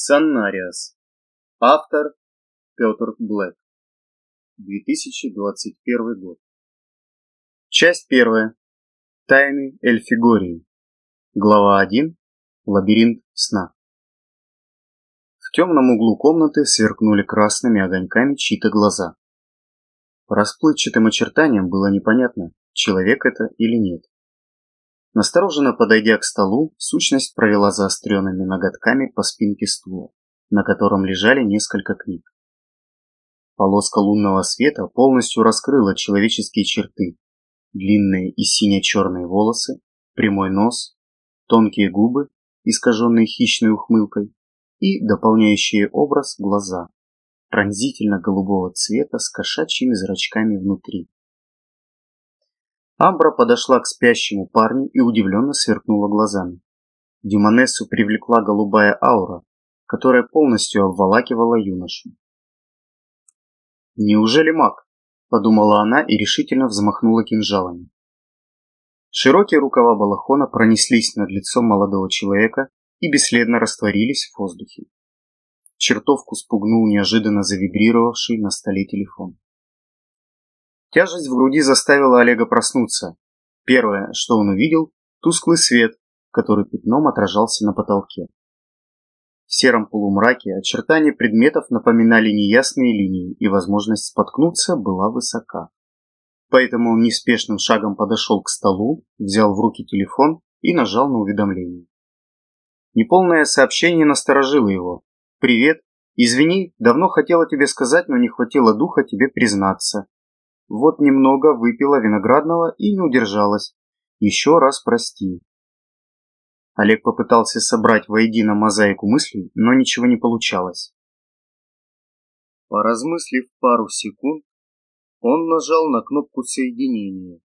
Саннариас. Автор Петр Блэк. 2021 год. Часть первая. Тайны Эльфигории. Глава 1. Лабиринт сна. В темном углу комнаты сверкнули красными огоньками чьи-то глаза. По расплывчатым очертаниям было непонятно, человек это или нет. Настороженно подойдя к столу, сущность провела заостренными ноготками по спинке стула, на котором лежали несколько книг. Полоска лунного света полностью раскрыла человеческие черты. Длинные и сине-черные волосы, прямой нос, тонкие губы, искаженные хищной ухмылкой, и дополняющие образ глаза, пронзительно-голубого цвета с кошачьими зрачками внутри. Амбра подошла к спящему парню и удивленно сверкнула глазами. Дюманессу привлекла голубая аура, которая полностью обволакивала юношу. «Неужели маг?» – подумала она и решительно взмахнула кинжалами. Широкие рукава балахона пронеслись над лицом молодого человека и бесследно растворились в воздухе. Чертовку спугнул неожиданно завибрировавший на столе телефон. Тяжесть в груди заставила Олега проснуться. Первое, что он увидел, тусклый свет, который пятном отражался на потолке. В сером полумраке очертания предметов напоминали неясные линии, и возможность споткнуться была высока. Поэтому он неспешным шагом подошел к столу, взял в руки телефон и нажал на уведомление. Неполное сообщение насторожило его. «Привет. Извини, давно хотела тебе сказать, но не хватило духа тебе признаться. Вот немного выпила виноградного и не удержалась. Еще раз прости. Олег попытался собрать воедино мозаику мыслей, но ничего не получалось. Поразмыслив пару секунд, он нажал на кнопку соединения,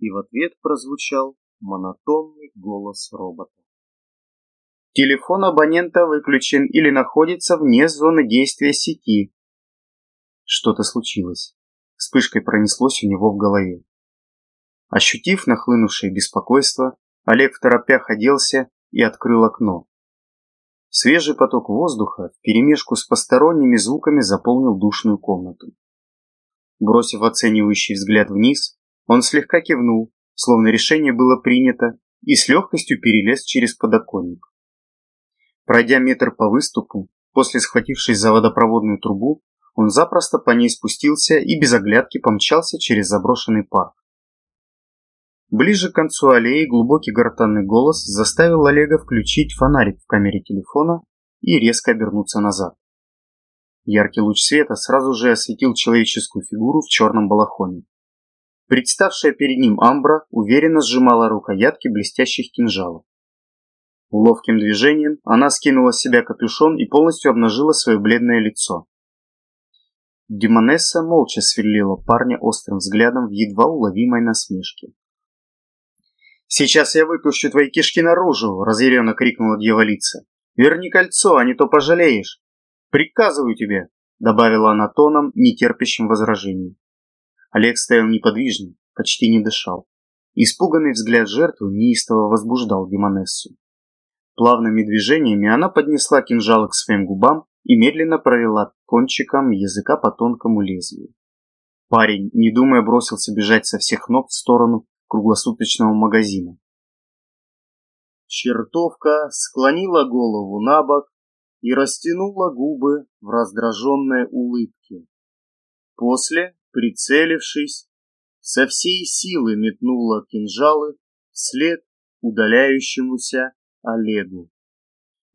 и в ответ прозвучал монотонный голос робота. Телефон абонента выключен или находится вне зоны действия сети. Что-то случилось вспышкой пронеслось у него в голове. Ощутив нахлынувшее беспокойство, Олег в торопях оделся и открыл окно. Свежий поток воздуха вперемешку с посторонними звуками заполнил душную комнату. Бросив оценивающий взгляд вниз, он слегка кивнул, словно решение было принято, и с легкостью перелез через подоконник. Пройдя метр по выступу, после схватившись за водопроводную трубу, он запросто по ней спустился и без оглядки помчался через заброшенный парк. Ближе к концу аллеи глубокий гортанный голос заставил Олега включить фонарик в камере телефона и резко обернуться назад. Яркий луч света сразу же осветил человеческую фигуру в черном балахоне. Представшая перед ним Амбра уверенно сжимала рукоятки блестящих кинжалов. Ловким движением она скинула с себя капюшон и полностью обнажила свое бледное лицо. Демонесса молча сверлила парня острым взглядом в едва уловимой насмешке. «Сейчас я выпущу твои кишки наружу!» – разъяренно крикнула дьяволица. «Верни кольцо, а не то пожалеешь!» «Приказываю тебе!» – добавила она тоном, не терпящим возражений. Олег стоял неподвижно, почти не дышал. Испуганный взгляд жертвы неистово возбуждал Демонессу. Плавными движениями она поднесла кинжал к своим губам и медленно провела кончиком языка по тонкому лезвию. Парень, не думая, бросился бежать со всех ног в сторону круглосуточного магазина. Чертовка склонила голову на бок и растянула губы в раздраженной улыбке. После, прицелившись, со всей силы метнула кинжалы вслед удаляющемуся Олегу.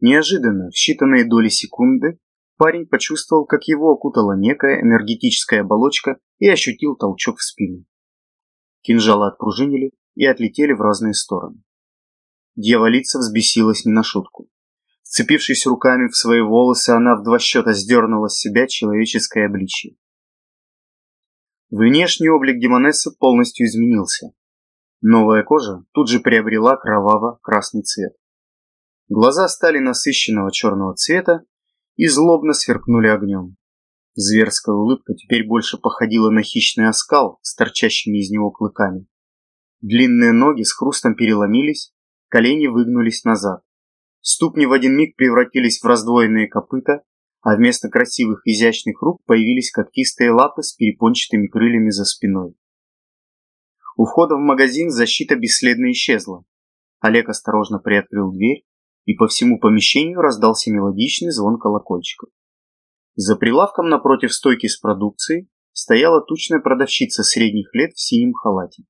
Неожиданно, в считанные доли секунды, парень почувствовал, как его окутала некая энергетическая оболочка и ощутил толчок в спину. Кинжалы отпружинили и отлетели в разные стороны. Дьяволица взбесилась не на шутку. Сцепившись руками в свои волосы, она в два счета сдернула с себя человеческое обличие. Внешний облик Демонессы полностью изменился. Новая кожа тут же приобрела кроваво-красный цвет. Глаза стали насыщенного черного цвета и злобно сверкнули огнем. Зверская улыбка теперь больше походила на хищный оскал с торчащими из него клыками. Длинные ноги с хрустом переломились, колени выгнулись назад. Ступни в один миг превратились в раздвоенные копыта, а вместо красивых изящных рук появились когтистые лапы с перепончатыми крыльями за спиной. У входа в магазин защита бесследно исчезла. Олег осторожно приоткрыл дверь, и по всему помещению раздался мелодичный звон колокольчиков. За прилавком напротив стойки с продукцией стояла тучная продавщица средних лет в синем халате.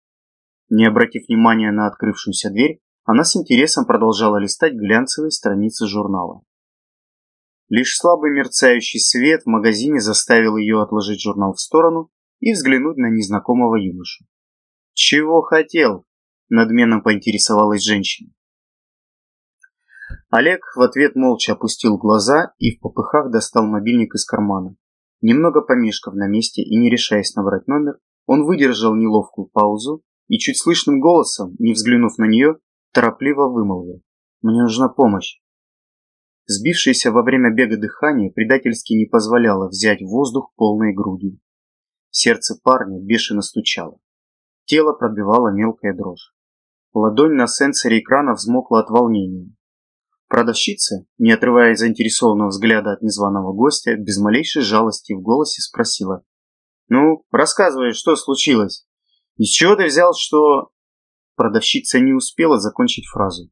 Не обратив внимания на открывшуюся дверь, она с интересом продолжала листать глянцевые страницы журнала. Лишь слабый мерцающий свет в магазине заставил ее отложить журнал в сторону и взглянуть на незнакомого юношу. «Чего хотел?» – надменно поинтересовалась женщина. Олег в ответ молча опустил глаза и в попыхах достал мобильник из кармана. Немного помешкав на месте и не решаясь набрать номер, он выдержал неловкую паузу и чуть слышным голосом, не взглянув на нее, торопливо вымолвил. «Мне нужна помощь». Сбившееся во время бега дыхание предательски не позволяло взять воздух полной грудью. Сердце парня бешено стучало. Тело пробивало мелкая дрожь. Ладонь на сенсоре экрана взмокла от волнения. Продавщица, не отрывая заинтересованного взгляда от незваного гостя, без малейшей жалости в голосе спросила. «Ну, рассказывай, что случилось? Из чего ты взял, что...» Продавщица не успела закончить фразу.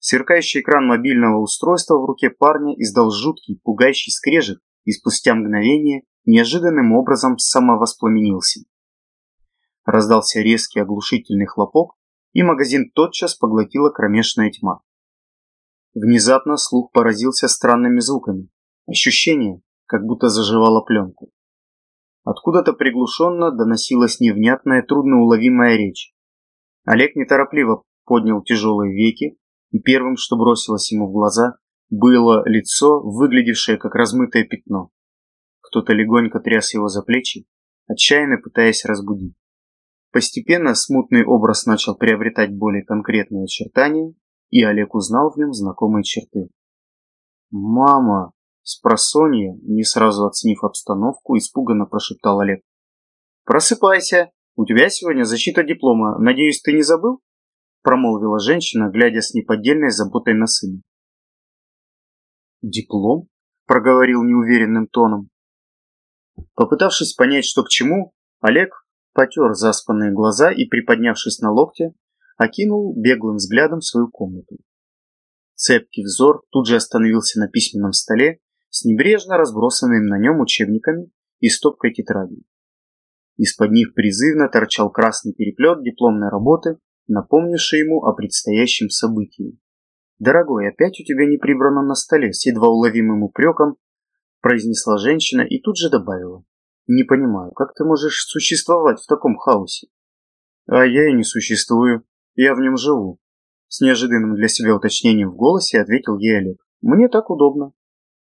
Сверкающий экран мобильного устройства в руке парня издал жуткий, пугающий скрежет и спустя мгновение неожиданным образом самовоспламенился. Раздался резкий оглушительный хлопок, и магазин тотчас поглотила кромешная тьма. Внезапно слух поразился странными звуками. Ощущение, как будто заживала пленку. Откуда-то приглушенно доносилась невнятная, трудноуловимая речь. Олег неторопливо поднял тяжелые веки, и первым, что бросилось ему в глаза, было лицо, выглядевшее как размытое пятно. Кто-то легонько тряс его за плечи, отчаянно пытаясь разбудить. Постепенно смутный образ начал приобретать более конкретные очертания, и Олег узнал в нем знакомые черты. «Мама!» Спросонья, не сразу оценив обстановку, испуганно прошептал Олег. «Просыпайся! У тебя сегодня защита диплома. Надеюсь, ты не забыл?» Промолвила женщина, глядя с неподдельной заботой на сына. «Диплом?» – проговорил неуверенным тоном. Попытавшись понять, что к чему, Олег потер заспанные глаза и, приподнявшись на локте, окинул беглым взглядом свою комнату. Цепкий взор тут же остановился на письменном столе с небрежно разбросанными на нем учебниками и стопкой тетрадей. Из-под них призывно торчал красный переплет дипломной работы, напомнивший ему о предстоящем событии. «Дорогой, опять у тебя не прибрано на столе», с едва уловимым упреком произнесла женщина и тут же добавила. «Не понимаю, как ты можешь существовать в таком хаосе?» «А я и не существую, я в нем живу», с неожиданным для себя уточнением в голосе ответил ей Олег. «Мне так удобно».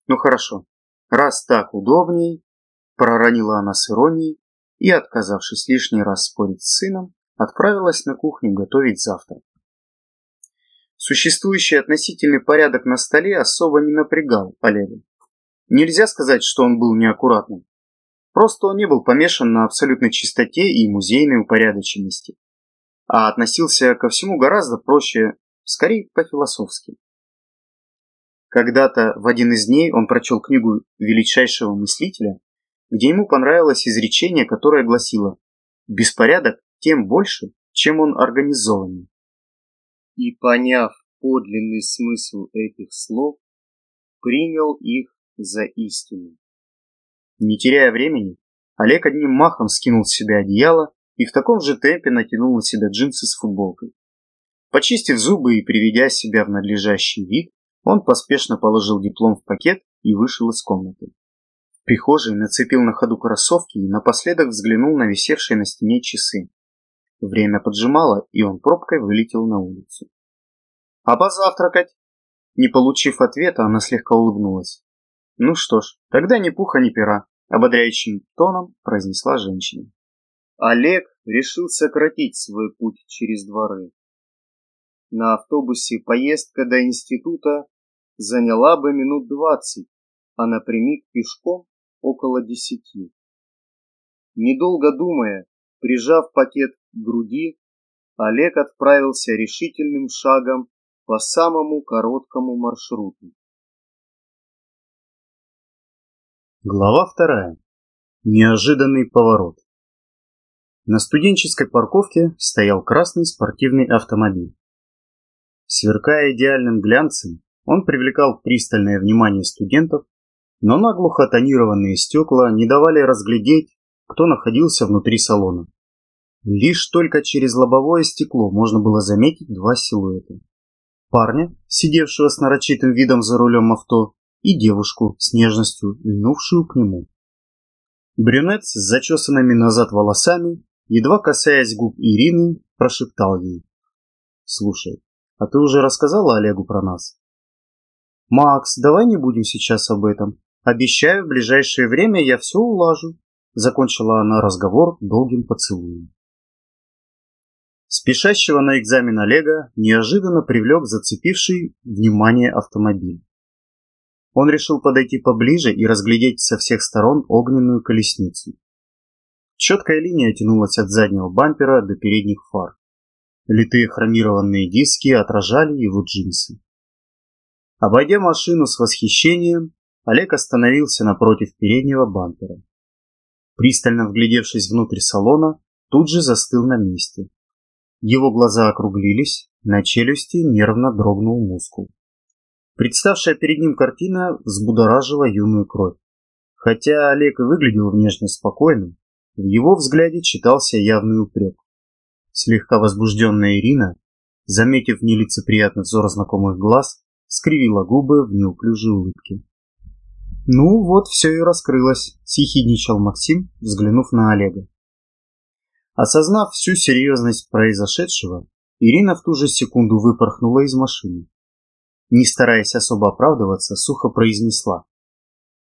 Ну хорошо, раз так удобней, проронила она с иронией и, отказавшись лишний раз спорить с сыном, отправилась на кухню готовить завтрак. Существующий относительный порядок на столе особо не напрягал Олега. Нельзя сказать, что он был неаккуратным. Просто он не был помешан на абсолютной чистоте и музейной упорядоченности, а относился ко всему гораздо проще, скорее по-философски. Когда-то в один из дней он прочел книгу величайшего мыслителя, где ему понравилось изречение, которое гласило «Беспорядок тем больше, чем он организованный». И поняв подлинный смысл этих слов, принял их за истину. Не теряя времени, Олег одним махом скинул с себя одеяло и в таком же темпе натянул на себя джинсы с футболкой. Почистив зубы и приведя себя в надлежащий вид, он поспешно положил диплом в пакет и вышел из комнаты. В прихожей нацепил на ходу кроссовки и напоследок взглянул на висевшие на стене часы. Время поджимало, и он пробкой вылетел на улицу. «А позавтракать?» Не получив ответа, она слегка улыбнулась. «Ну что ж, тогда ни пуха, ни пера», — ободряющим тоном произнесла женщина. Олег решил сократить свой путь через дворы. На автобусе поездка до института заняла бы минут двадцать, а напрямик пешком около десяти. Недолго думая, прижав пакет к груди, Олег отправился решительным шагом по самому короткому маршруту. Глава вторая. Неожиданный поворот. На студенческой парковке стоял красный спортивный автомобиль. Сверкая идеальным глянцем, он привлекал пристальное внимание студентов, но наглухо тонированные стекла не давали разглядеть, кто находился внутри салона. Лишь только через лобовое стекло можно было заметить два силуэта. Парня, сидевшего с нарочитым видом за рулем авто, и девушку с нежностью льнувшую к нему. Брюнет с зачесанными назад волосами, едва касаясь губ Ирины, прошептал ей. «Слушай, а ты уже рассказала Олегу про нас?» «Макс, давай не будем сейчас об этом. Обещаю, в ближайшее время я все улажу», закончила она разговор долгим поцелуем. Спешащего на экзамен Олега неожиданно привлек зацепивший внимание автомобиль. Он решил подойти поближе и разглядеть со всех сторон огненную колесницу. Четкая линия тянулась от заднего бампера до передних фар. Литые хромированные диски отражали его джинсы. Обойдя машину с восхищением, Олег остановился напротив переднего бампера. Пристально вглядевшись внутрь салона, тут же застыл на месте. Его глаза округлились, на челюсти нервно дрогнул мускул. Представшая перед ним картина взбудоражила юную кровь. Хотя Олег и выглядел внешне спокойным, в его взгляде читался явный упрек. Слегка возбужденная Ирина, заметив нелицеприятный взор знакомых глаз, скривила губы в неуклюжей улыбке. «Ну вот, все и раскрылось», – съехидничал Максим, взглянув на Олега. Осознав всю серьезность произошедшего, Ирина в ту же секунду выпорхнула из машины не стараясь особо оправдываться, сухо произнесла.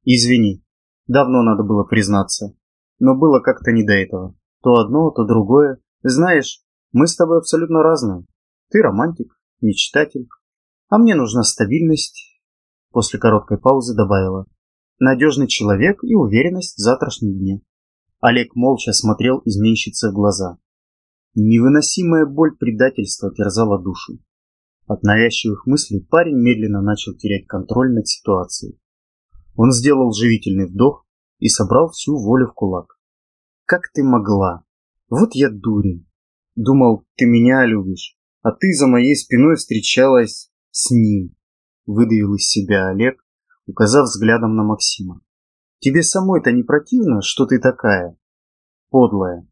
«Извини, давно надо было признаться, но было как-то не до этого. То одно, то другое. Знаешь, мы с тобой абсолютно разные. Ты романтик, мечтатель, а мне нужна стабильность». После короткой паузы добавила. «Надежный человек и уверенность в завтрашнем дне». Олег молча смотрел изменщице в глаза. Невыносимая боль предательства терзала душу. От навязчивых мыслей парень медленно начал терять контроль над ситуацией. Он сделал живительный вдох и собрал всю волю в кулак. «Как ты могла? Вот я дурень. Думал, ты меня любишь, а ты за моей спиной встречалась с ним», выдавил из себя Олег, указав взглядом на Максима. «Тебе самой-то не противно, что ты такая? Подлая».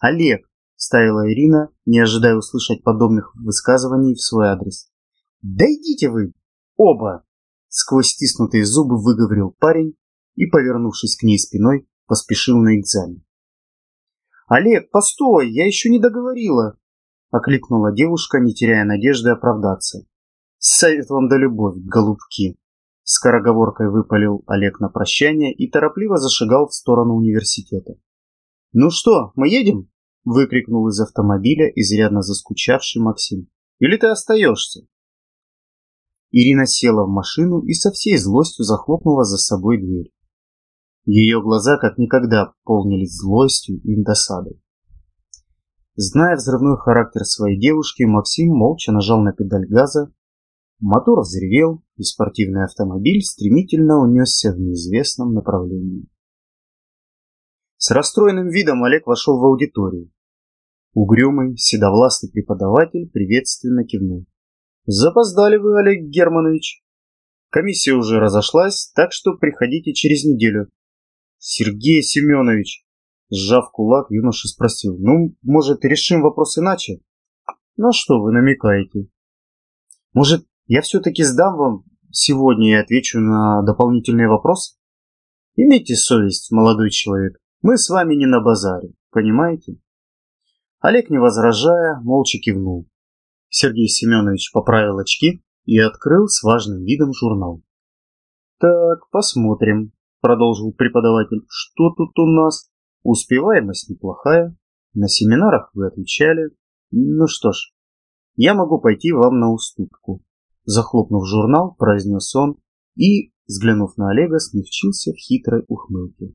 «Олег, ставила Ирина, не ожидая услышать подобных высказываний в свой адрес. «Да идите вы! Оба!» Сквозь стиснутые зубы выговорил парень и, повернувшись к ней спиной, поспешил на экзамен. «Олег, постой, я еще не договорила!» — окликнула девушка, не теряя надежды оправдаться. «Совет вам да любовь, голубки!» Скороговоркой выпалил Олег на прощание и торопливо зашагал в сторону университета. «Ну что, мы едем?» — выкрикнул из автомобиля изрядно заскучавший Максим. «Или ты остаешься?» Ирина села в машину и со всей злостью захлопнула за собой дверь. Ее глаза как никогда полнились злостью и досадой. Зная взрывной характер своей девушки, Максим молча нажал на педаль газа, мотор взревел, и спортивный автомобиль стремительно унесся в неизвестном направлении. С расстроенным видом Олег вошел в аудиторию. Угрюмый, седовластый преподаватель приветственно кивнул. «Запоздали вы, Олег Германович. Комиссия уже разошлась, так что приходите через неделю». «Сергей Семенович!» Сжав кулак, юноша спросил. «Ну, может, решим вопрос иначе?» «На что вы намекаете?» «Может, я все-таки сдам вам сегодня и отвечу на дополнительные вопросы?» «Имейте совесть, молодой человек. Мы с вами не на базаре, понимаете? Олег, не возражая, молча кивнул. Сергей Семенович поправил очки и открыл с важным видом журнал. «Так, посмотрим», — продолжил преподаватель, — «что тут у нас? Успеваемость неплохая, на семинарах вы отвечали. Ну что ж, я могу пойти вам на уступку». Захлопнув журнал, произнес он и, взглянув на Олега, смягчился в хитрой ухмылке.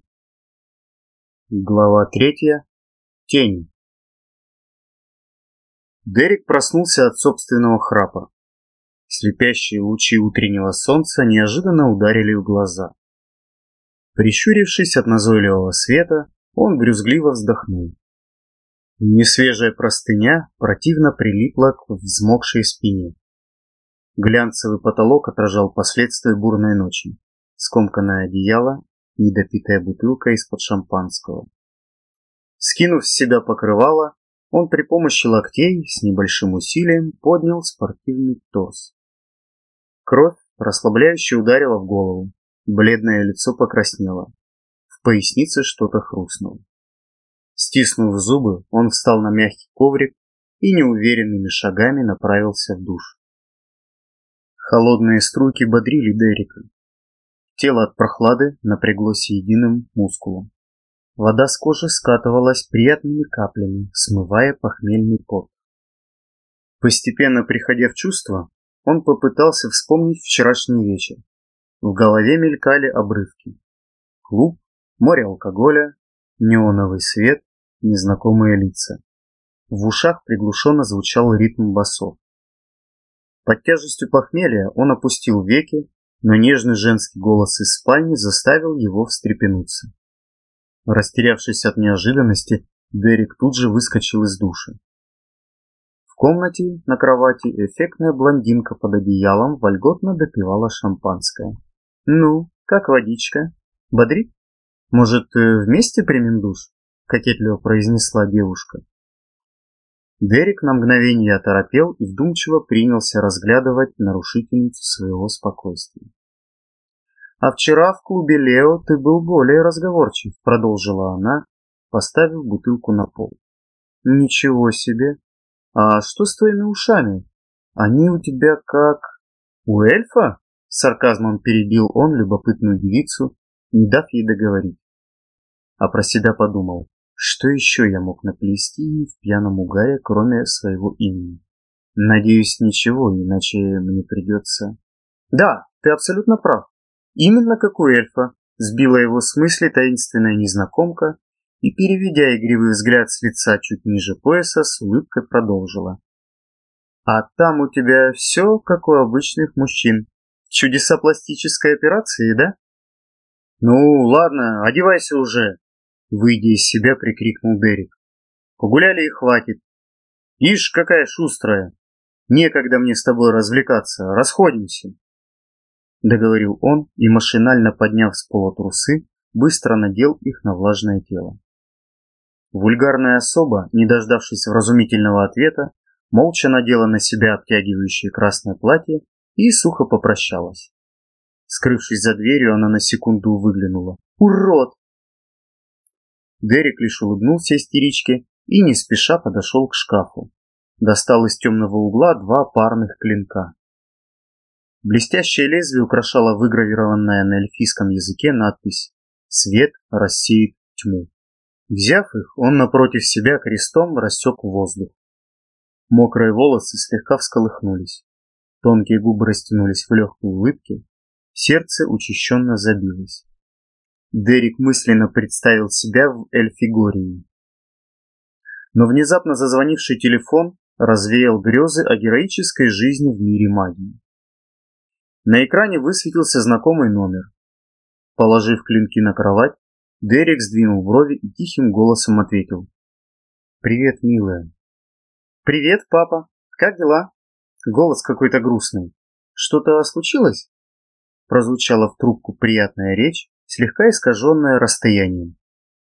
Глава третья. Тень. Дерек проснулся от собственного храпа. Слепящие лучи утреннего солнца неожиданно ударили в глаза. Прищурившись от назойливого света, он брюзгливо вздохнул. Несвежая простыня противно прилипла к взмокшей спине. Глянцевый потолок отражал последствия бурной ночи. Скомканное одеяло, недопитая бутылка из-под шампанского. Скинув с себя покрывало, он при помощи локтей с небольшим усилием поднял спортивный торс. Кровь расслабляюще ударила в голову, бледное лицо покраснело. В пояснице что-то хрустнуло. Стиснув зубы, он встал на мягкий коврик и неуверенными шагами направился в душ. Холодные струйки бодрили Дерека. Тело от прохлады напряглось единым мускулом. Вода с кожи скатывалась приятными каплями, смывая похмельный пот. Постепенно приходя в чувство, он попытался вспомнить вчерашний вечер. В голове мелькали обрывки. Клуб, море алкоголя, неоновый свет, незнакомые лица. В ушах приглушенно звучал ритм басов. Под тяжестью похмелья он опустил веки, но нежный женский голос из спальни заставил его встрепенуться. Растерявшись от неожиданности, Дерек тут же выскочил из души. В комнате на кровати эффектная блондинка под одеялом вольготно допивала шампанское. «Ну, как водичка? Бодрит? Может, э, вместе примем душ?» — кокетливо произнесла девушка. Дерек на мгновение оторопел и вдумчиво принялся разглядывать нарушительницу своего спокойствия. «А вчера в клубе Лео ты был более разговорчив», — продолжила она, поставив бутылку на пол. «Ничего себе! А что с твоими ушами? Они у тебя как... у эльфа?» С сарказмом перебил он любопытную девицу, не дав ей договорить. А про себя подумал. Что еще я мог наплести в пьяном угаре, кроме своего имени? Надеюсь, ничего, иначе мне придется... Да, ты абсолютно прав. Именно как у эльфа. Сбила его с мысли таинственная незнакомка и, переведя игривый взгляд с лица чуть ниже пояса, с улыбкой продолжила. А там у тебя все, как у обычных мужчин. Чудеса пластической операции, да? Ну, ладно, одевайся уже, Выйдя из себя, прикрикнул Дерек. Погуляли и хватит. Ишь, какая шустрая. Некогда мне с тобой развлекаться. Расходимся. Договорил он и, машинально подняв с пола трусы, быстро надел их на влажное тело. Вульгарная особа, не дождавшись вразумительного ответа, молча надела на себя обтягивающее красное платье и сухо попрощалась. Скрывшись за дверью, она на секунду выглянула. «Урод! Дерек лишь улыбнулся истеричке и не спеша подошел к шкафу. Достал из темного угла два парных клинка. Блестящее лезвие украшало выгравированная на эльфийском языке надпись «Свет рассеет тьму». Взяв их, он напротив себя крестом рассек воздух. Мокрые волосы слегка всколыхнулись. Тонкие губы растянулись в легкой улыбке. Сердце учащенно забилось. Дерек мысленно представил себя в Эльфигории. Но внезапно зазвонивший телефон развеял грезы о героической жизни в мире магии. На экране высветился знакомый номер. Положив клинки на кровать, Дерек сдвинул брови и тихим голосом ответил. «Привет, милая». «Привет, папа. Как дела?» Голос какой-то грустный. «Что-то случилось?» Прозвучала в трубку приятная речь, слегка искаженное расстоянием.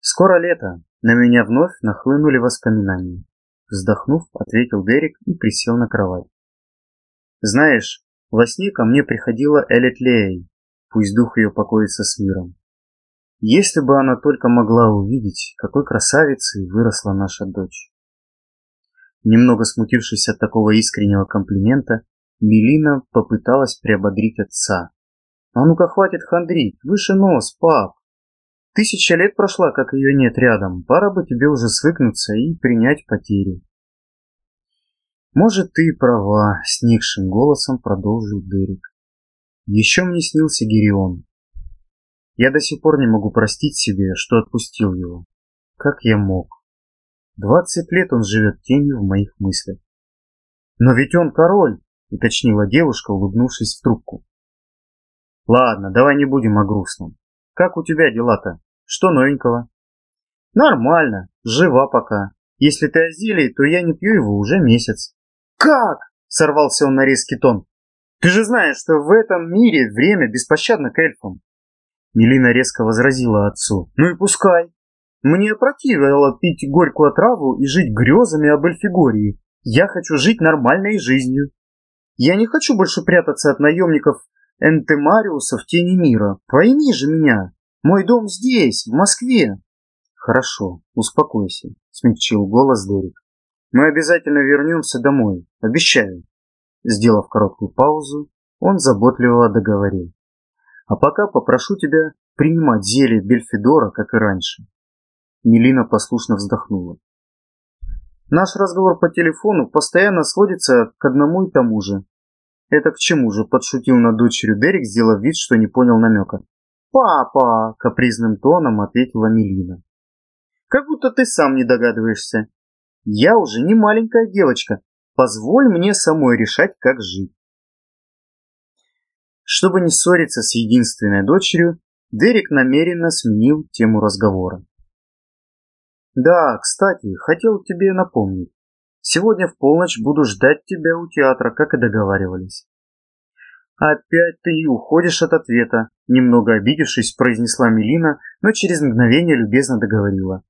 Скоро лето, на меня вновь нахлынули воспоминания. Вздохнув, ответил Дерек и присел на кровать. Знаешь, во сне ко мне приходила Элит Лей, пусть дух ее покоится с миром. Если бы она только могла увидеть, какой красавицей выросла наша дочь. Немного смутившись от такого искреннего комплимента, Мелина попыталась приободрить отца, а ну-ка хватит хандрить, выше нос, пап. Тысяча лет прошла, как ее нет рядом. Пора бы тебе уже свыкнуться и принять потери. Может, ты и права, сникшим голосом продолжил Дерек. Еще мне снился Гирион. Я до сих пор не могу простить себе, что отпустил его. Как я мог? Двадцать лет он живет тенью в моих мыслях. Но ведь он король, уточнила девушка, улыбнувшись в трубку. Ладно, давай не будем о грустном. Как у тебя дела-то? Что новенького? Нормально, жива пока. Если ты о то я не пью его уже месяц. Как? Сорвался он на резкий тон. Ты же знаешь, что в этом мире время беспощадно к эльфам. Мелина резко возразила отцу. Ну и пускай. Мне противило пить горькую отраву и жить грезами об Эльфигории. Я хочу жить нормальной жизнью. Я не хочу больше прятаться от наемников Энтемариуса в тени мира. Пойми же меня. Мой дом здесь, в Москве. Хорошо, успокойся, смягчил голос Дерек. Мы обязательно вернемся домой, обещаю. Сделав короткую паузу, он заботливо договорил. А пока попрошу тебя принимать зелье Бельфидора, как и раньше. Мелина послушно вздохнула. Наш разговор по телефону постоянно сводится к одному и тому же. Это к чему же, подшутил над дочерью Дерек, сделав вид, что не понял намека. «Папа!» – капризным тоном ответила Мелина. «Как будто ты сам не догадываешься. Я уже не маленькая девочка. Позволь мне самой решать, как жить». Чтобы не ссориться с единственной дочерью, Дерек намеренно сменил тему разговора. Да, кстати, хотел тебе напомнить. Сегодня в полночь буду ждать тебя у театра, как и договаривались. Опять ты уходишь от ответа, немного обидевшись, произнесла Мелина, но через мгновение любезно договорила.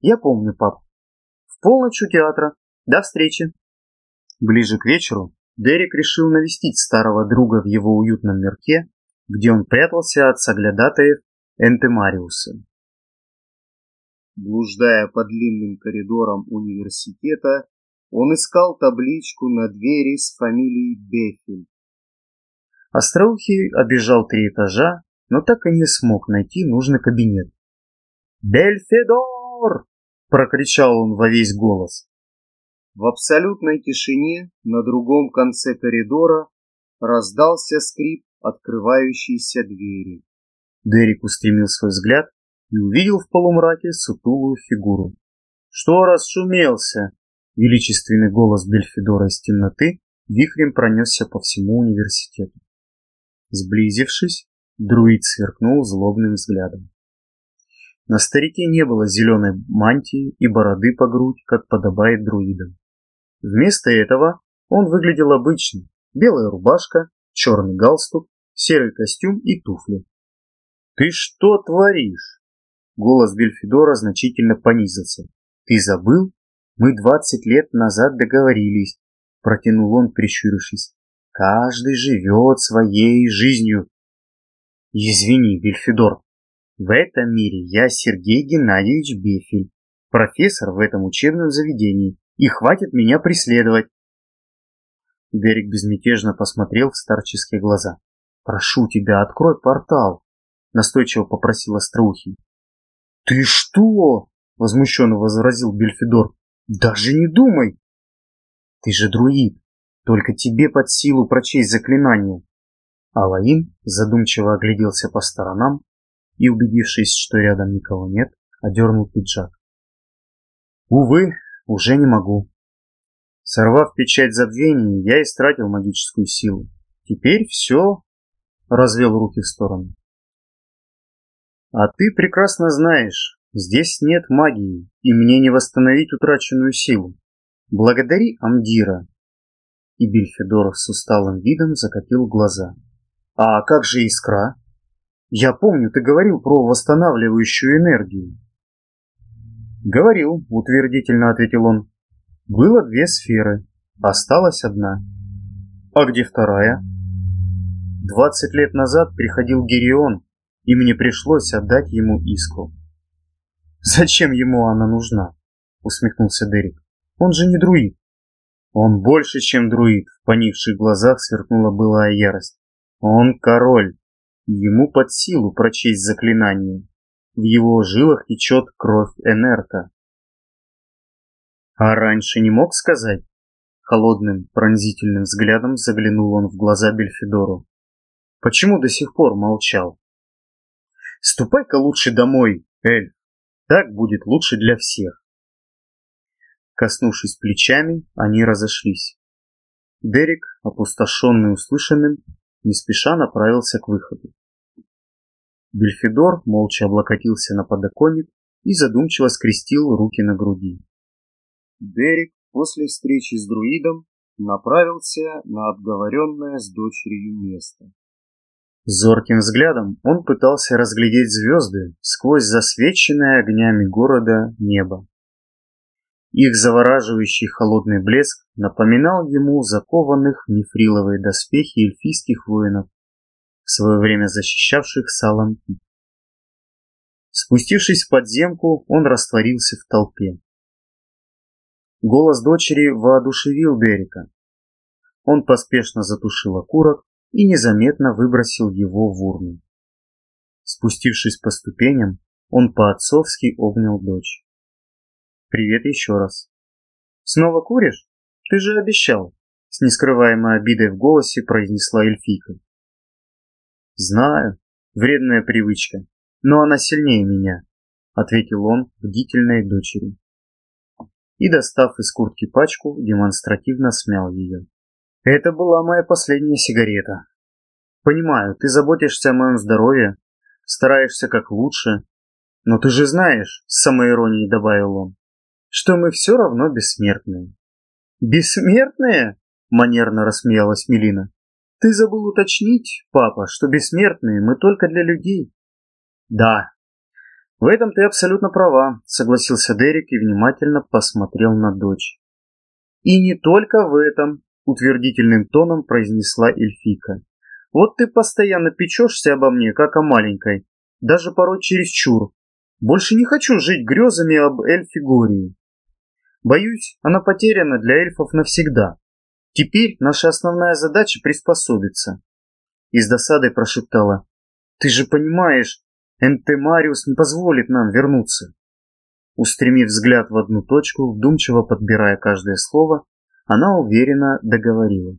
Я помню, пап. В полночь у театра. До встречи. Ближе к вечеру Дерек решил навестить старого друга в его уютном мирке, где он прятался от соглядатаев Энтемариуса. Блуждая по длинным коридорам университета, он искал табличку на двери с фамилией Бефель. Остроухий обежал три этажа, но так и не смог найти нужный кабинет. «Бельфедор!» — прокричал он во весь голос. В абсолютной тишине на другом конце коридора раздался скрип открывающейся двери. Дерек устремил свой взгляд и увидел в полумраке сутулую фигуру. «Что расшумелся?» Величественный голос Бельфидора из темноты вихрем пронесся по всему университету. Сблизившись, друид сверкнул злобным взглядом. На старике не было зеленой мантии и бороды по грудь, как подобает друидам. Вместо этого он выглядел обычно. Белая рубашка, черный галстук, серый костюм и туфли. «Ты что творишь?» Голос Бельфидора значительно понизился. «Ты забыл? Мы двадцать лет назад договорились», — протянул он, прищурившись. «Каждый живет своей жизнью». «Извини, Бельфидор, в этом мире я Сергей Геннадьевич Бефель, профессор в этом учебном заведении, и хватит меня преследовать». Берег безмятежно посмотрел в старческие глаза. «Прошу тебя, открой портал», — настойчиво попросил Остроухий. «Ты что?» — возмущенно возразил Бельфидор. «Даже не думай!» «Ты же друид, только тебе под силу прочесть заклинание!» Алаин задумчиво огляделся по сторонам и, убедившись, что рядом никого нет, одернул пиджак. «Увы, уже не могу. Сорвав печать забвения, я истратил магическую силу. Теперь все...» — развел руки в сторону. А ты прекрасно знаешь, здесь нет магии, и мне не восстановить утраченную силу. Благодари Амдира. И Бельфедор с усталым видом закатил глаза. А как же искра? Я помню, ты говорил про восстанавливающую энергию. Говорил, утвердительно ответил он. Было две сферы, осталась одна. А где вторая? Двадцать лет назад приходил Герион и мне пришлось отдать ему искру. «Зачем ему она нужна?» — усмехнулся Дерек. «Он же не друид». «Он больше, чем друид», — в поникших глазах сверкнула былая ярость. «Он король. Ему под силу прочесть заклинание. В его жилах течет кровь Энерта». «А раньше не мог сказать?» Холодным, пронзительным взглядом заглянул он в глаза Бельфидору. «Почему до сих пор молчал?» Ступай-ка лучше домой, Эль. Так будет лучше для всех. Коснувшись плечами, они разошлись. Дерек, опустошенный услышанным, не спеша направился к выходу. Бельфидор молча облокотился на подоконник и задумчиво скрестил руки на груди. Дерек после встречи с друидом направился на отговоренное с дочерью место. Зорким взглядом он пытался разглядеть звезды сквозь засвеченное огнями города небо. Их завораживающий холодный блеск напоминал ему закованных в мифриловые доспехи эльфийских воинов, в свое время защищавших Салампит. Спустившись в подземку, он растворился в толпе. Голос дочери воодушевил Дерека. Он поспешно затушил окурок и незаметно выбросил его в урну. Спустившись по ступеням, он по-отцовски обнял дочь. «Привет еще раз». «Снова куришь? Ты же обещал», — с нескрываемой обидой в голосе произнесла эльфийка. «Знаю, вредная привычка, но она сильнее меня», — ответил он бдительной дочери. И, достав из куртки пачку, демонстративно смял ее. Это была моя последняя сигарета. Понимаю, ты заботишься о моем здоровье, стараешься как лучше, но ты же знаешь, с самоиронией добавил он, что мы все равно бессмертные. Бессмертные? Манерно рассмеялась Мелина. Ты забыл уточнить, папа, что бессмертные мы только для людей. Да, в этом ты абсолютно права, согласился Дерек и внимательно посмотрел на дочь. И не только в этом, утвердительным тоном произнесла эльфика. Вот ты постоянно печешься обо мне, как о маленькой, даже порой чересчур. Больше не хочу жить грезами об эльфигории. Боюсь, она потеряна для эльфов навсегда. Теперь наша основная задача приспособиться. И с досадой прошептала. Ты же понимаешь, Энтемариус не позволит нам вернуться. Устремив взгляд в одну точку, вдумчиво подбирая каждое слово, она уверенно договорила.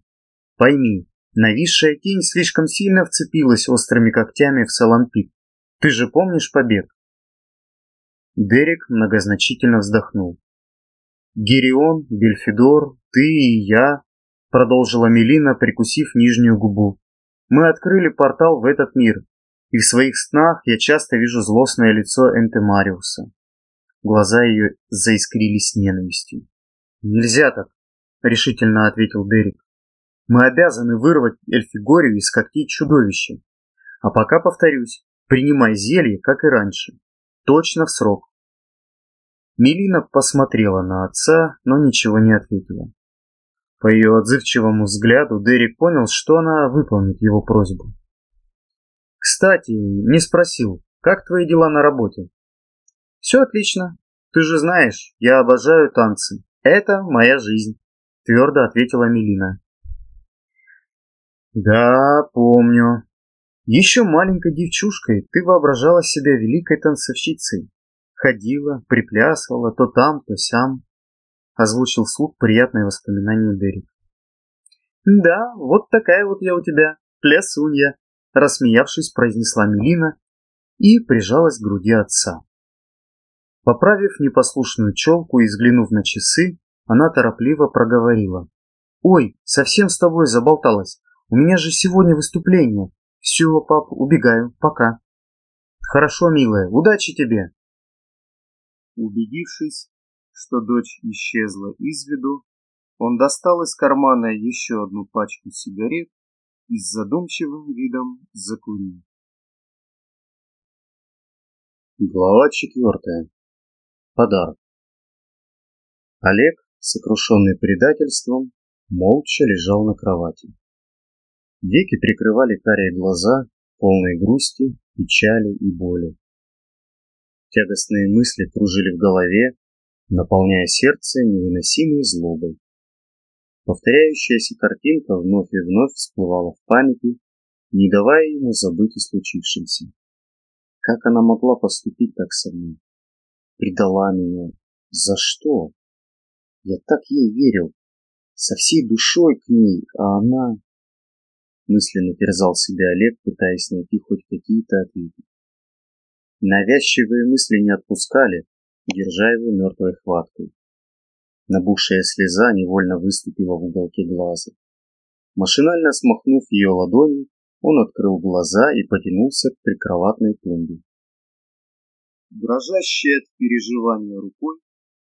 «Пойми, нависшая тень слишком сильно вцепилась острыми когтями в Салампик. Ты же помнишь побег?» Дерек многозначительно вздохнул. «Гирион, Бельфидор, ты и я», — продолжила Мелина, прикусив нижнюю губу. «Мы открыли портал в этот мир, и в своих снах я часто вижу злостное лицо Энтемариуса». Глаза ее заискрились ненавистью. «Нельзя так. — решительно ответил Дерек. «Мы обязаны вырвать Эльфигорию из когтей чудовища. А пока, повторюсь, принимай зелье, как и раньше. Точно в срок». Мелина посмотрела на отца, но ничего не ответила. По ее отзывчивому взгляду Дерек понял, что она выполнит его просьбу. «Кстати, не спросил, как твои дела на работе?» «Все отлично. Ты же знаешь, я обожаю танцы. Это моя жизнь» твердо ответила Мелина. Да, помню. Еще маленькой девчушкой ты воображала себя великой танцовщицей. Ходила, приплясывала то там, то сям. Озвучил вслух приятное воспоминание Дерек. Да, вот такая вот я у тебя, плясунья, рассмеявшись, произнесла Мелина и прижалась к груди отца. Поправив непослушную челку и взглянув на часы, она торопливо проговорила. «Ой, совсем с тобой заболталась. У меня же сегодня выступление. Все, пап, убегаю. Пока». «Хорошо, милая. Удачи тебе!» Убедившись, что дочь исчезла из виду, он достал из кармана еще одну пачку сигарет и с задумчивым видом закурил. Глава четвертая. Подарок. Олег сокрушенный предательством, молча лежал на кровати. Веки прикрывали карие глаза, полные грусти, печали и боли. Тягостные мысли кружили в голове, наполняя сердце невыносимой злобой. Повторяющаяся картинка вновь и вновь всплывала в памяти, не давая ему забыть о случившемся. Как она могла поступить так со мной? Предала меня. За что? Я так ей верил, со всей душой к ней, а она... Мысленно терзал себя Олег, пытаясь найти хоть какие-то ответы. Навязчивые мысли не отпускали, держа его мертвой хваткой. Набухшая слеза невольно выступила в уголке глаза. Машинально смахнув ее ладони, он открыл глаза и потянулся к прикроватной тумбе. Дрожащей от переживания рукой,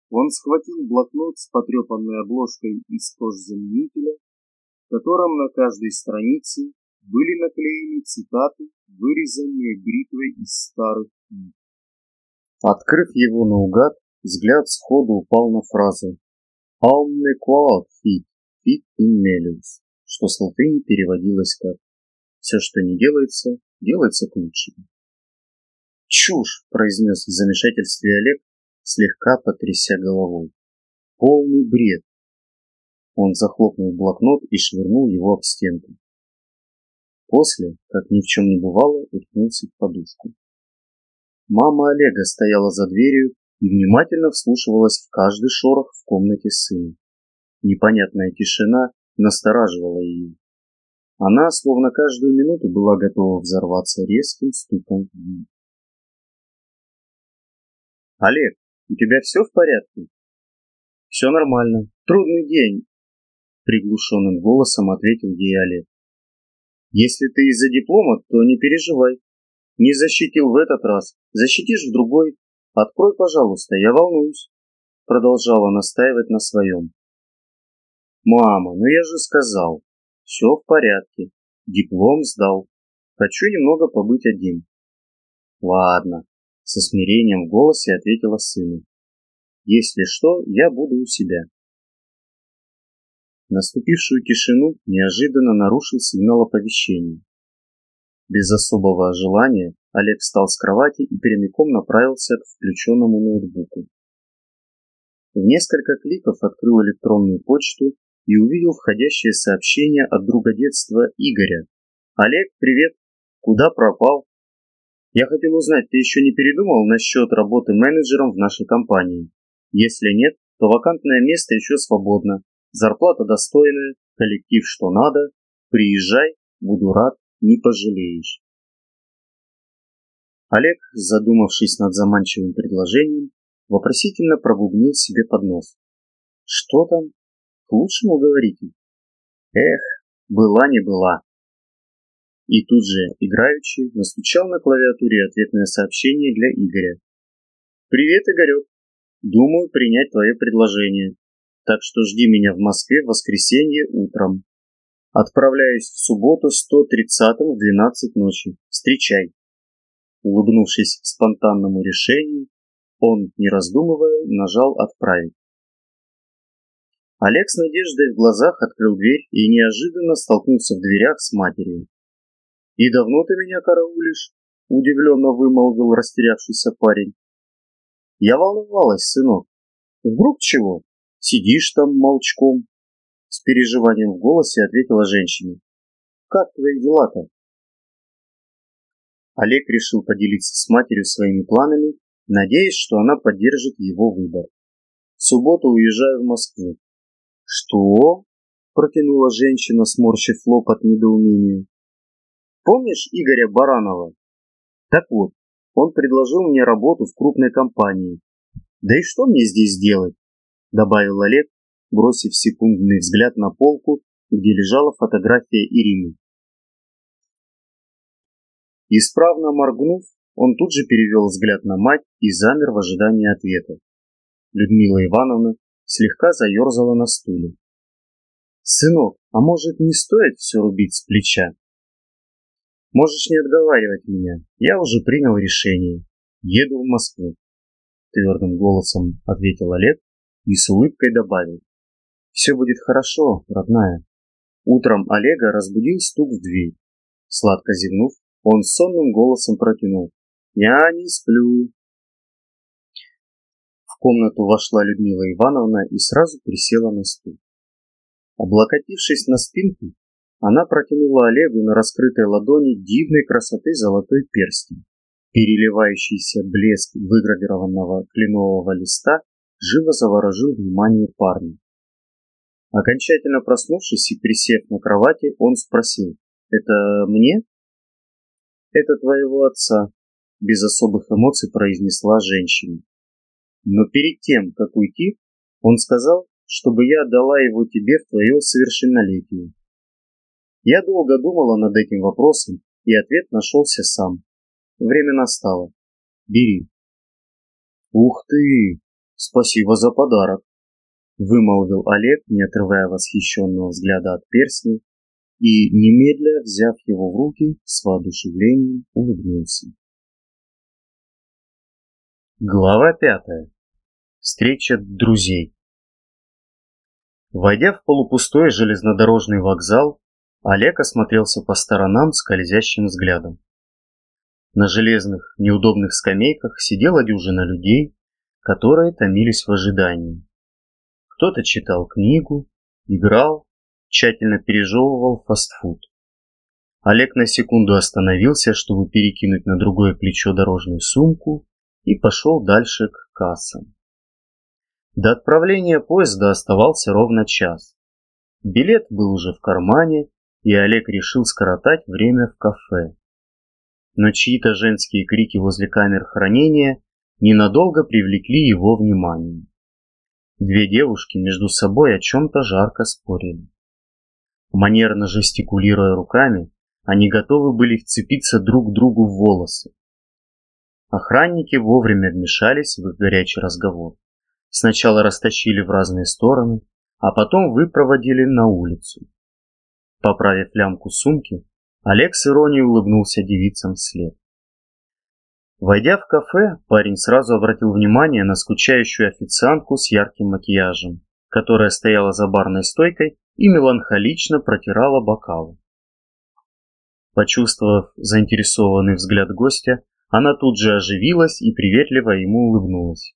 он схватил блокнот с потрепанной обложкой из кожзаменителя, в котором на каждой странице были наклеены цитаты, вырезанные бритвой из старых книг. Открыв его наугад, взгляд сходу упал на фразу «Omne quod fit, fit in melius», что с латыни переводилось как «Все, что не делается, делается к лучшему». «Чушь!» – произнес в замешательстве Олег, слегка потряся головой. «Полный бред!» Он захлопнул блокнот и швырнул его об стенку. После, как ни в чем не бывало, уткнулся в подушку. Мама Олега стояла за дверью и внимательно вслушивалась в каждый шорох в комнате сына. Непонятная тишина настораживала ее. Она, словно каждую минуту, была готова взорваться резким стуком в дверь. «Олег, у тебя все в порядке?» «Все нормально. Трудный день», — приглушенным голосом ответил ей Олег. «Если ты из-за диплома, то не переживай. Не защитил в этот раз, защитишь в другой. Открой, пожалуйста, я волнуюсь», — продолжала настаивать на своем. «Мама, ну я же сказал, все в порядке, диплом сдал. Хочу немного побыть один». «Ладно», — со смирением в голосе ответила сыну. «Если что, я буду у себя». Наступившую тишину неожиданно нарушил сигнал оповещения. Без особого желания Олег встал с кровати и прямиком направился к включенному ноутбуку. В несколько кликов открыл электронную почту и увидел входящее сообщение от друга детства Игоря. «Олег, привет! Куда пропал? Я хотел узнать, ты еще не передумал насчет работы менеджером в нашей компании? Если нет, то вакантное место еще свободно, зарплата достойная, коллектив что надо, приезжай, буду рад, не пожалеешь». Олег, задумавшись над заманчивым предложением, вопросительно пробубнил себе под нос. «Что там? К лучшему говорите. Эх, была не была. И тут же, играючи, настучал на клавиатуре ответное сообщение для Игоря. «Привет, Игорек. Думаю принять твое предложение. Так что жди меня в Москве в воскресенье утром. Отправляюсь в субботу 130 в 12 ночи. Встречай». Улыбнувшись спонтанному решению, он, не раздумывая, нажал «Отправить». Олег с надеждой в глазах открыл дверь и неожиданно столкнулся в дверях с матерью. «И давно ты меня караулишь?» – удивленно вымолвил растерявшийся парень. «Я волновалась, сынок. Вдруг чего? Сидишь там молчком?» С переживанием в голосе ответила женщина. «Как твои дела-то?» Олег решил поделиться с матерью своими планами, надеясь, что она поддержит его выбор. В субботу уезжаю в Москву. «Что?» – протянула женщина, сморщив лоб от недоумения. «Помнишь Игоря Баранова?» «Так вот, он предложил мне работу в крупной компании. Да и что мне здесь делать?» – добавил Олег, бросив секундный взгляд на полку, где лежала фотография Ирины. Исправно моргнув, он тут же перевел взгляд на мать и замер в ожидании ответа. Людмила Ивановна слегка заерзала на стуле. «Сынок, а может не стоит все рубить с плеча?» «Можешь не отговаривать меня, я уже принял решение. Еду в Москву», — твердым голосом ответил Олег и с улыбкой добавил. «Все будет хорошо, родная». Утром Олега разбудил стук в дверь. Сладко зевнув, он сонным голосом протянул. «Я не сплю, в комнату вошла Людмила Ивановна и сразу присела на стул. Облокотившись на спинку, она протянула Олегу на раскрытой ладони дивной красоты золотой перстень. Переливающийся блеск выгравированного кленового листа живо заворожил внимание парня. Окончательно проснувшись и присев на кровати, он спросил, «Это мне?» «Это твоего отца», — без особых эмоций произнесла женщина. Но перед тем, как уйти, он сказал, чтобы я отдала его тебе в твое совершеннолетие. Я долго думала над этим вопросом, и ответ нашелся сам. Время настало. Бери. Ух ты! Спасибо за подарок. Вымолвил Олег, не отрывая восхищенного взгляда от перстня, и, немедля взяв его в руки, с воодушевлением улыбнулся. Глава пятая. Встреча друзей. Войдя в полупустой железнодорожный вокзал, Олег осмотрелся по сторонам скользящим взглядом. На железных, неудобных скамейках сидела дюжина людей, которые томились в ожидании. Кто-то читал книгу, играл, тщательно пережевывал фастфуд. Олег на секунду остановился, чтобы перекинуть на другое плечо дорожную сумку и пошел дальше к кассам. До отправления поезда оставался ровно час. Билет был уже в кармане, и Олег решил скоротать время в кафе. Но чьи-то женские крики возле камер хранения ненадолго привлекли его внимание. Две девушки между собой о чем-то жарко спорили. Манерно жестикулируя руками, они готовы были вцепиться друг другу в волосы. Охранники вовремя вмешались в их горячий разговор. Сначала растащили в разные стороны, а потом выпроводили на улицу. Поправив лямку сумки, Олег с иронией улыбнулся девицам вслед. Войдя в кафе, парень сразу обратил внимание на скучающую официантку с ярким макияжем, которая стояла за барной стойкой и меланхолично протирала бокалы. Почувствовав заинтересованный взгляд гостя, она тут же оживилась и приветливо ему улыбнулась.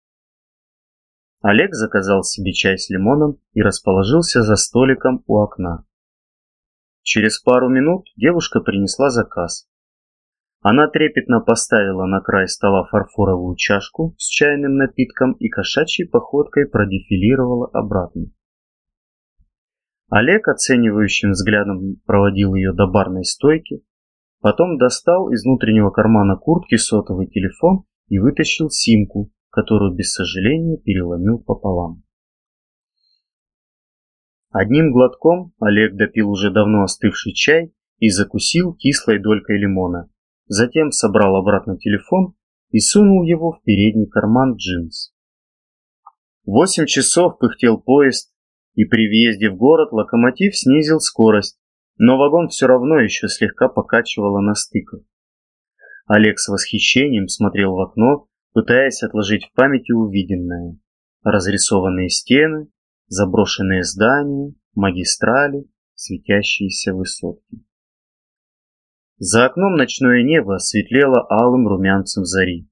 Олег заказал себе чай с лимоном и расположился за столиком у окна. Через пару минут девушка принесла заказ. Она трепетно поставила на край стола фарфоровую чашку с чайным напитком и кошачьей походкой продефилировала обратно. Олег оценивающим взглядом проводил ее до барной стойки, потом достал из внутреннего кармана куртки сотовый телефон и вытащил симку, которую без сожаления переломил пополам. Одним глотком Олег допил уже давно остывший чай и закусил кислой долькой лимона. Затем собрал обратно телефон и сунул его в передний карман джинс. Восемь часов пыхтел поезд, и при въезде в город локомотив снизил скорость, но вагон все равно еще слегка покачивало на стыках. Олег с восхищением смотрел в окно, пытаясь отложить в памяти увиденное. Разрисованные стены, заброшенные здания, магистрали, светящиеся высотки. За окном ночное небо светлело алым румянцем зари.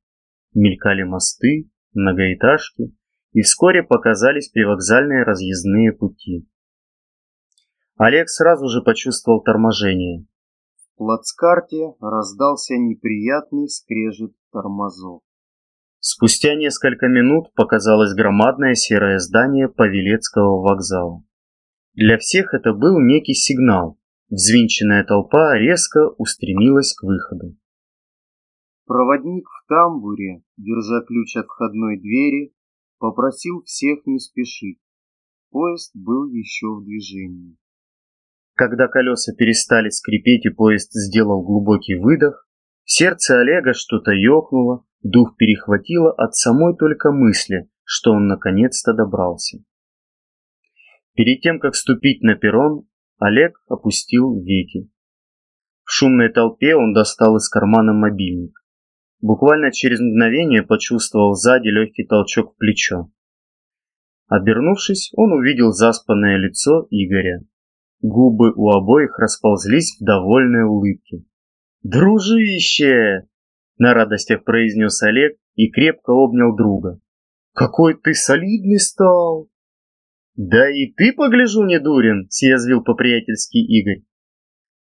Мелькали мосты, многоэтажки, и вскоре показались привокзальные разъездные пути. Олег сразу же почувствовал торможение. В плацкарте раздался неприятный скрежет тормозов. Спустя несколько минут показалось громадное серое здание Павелецкого вокзала. Для всех это был некий сигнал. Взвинченная толпа резко устремилась к выходу. Проводник в тамбуре, держа ключ от входной двери, попросил всех не спешить. Поезд был еще в движении. Когда колеса перестали скрипеть и поезд сделал глубокий выдох, в сердце Олега что-то ёкнуло, Дух перехватило от самой только мысли, что он наконец-то добрался. Перед тем, как ступить на перрон, Олег опустил веки. В шумной толпе он достал из кармана мобильник. Буквально через мгновение почувствовал сзади легкий толчок в плечо. Обернувшись, он увидел заспанное лицо Игоря. Губы у обоих расползлись в довольной улыбке. «Дружище!» На радостях произнес Олег и крепко обнял друга. «Какой ты солидный стал!» «Да и ты, погляжу, не дурен!» – съязвил по-приятельски Игорь.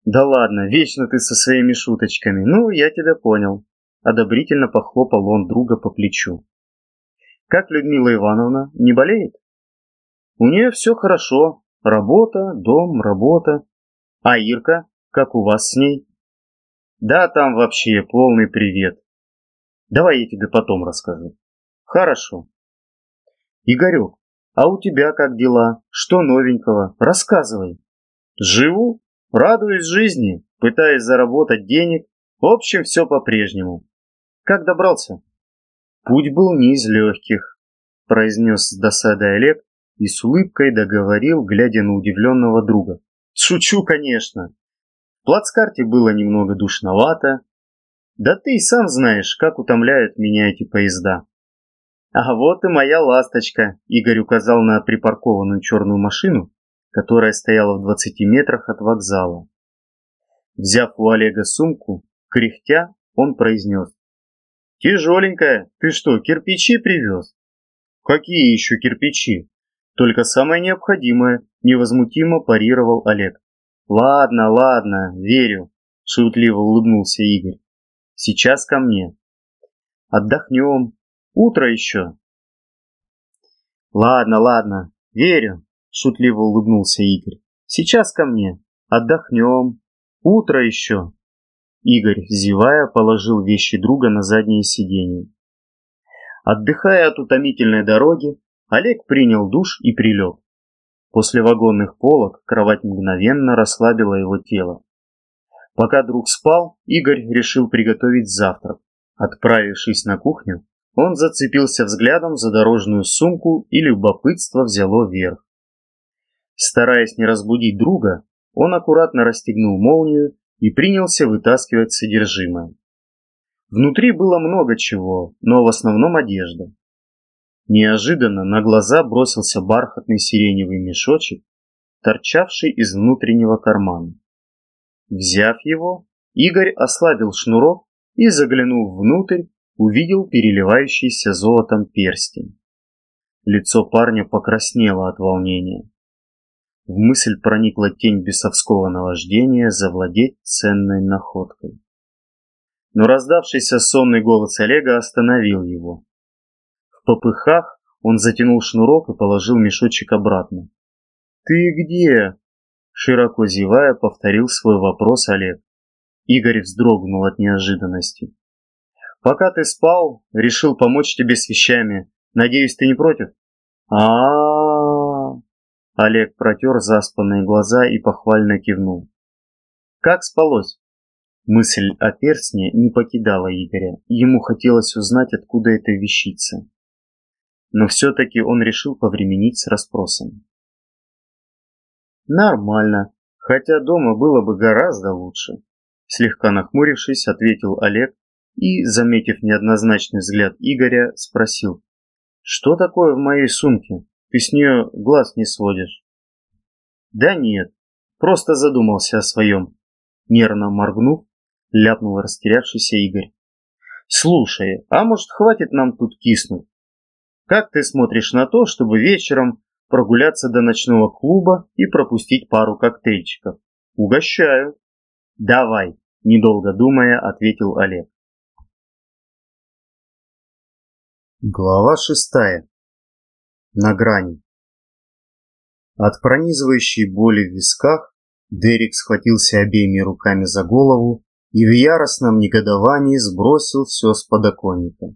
«Да ладно, вечно ты со своими шуточками. Ну, я тебя понял». Одобрительно похлопал он друга по плечу. «Как Людмила Ивановна, не болеет?» «У нее все хорошо. Работа, дом, работа. А Ирка, как у вас с ней?» Да, там вообще полный привет. Давай я тебе потом расскажу. Хорошо. Игорек, а у тебя как дела? Что новенького? Рассказывай. Живу? Радуюсь жизни, пытаясь заработать денег. В общем, все по-прежнему. Как добрался? Путь был не из легких, произнес с досадой Олег и с улыбкой договорил, глядя на удивленного друга. Шучу, конечно. В плацкарте было немного душновато. Да ты и сам знаешь, как утомляют меня эти поезда. А вот и моя ласточка, Игорь указал на припаркованную черную машину, которая стояла в 20 метрах от вокзала. Взяв у Олега сумку, кряхтя, он произнес. «Тяжеленькая, ты что, кирпичи привез?» «Какие еще кирпичи?» «Только самое необходимое», – невозмутимо парировал Олег. «Ладно, ладно, верю», – шутливо улыбнулся Игорь. «Сейчас ко мне». «Отдохнем. Утро еще». «Ладно, ладно, верю», – шутливо улыбнулся Игорь. «Сейчас ко мне. Отдохнем. Утро еще». Игорь, зевая, положил вещи друга на заднее сиденье. Отдыхая от утомительной дороги, Олег принял душ и прилег. После вагонных полок кровать мгновенно расслабила его тело. Пока друг спал, Игорь решил приготовить завтрак. Отправившись на кухню, он зацепился взглядом за дорожную сумку и любопытство взяло верх. Стараясь не разбудить друга, он аккуратно расстегнул молнию и принялся вытаскивать содержимое. Внутри было много чего, но в основном одежда. Неожиданно на глаза бросился бархатный сиреневый мешочек, торчавший из внутреннего кармана. Взяв его, Игорь ослабил шнурок и, заглянув внутрь, увидел переливающийся золотом перстень. Лицо парня покраснело от волнения. В мысль проникла тень бесовского наваждения завладеть ценной находкой. Но раздавшийся сонный голос Олега остановил его. Попыхах он затянул шнурок и положил мешочек обратно. «Ты где?» Широко зевая, повторил свой вопрос Олег. Игорь вздрогнул от неожиданности. «Пока ты спал, решил помочь тебе с вещами. Надеюсь, ты не против?» -а, Олег протер заспанные глаза и похвально кивнул. «Как спалось?» Мысль о перстне не покидала Игоря. Ему хотелось узнать, откуда эта вещица но все-таки он решил повременить с расспросами. Нормально, хотя дома было бы гораздо лучше. Слегка нахмурившись, ответил Олег и, заметив неоднозначный взгляд Игоря, спросил. Что такое в моей сумке? Ты с нее глаз не сводишь. Да нет, просто задумался о своем. Нервно моргнув, ляпнул растерявшийся Игорь. Слушай, а может хватит нам тут киснуть? Как ты смотришь на то, чтобы вечером прогуляться до ночного клуба и пропустить пару коктейльчиков? Угощаю. Давай, недолго думая, ответил Олег. Глава шестая. На грани. От пронизывающей боли в висках Дерек схватился обеими руками за голову и в яростном негодовании сбросил все с подоконника.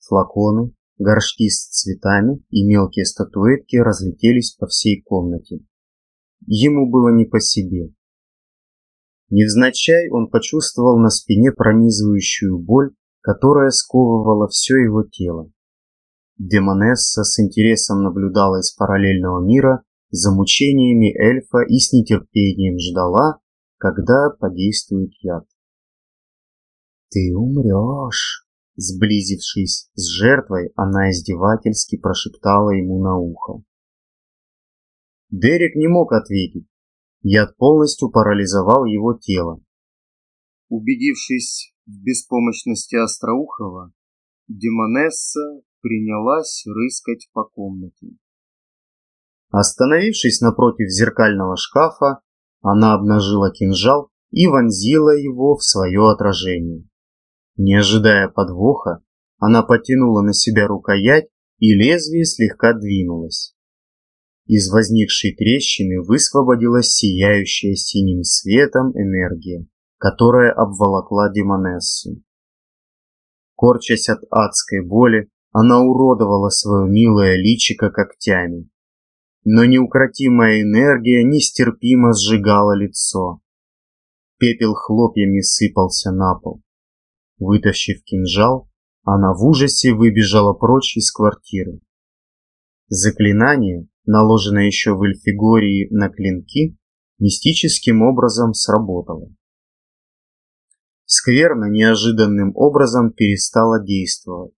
Флаконы, Горшки с цветами и мелкие статуэтки разлетелись по всей комнате. Ему было не по себе. Невзначай он почувствовал на спине пронизывающую боль, которая сковывала все его тело. Демонесса с интересом наблюдала из параллельного мира за мучениями эльфа и с нетерпением ждала, когда подействует яд. «Ты умрешь!» Сблизившись с жертвой, она издевательски прошептала ему на ухо. Дерек не мог ответить. Яд полностью парализовал его тело. Убедившись в беспомощности Остроухова, Демонесса принялась рыскать по комнате. Остановившись напротив зеркального шкафа, она обнажила кинжал и вонзила его в свое отражение. Не ожидая подвоха, она потянула на себя рукоять, и лезвие слегка двинулось. Из возникшей трещины высвободилась сияющая синим светом энергия, которая обволокла Демонессу. Корчась от адской боли, она уродовала свое милое личико когтями. но неукротимая энергия нестерпимо сжигала лицо. Пепел хлопьями сыпался на пол. Вытащив кинжал, она в ужасе выбежала прочь из квартиры. Заклинание, наложенное еще в Эльфигории на клинки, мистическим образом сработало. Скверно неожиданным образом перестала действовать.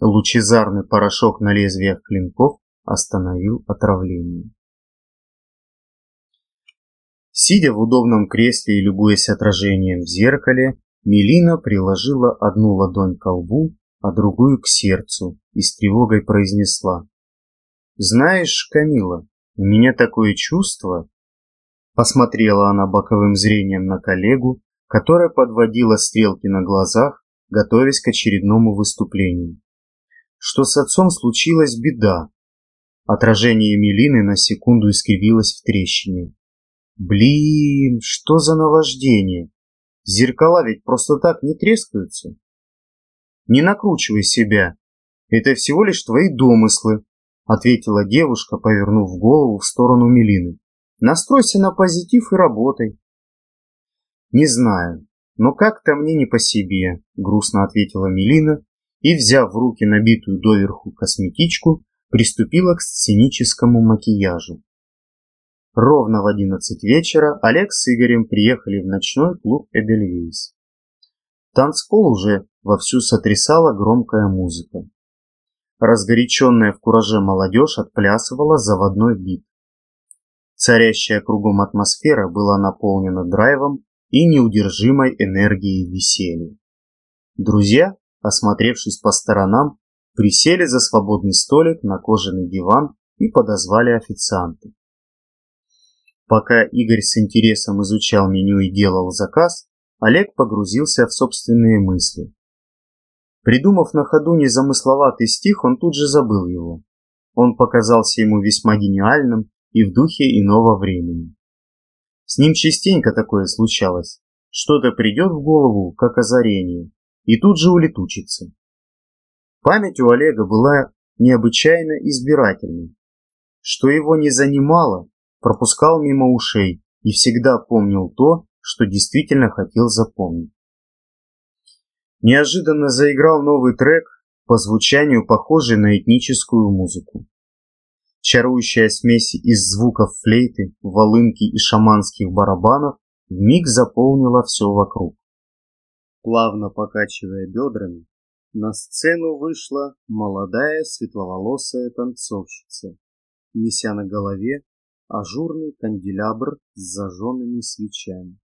Лучезарный порошок на лезвиях клинков остановил отравление. Сидя в удобном кресле и любуясь отражением в зеркале, Мелина приложила одну ладонь к лбу, а другую к сердцу и с тревогой произнесла. «Знаешь, Камила, у меня такое чувство...» Посмотрела она боковым зрением на коллегу, которая подводила стрелки на глазах, готовясь к очередному выступлению. Что с отцом случилась беда. Отражение Мелины на секунду искривилось в трещине. Блин, что за наваждение? Зеркала ведь просто так не трескаются. Не накручивай себя. Это всего лишь твои домыслы, ответила девушка, повернув голову в сторону Мелины. Настройся на позитив и работай. Не знаю, но как-то мне не по себе, грустно ответила Мелина и, взяв в руки набитую доверху косметичку, приступила к сценическому макияжу. Ровно в 11 вечера Олег с Игорем приехали в ночной клуб «Эдельвейс». Танцпол уже вовсю сотрясала громкая музыка. Разгоряченная в кураже молодежь отплясывала заводной бит. Царящая кругом атмосфера была наполнена драйвом и неудержимой энергией веселья. Друзья, осмотревшись по сторонам, присели за свободный столик на кожаный диван и подозвали официанта. Пока Игорь с интересом изучал меню и делал заказ, Олег погрузился в собственные мысли. Придумав на ходу незамысловатый стих, он тут же забыл его. Он показался ему весьма гениальным и в духе иного времени. С ним частенько такое случалось. Что-то придет в голову, как озарение, и тут же улетучится. Память у Олега была необычайно избирательной. Что его не занимало, пропускал мимо ушей и всегда помнил то, что действительно хотел запомнить. Неожиданно заиграл новый трек, по звучанию похожий на этническую музыку. Чарующая смесь из звуков флейты, волынки и шаманских барабанов вмиг заполнила все вокруг. Плавно покачивая бедрами, на сцену вышла молодая светловолосая танцовщица, неся на голове ажурный канделябр с зажженными свечами.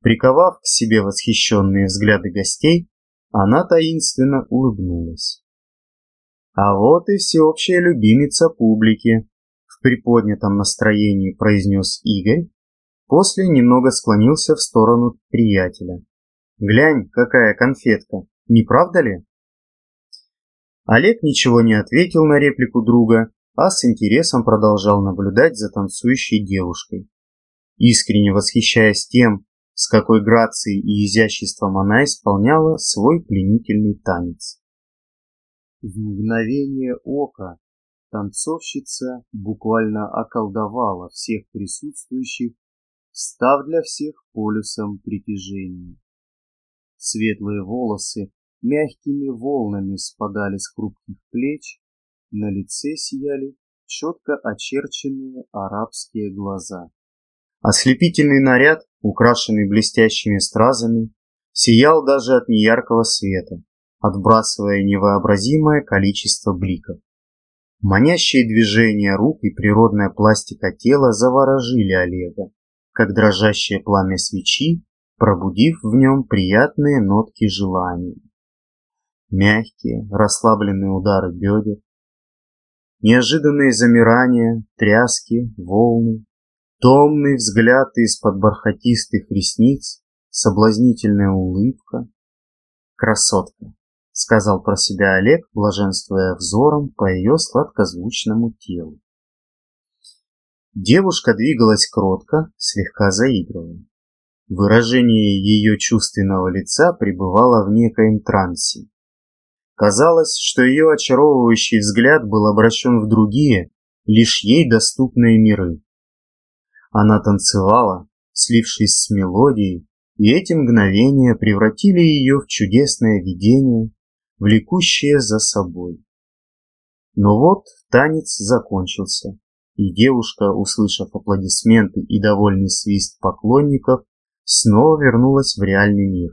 Приковав к себе восхищенные взгляды гостей, она таинственно улыбнулась. А вот и всеобщая любимица публики, в приподнятом настроении произнес Игорь, после немного склонился в сторону приятеля. Глянь, какая конфетка, не правда ли? Олег ничего не ответил на реплику друга, а с интересом продолжал наблюдать за танцующей девушкой. Искренне восхищаясь тем, с какой грацией и изяществом она исполняла свой пленительный танец. В мгновение ока танцовщица буквально околдовала всех присутствующих, став для всех полюсом притяжения. Светлые волосы мягкими волнами спадали с хрупких плеч, на лице сияли четко очерченные арабские глаза. Ослепительный наряд, украшенный блестящими стразами, сиял даже от неяркого света, отбрасывая невообразимое количество бликов. Манящие движения рук и природная пластика тела заворожили Олега, как дрожащее пламя свечи пробудив в нем приятные нотки желания. Мягкие, расслабленные удары бедер, неожиданные замирания, тряски, волны, томный взгляд из-под бархатистых ресниц, соблазнительная улыбка. «Красотка», — сказал про себя Олег, блаженствуя взором по ее сладкозвучному телу. Девушка двигалась кротко, слегка заигрывая. Выражение ее чувственного лица пребывало в некоем трансе. Казалось, что ее очаровывающий взгляд был обращен в другие, лишь ей доступные миры. Она танцевала, слившись с мелодией, и эти мгновения превратили ее в чудесное видение, влекущее за собой. Но вот танец закончился, и девушка, услышав аплодисменты и довольный свист поклонников, снова вернулась в реальный мир.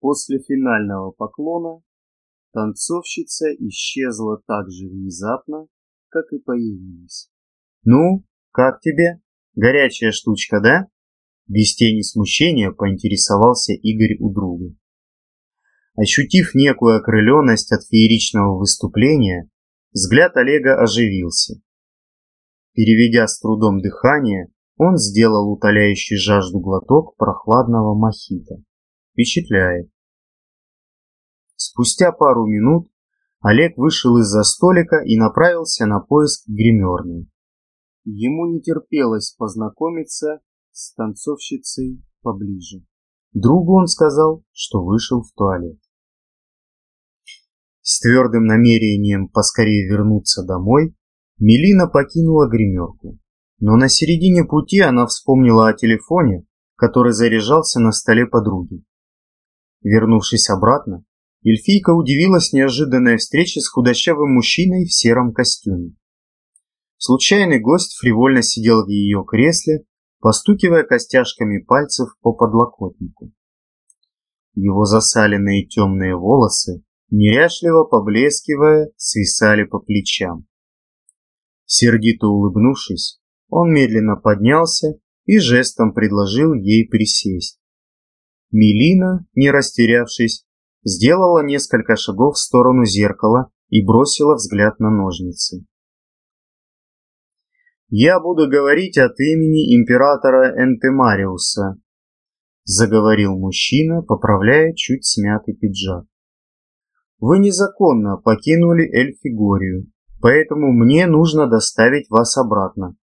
После финального поклона танцовщица исчезла так же внезапно, как и появилась. «Ну, как тебе? Горячая штучка, да?» Без тени смущения поинтересовался Игорь у друга. Ощутив некую окрыленность от фееричного выступления, взгляд Олега оживился. Переведя с трудом дыхание, он сделал утоляющий жажду глоток прохладного мохито. Впечатляет. Спустя пару минут Олег вышел из-за столика и направился на поиск гримерной. Ему не терпелось познакомиться с танцовщицей поближе. Другу он сказал, что вышел в туалет. С твердым намерением поскорее вернуться домой, Мелина покинула гримерку. Но на середине пути она вспомнила о телефоне, который заряжался на столе подруги. Вернувшись обратно, эльфийка удивилась неожиданной встрече с худощавым мужчиной в сером костюме. Случайный гость фривольно сидел в ее кресле, постукивая костяшками пальцев по подлокотнику. Его засаленные темные волосы, неряшливо поблескивая, свисали по плечам. Сердито улыбнувшись, он медленно поднялся и жестом предложил ей присесть. Мелина, не растерявшись, сделала несколько шагов в сторону зеркала и бросила взгляд на ножницы. «Я буду говорить от имени императора Энтемариуса», заговорил мужчина, поправляя чуть смятый пиджак. «Вы незаконно покинули Эльфигорию, поэтому мне нужно доставить вас обратно».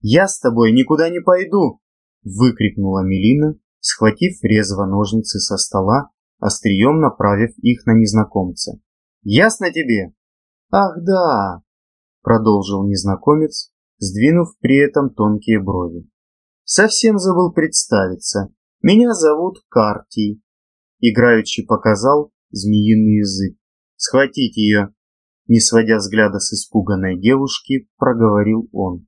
«Я с тобой никуда не пойду!» выкрикнула Мелина, схватив резво ножницы со стола, острием направив их на незнакомца. «Ясно тебе?» «Ах да!» продолжил незнакомец, сдвинув при этом тонкие брови. Совсем забыл представиться. Меня зовут Карти. Играючи показал змеиный язык. Схватить ее, не сводя взгляда с испуганной девушки, проговорил он.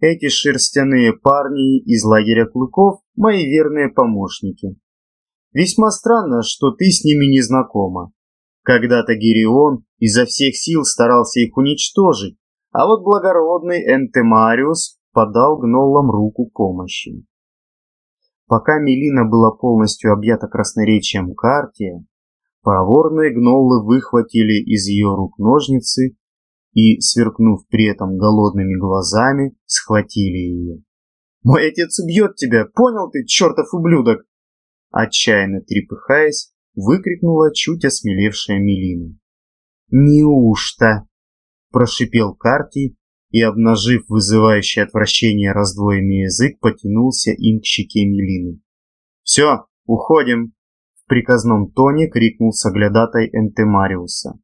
Эти шерстяные парни из лагеря клыков – мои верные помощники. Весьма странно, что ты с ними не знакома. Когда-то Гирион изо всех сил старался их уничтожить, а вот благородный Энтемариус подал гноллам руку помощи. Пока Мелина была полностью объята красноречием Картия, проворные гноллы выхватили из ее рук ножницы и, сверкнув при этом голодными глазами, схватили ее. «Мой отец убьет тебя, понял ты, чертов ублюдок!» Отчаянно трепыхаясь, выкрикнула чуть осмелевшая Мелина. «Неужто?» – прошипел Карти и, обнажив вызывающее отвращение раздвоенный язык, потянулся им к щеке Мелины. «Все, уходим!» – в приказном тоне крикнул соглядатай Энтемариуса.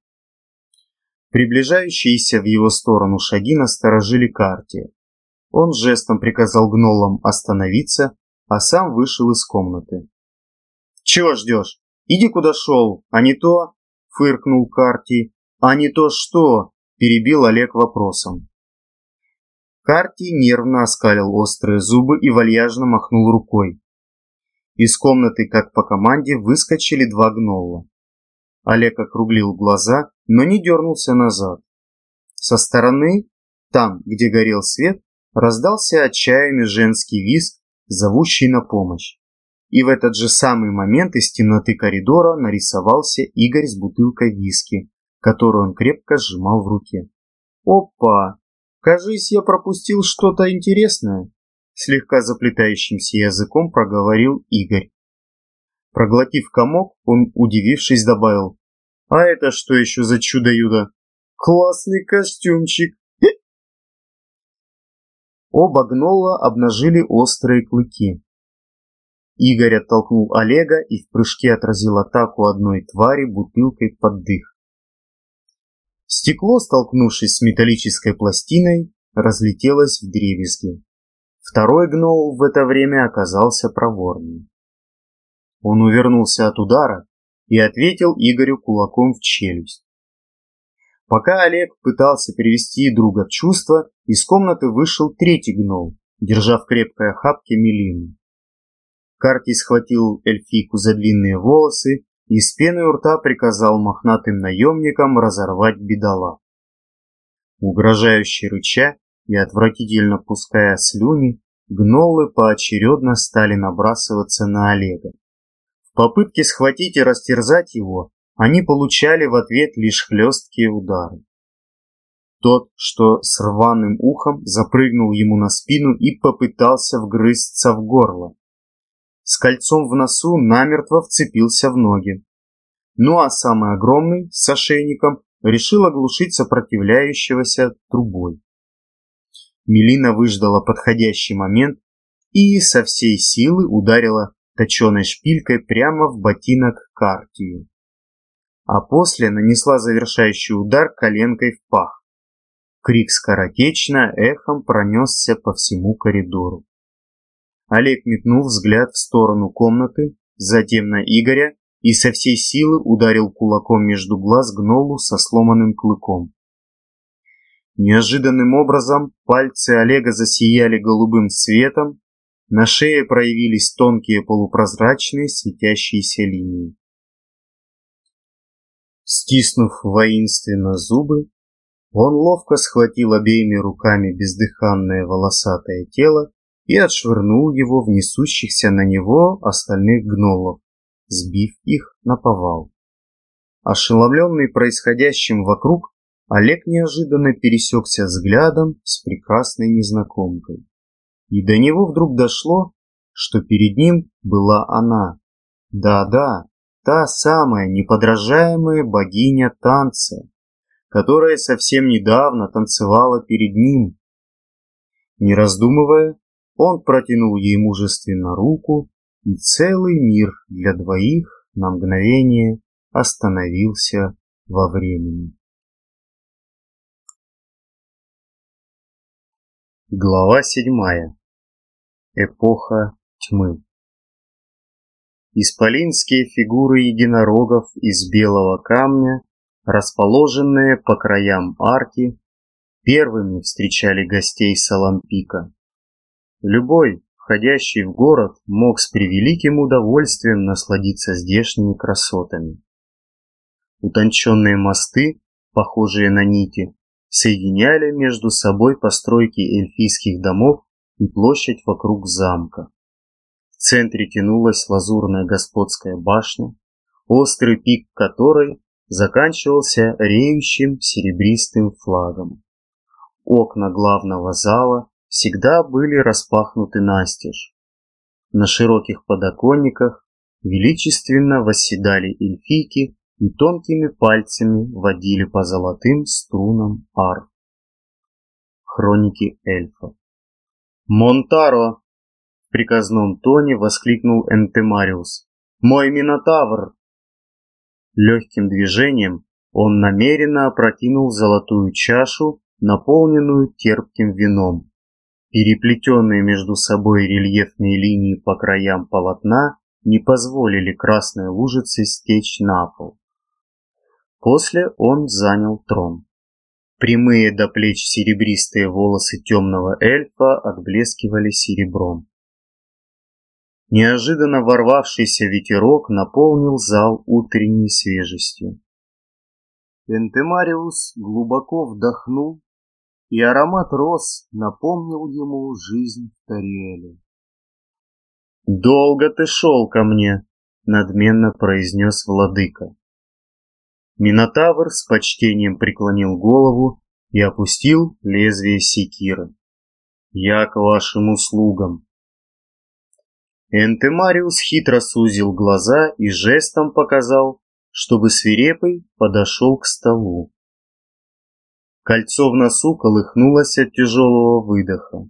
Приближающиеся в его сторону шаги насторожили Карти. Он жестом приказал гнолам остановиться, а сам вышел из комнаты. «Чего ждешь? Иди куда шел, а не то, фыркнул Карти. А не то что? перебил Олег вопросом. Карти нервно оскалил острые зубы и вальяжно махнул рукой. Из комнаты, как по команде, выскочили два гнолла. Олег округлил глаза, но не дернулся назад. Со стороны, там, где горел свет, раздался отчаянный женский визг, зовущий на помощь. И в этот же самый момент из темноты коридора нарисовался Игорь с бутылкой виски, которую он крепко сжимал в руке. «Опа! Кажись, я пропустил что-то интересное!» Слегка заплетающимся языком проговорил Игорь. Проглотив комок, он, удивившись, добавил. «А это что еще за чудо-юдо? Классный костюмчик!» Оба гнола обнажили острые клыки. Игорь оттолкнул Олега и в прыжке отразил атаку одной твари бутылкой под дых. Стекло, столкнувшись с металлической пластиной, разлетелось в дребезги. Второй гнол в это время оказался проворнее. Он увернулся от удара и ответил Игорю кулаком в челюсть. Пока Олег пытался привести друга в чувство, из комнаты вышел третий гнол, держа в крепкой охапке Мелину. Карти схватил эльфийку за длинные волосы и с пеной у рта приказал мохнатым наемникам разорвать бедола. Угрожающе рыча и отвратительно пуская слюни, гнолы поочередно стали набрасываться на Олега. В попытке схватить и растерзать его, они получали в ответ лишь хлесткие удары. Тот, что с рваным ухом, запрыгнул ему на спину и попытался вгрызться в горло. С кольцом в носу намертво вцепился в ноги. Ну а самый огромный, с ошейником, решил оглушить сопротивляющегося трубой. Мелина выждала подходящий момент и со всей силы ударила точеной шпилькой прямо в ботинок Картию. А после нанесла завершающий удар коленкой в пах. Крик скоротечно эхом пронесся по всему коридору. Олег метнул взгляд в сторону комнаты, затем на Игоря и со всей силы ударил кулаком между глаз гнолу со сломанным клыком. Неожиданным образом пальцы Олега засияли голубым светом, на шее проявились тонкие полупрозрачные светящиеся линии. Стиснув воинственно зубы, он ловко схватил обеими руками бездыханное волосатое тело и отшвырнул его в несущихся на него остальных гнолов, сбив их на повал. Ошеломленный происходящим вокруг, Олег неожиданно пересекся взглядом с прекрасной незнакомкой. И до него вдруг дошло, что перед ним была она. Да-да, та самая неподражаемая богиня танца, которая совсем недавно танцевала перед ним. Не раздумывая, он протянул ей мужественно руку, и целый мир для двоих на мгновение остановился во времени. Глава седьмая. Эпоха тьмы. Исполинские фигуры единорогов из белого камня, расположенные по краям арки, первыми встречали гостей Салампика. Любой, входящий в город, мог с превеликим удовольствием насладиться здешними красотами. Утонченные мосты, похожие на нити, соединяли между собой постройки эльфийских домов и площадь вокруг замка. В центре тянулась лазурная господская башня, острый пик которой заканчивался реющим серебристым флагом. Окна главного зала всегда были распахнуты настежь. На широких подоконниках величественно восседали эльфийки и тонкими пальцами водили по золотым струнам арф. Хроники эльфов. «Монтаро!» В приказном тоне воскликнул Энтемариус. «Мой Минотавр!» Легким движением он намеренно опрокинул золотую чашу, наполненную терпким вином. Переплетенные между собой рельефные линии по краям полотна не позволили красной лужице стечь на пол. После он занял трон. Прямые до плеч серебристые волосы темного эльфа отблескивали серебром. Неожиданно ворвавшийся ветерок наполнил зал утренней свежестью. Энтемариус глубоко вдохнул, и аромат роз напомнил ему жизнь в Тариэле. «Долго ты шел ко мне», — надменно произнес владыка. Минотавр с почтением преклонил голову и опустил лезвие секиры. «Я к вашим услугам!» Энтемариус хитро сузил глаза и жестом показал, чтобы свирепый подошел к столу. Кольцо в носу колыхнулось от тяжелого выдоха.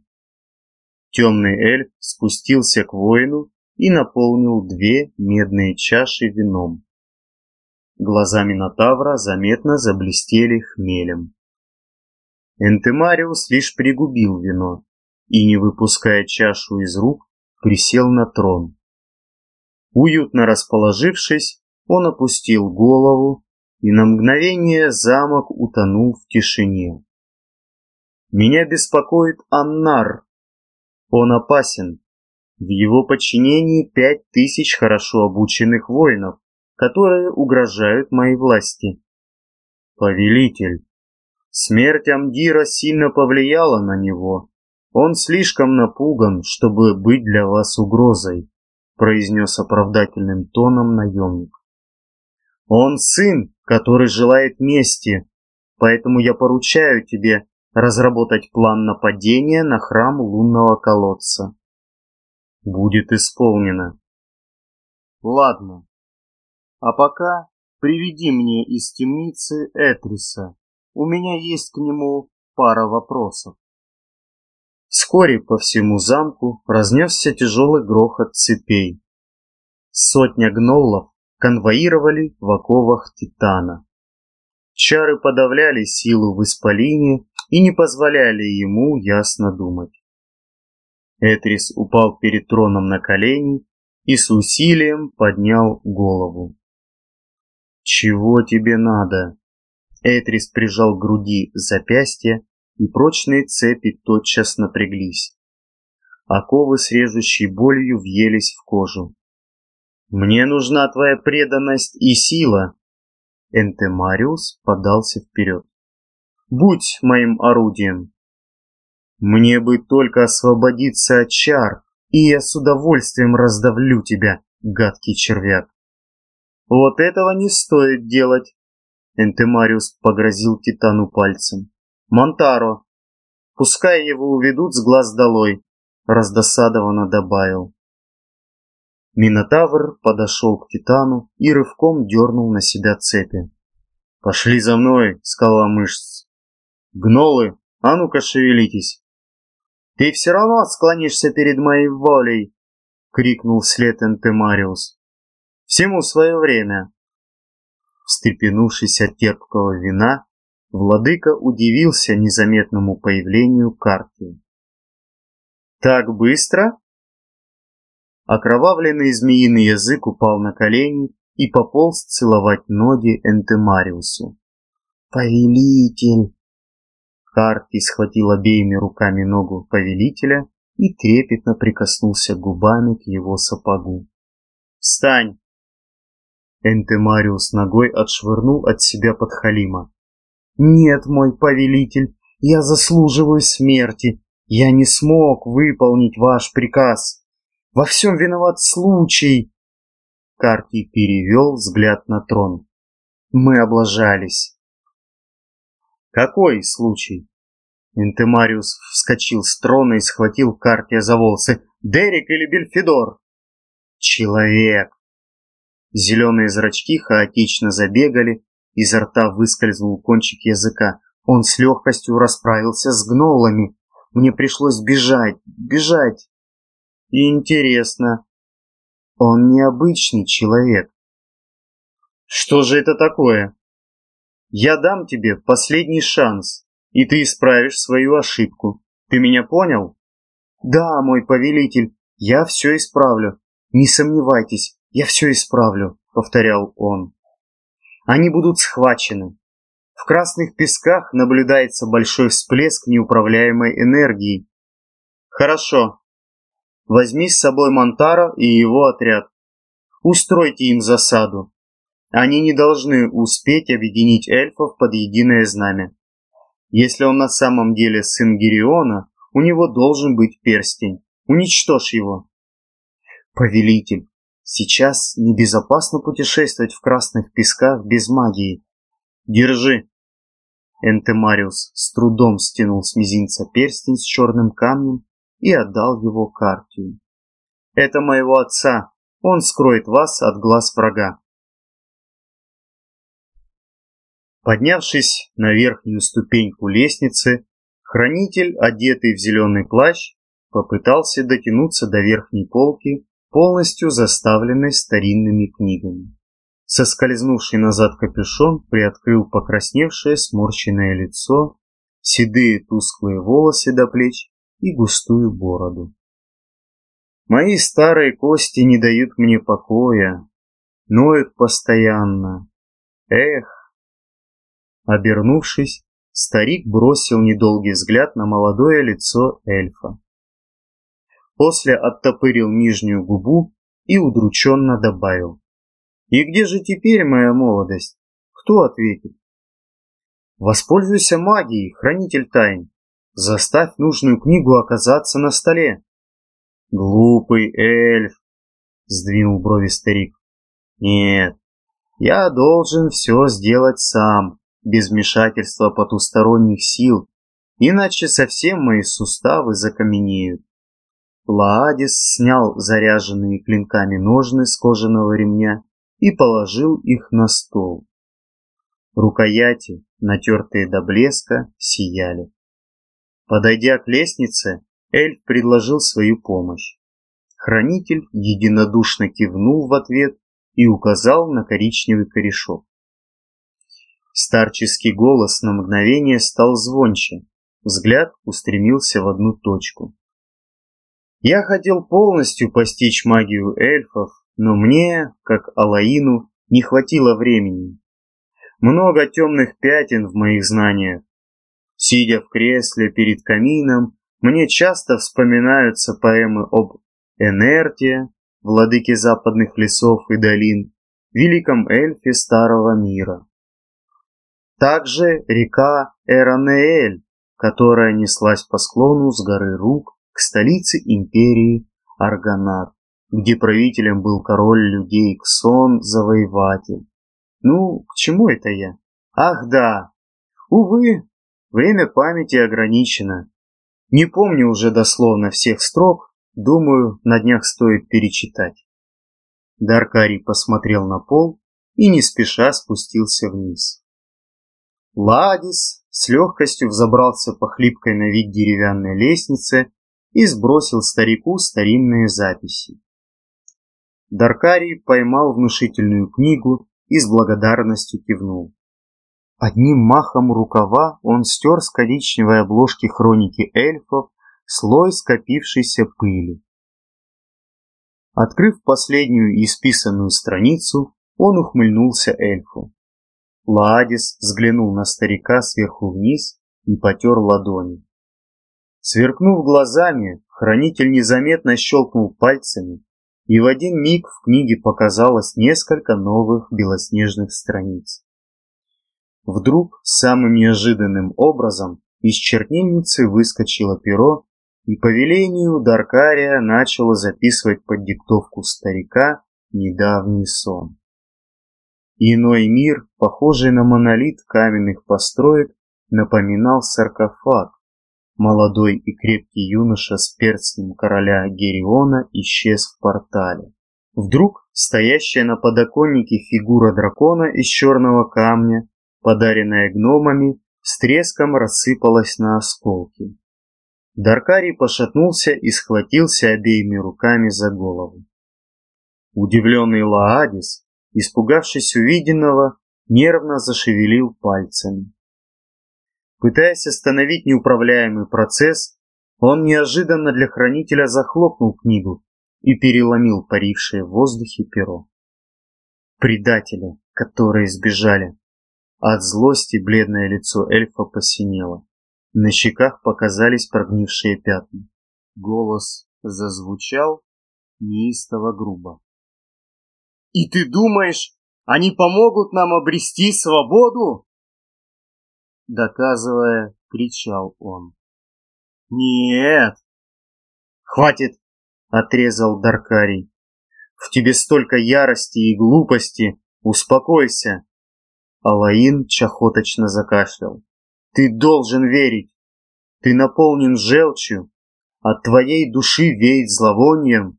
Темный эльф спустился к воину и наполнил две медные чаши вином. Глаза Минотавра заметно заблестели хмелем. Энтемариус лишь пригубил вино и, не выпуская чашу из рук, присел на трон. Уютно расположившись, он опустил голову, и на мгновение замок утонул в тишине. Меня беспокоит Аннар. Он опасен. В его подчинении пять тысяч хорошо обученных воинов, которые угрожают моей власти. Повелитель, смерть Амдира сильно повлияла на него. Он слишком напуган, чтобы быть для вас угрозой, произнес оправдательным тоном наемник. Он сын, который желает мести, поэтому я поручаю тебе разработать план нападения на храм лунного колодца. Будет исполнено. Ладно, а пока приведи мне из темницы Этриса. У меня есть к нему пара вопросов. Вскоре по всему замку разнесся тяжелый грохот цепей. Сотня гноллов конвоировали в оковах Титана. Чары подавляли силу в исполине и не позволяли ему ясно думать. Этрис упал перед троном на колени и с усилием поднял голову. «Чего тебе надо?» Этрис прижал к груди запястье, и прочные цепи тотчас напряглись. Оковы с режущей болью въелись в кожу. «Мне нужна твоя преданность и сила!» Энтемариус подался вперед. «Будь моим орудием!» «Мне бы только освободиться от чар, и я с удовольствием раздавлю тебя, гадкий червяк!» Вот этого не стоит делать. Энтемариус погрозил Титану пальцем. Монтаро, пускай его уведут с глаз долой, раздосадованно добавил. Минотавр подошел к Титану и рывком дернул на себя цепи. «Пошли за мной, скала мышц!» «Гнолы, а ну-ка шевелитесь!» «Ты все равно склонишься перед моей волей!» — крикнул вслед Энтемариус. Всему свое время. Встрепенувшись от терпкого вина, владыка удивился незаметному появлению карты. «Так быстро?» Окровавленный змеиный язык упал на колени и пополз целовать ноги Энтемариусу. «Повелитель!» Карти схватил обеими руками ногу повелителя и трепетно прикоснулся губами к его сапогу. «Встань!» Энтемариус ногой отшвырнул от себя подхалима. «Нет, мой повелитель, я заслуживаю смерти. Я не смог выполнить ваш приказ. Во всем виноват случай!» Каркий перевел взгляд на трон. «Мы облажались». «Какой случай?» Энтемариус вскочил с трона и схватил Каркия за волосы. «Дерек или Бельфидор?» «Человек!» Зеленые зрачки хаотично забегали, изо рта выскользнул кончик языка. Он с легкостью расправился с гнолами. Мне пришлось бежать, бежать. Интересно, он необычный человек. Что же это такое? Я дам тебе последний шанс, и ты исправишь свою ошибку. Ты меня понял? Да, мой повелитель, я все исправлю. Не сомневайтесь, «Я все исправлю», — повторял он. «Они будут схвачены. В красных песках наблюдается большой всплеск неуправляемой энергии. Хорошо. Возьми с собой Монтара и его отряд. Устройте им засаду. Они не должны успеть объединить эльфов под единое знамя. Если он на самом деле сын Гириона, у него должен быть перстень. Уничтожь его. Повелитель, Сейчас небезопасно путешествовать в красных песках без магии. Держи. Энтемариус с трудом стянул с мизинца перстень с черным камнем и отдал его Картию. Это моего отца. Он скроет вас от глаз врага. Поднявшись на верхнюю ступеньку лестницы, хранитель, одетый в зеленый плащ, попытался дотянуться до верхней полки полностью заставленной старинными книгами. Соскользнувший назад капюшон приоткрыл покрасневшее сморщенное лицо, седые тусклые волосы до плеч и густую бороду. Мои старые кости не дают мне покоя, ноют постоянно. Эх! Обернувшись, старик бросил недолгий взгляд на молодое лицо эльфа. После оттопырил нижнюю губу и удрученно добавил. «И где же теперь моя молодость? Кто ответит?» «Воспользуйся магией, хранитель тайн. Заставь нужную книгу оказаться на столе». «Глупый эльф!» — сдвинул брови старик. «Нет, я должен все сделать сам, без вмешательства потусторонних сил, иначе совсем мои суставы закаменеют. Лаадис снял заряженные клинками ножны с кожаного ремня и положил их на стол. Рукояти, натертые до блеска, сияли. Подойдя к лестнице, эльф предложил свою помощь. Хранитель единодушно кивнул в ответ и указал на коричневый корешок. Старческий голос на мгновение стал звонче, взгляд устремился в одну точку. Я хотел полностью постичь магию эльфов, но мне, как Алаину, не хватило времени. Много темных пятен в моих знаниях. Сидя в кресле перед камином, мне часто вспоминаются поэмы об Энерте, владыке западных лесов и долин, великом эльфе старого мира. Также река Эранеэль, которая неслась по склону с горы Рук к столице империи Арганат, где правителем был король людей Ксон Завоеватель. Ну, к чему это я? Ах да! Увы, время памяти ограничено. Не помню уже дословно всех строк, думаю, на днях стоит перечитать. Даркарий посмотрел на пол и не спеша спустился вниз. Ладис с легкостью взобрался по хлипкой на вид деревянной лестнице и сбросил старику старинные записи. Даркарий поймал внушительную книгу и с благодарностью кивнул. Одним махом рукава он стер с коричневой обложки хроники эльфов слой скопившейся пыли. Открыв последнюю исписанную страницу, он ухмыльнулся эльфу. Ладис взглянул на старика сверху вниз и потер ладони. Сверкнув глазами, хранитель незаметно щелкнул пальцами, и в один миг в книге показалось несколько новых белоснежных страниц. Вдруг самым неожиданным образом из чернильницы выскочило перо, и по велению Даркария начало записывать под диктовку старика недавний сон. Иной мир, похожий на монолит каменных построек, напоминал саркофаг, Молодой и крепкий юноша с перстнем короля Гериона исчез в портале. Вдруг стоящая на подоконнике фигура дракона из черного камня, подаренная гномами, с треском рассыпалась на осколки. Даркарий пошатнулся и схватился обеими руками за голову. Удивленный Лаадис, испугавшись увиденного, нервно зашевелил пальцами. Пытаясь остановить неуправляемый процесс, он неожиданно для хранителя захлопнул книгу и переломил парившее в воздухе перо. Предатели, которые сбежали. От злости бледное лицо эльфа посинело. На щеках показались прогнившие пятна. Голос зазвучал неистово грубо. «И ты думаешь, они помогут нам обрести свободу?» доказывая, кричал он. «Нет!» «Хватит!» — отрезал Даркарий. «В тебе столько ярости и глупости! Успокойся!» Алаин чахоточно закашлял. «Ты должен верить! Ты наполнен желчью, от твоей души веет зловонием.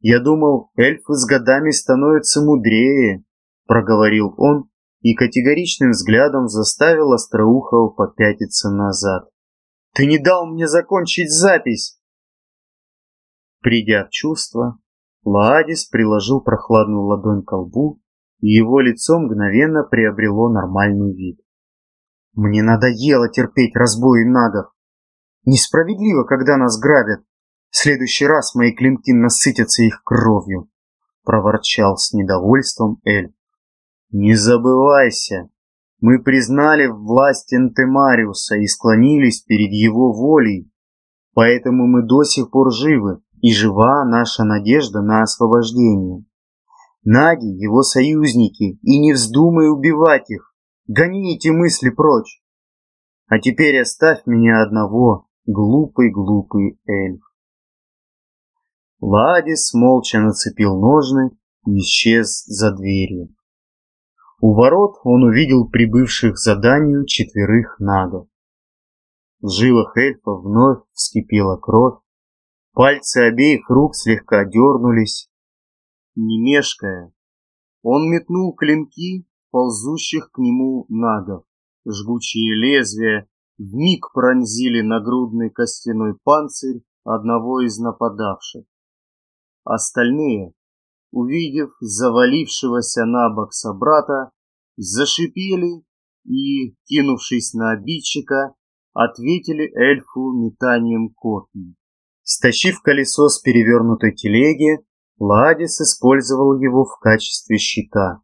Я думал, эльфы с годами становятся мудрее, проговорил он и категоричным взглядом заставил Остроухова попятиться назад. «Ты не дал мне закончить запись!» Придя в чувство, Лаадис приложил прохладную ладонь к лбу и его лицо мгновенно приобрело нормальный вид. «Мне надоело терпеть разбои нагов. Несправедливо, когда нас грабят. В следующий раз мои клинки насытятся их кровью», — проворчал с недовольством Эль. «Не забывайся, мы признали власть Энтемариуса и склонились перед его волей, поэтому мы до сих пор живы, и жива наша надежда на освобождение. Наги — его союзники, и не вздумай убивать их, гони эти мысли прочь. А теперь оставь меня одного, глупый-глупый эльф. Ладис молча нацепил ножны и исчез за дверью. У ворот он увидел прибывших заданию четверых нагов. В жилах эльфа вновь вскипела кровь, пальцы обеих рук слегка дернулись. Не мешкая, он метнул клинки ползущих к нему нагов. Жгучие лезвия вмиг пронзили нагрудный костяной панцирь одного из нападавших. Остальные, увидев завалившегося на бок собрата, зашипели и, кинувшись на обидчика, ответили эльфу метанием копий. Стащив колесо с перевернутой телеги, Ладис использовал его в качестве щита.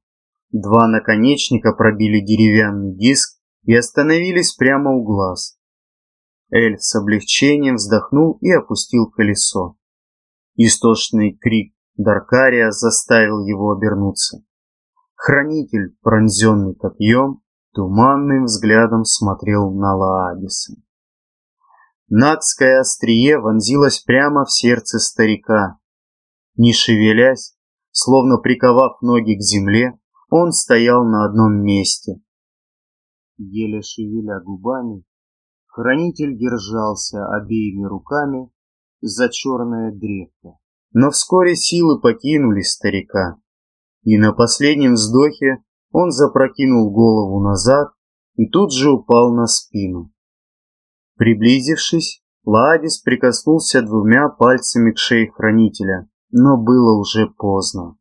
Два наконечника пробили деревянный диск и остановились прямо у глаз. Эльф с облегчением вздохнул и опустил колесо. Истошный крик Даркария заставил его обернуться. Хранитель, пронзенный копьем, туманным взглядом смотрел на Лаадиса. Нагское острие вонзилось прямо в сердце старика. Не шевелясь, словно приковав ноги к земле, он стоял на одном месте. Еле шевеля губами, хранитель держался обеими руками за черное древко. Но вскоре силы покинули старика, и на последнем вздохе он запрокинул голову назад и тут же упал на спину. Приблизившись, Ладис прикоснулся двумя пальцами к шее хранителя, но было уже поздно.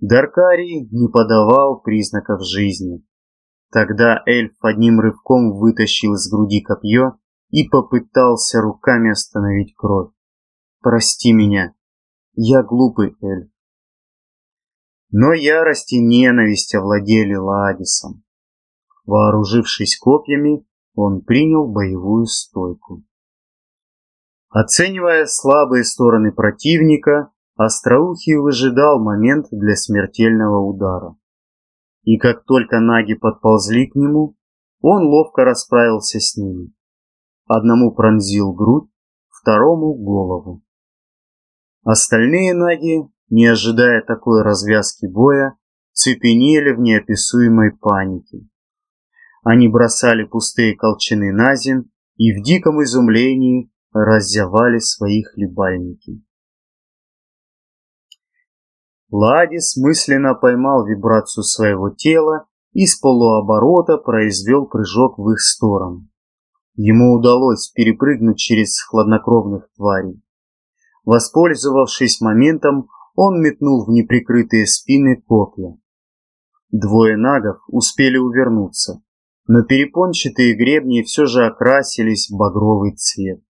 Даркарий не подавал признаков жизни. Тогда эльф одним рывком вытащил из груди копье и попытался руками остановить кровь. «Прости меня, я глупый эльф». Но ярость и ненависть овладели Ладисом. Вооружившись копьями, он принял боевую стойку. Оценивая слабые стороны противника, Остроухий выжидал момент для смертельного удара. И как только наги подползли к нему, он ловко расправился с ними. Одному пронзил грудь, второму — голову. Остальные наги не ожидая такой развязки боя, цепенели в неописуемой панике. Они бросали пустые колчаны на земь и в диком изумлении раззявали свои хлебальники. Ладис мысленно поймал вибрацию своего тела и с полуоборота произвел прыжок в их сторону. Ему удалось перепрыгнуть через хладнокровных тварей. Воспользовавшись моментом, он метнул в неприкрытые спины копья. Двое нагов успели увернуться, но перепончатые гребни все же окрасились в багровый цвет.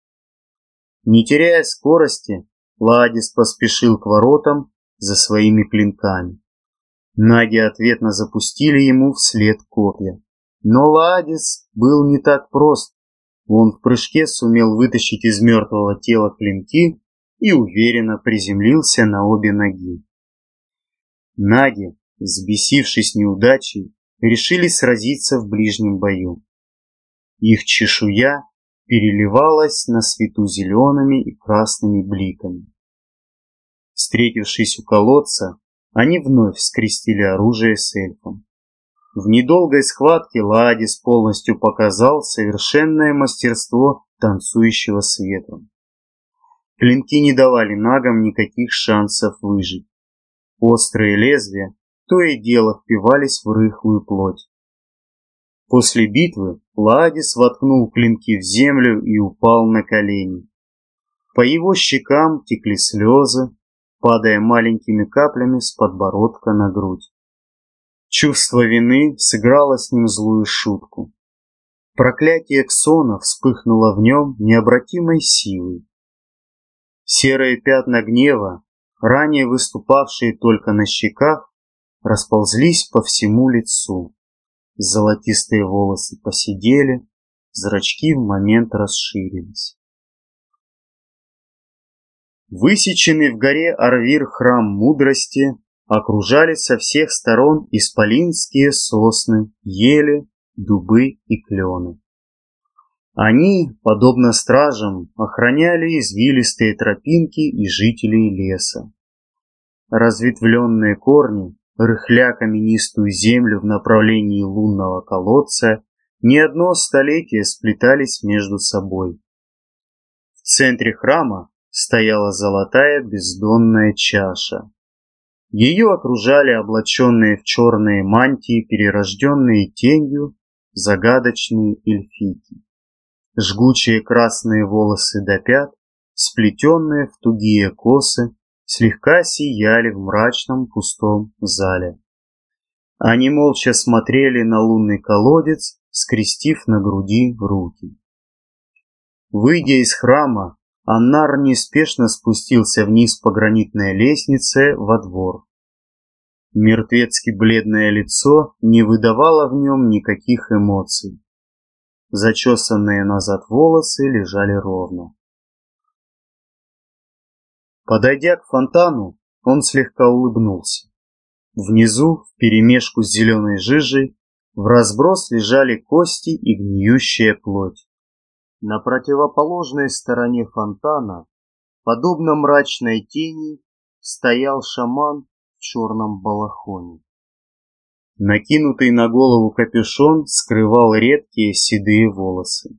Не теряя скорости, Ладис поспешил к воротам за своими клинками. Наги ответно запустили ему вслед копья. Но Ладис был не так прост. Он в прыжке сумел вытащить из мертвого тела клинки и уверенно приземлился на обе ноги. Наги, взбесившись неудачей, решили сразиться в ближнем бою. Их чешуя переливалась на свету зелеными и красными бликами. Встретившись у колодца, они вновь скрестили оружие с эльфом. В недолгой схватке Ладис полностью показал совершенное мастерство танцующего с ветром. Клинки не давали нагам никаких шансов выжить. Острые лезвия то и дело впивались в рыхлую плоть. После битвы Ладис воткнул клинки в землю и упал на колени. По его щекам текли слезы, падая маленькими каплями с подбородка на грудь. Чувство вины сыграло с ним злую шутку. Проклятие Ксона вспыхнуло в нем необратимой силой. Серые пятна гнева, ранее выступавшие только на щеках, расползлись по всему лицу. Золотистые волосы посидели, зрачки в момент расширились. Высеченный в горе Арвир храм мудрости окружали со всех сторон исполинские сосны, ели, дубы и клены. Они, подобно стражам, охраняли извилистые тропинки и жителей леса. Разветвленные корни, рыхля каменистую землю в направлении лунного колодца, не одно столетие сплетались между собой. В центре храма стояла золотая бездонная чаша. Ее окружали облаченные в черные мантии, перерожденные тенью, загадочные эльфики. Жгучие красные волосы до пят, сплетенные в тугие косы, слегка сияли в мрачном пустом зале. Они молча смотрели на лунный колодец, скрестив на груди руки. Выйдя из храма, Аннар неспешно спустился вниз по гранитной лестнице во двор. Мертвецки бледное лицо не выдавало в нем никаких эмоций. Зачесанные назад волосы лежали ровно. Подойдя к фонтану, он слегка улыбнулся. Внизу, вперемешку с зеленой жижей, в разброс лежали кости и гниющая плоть. На противоположной стороне фонтана, подобно мрачной тени, стоял шаман в черном балахоне. Накинутый на голову капюшон скрывал редкие седые волосы.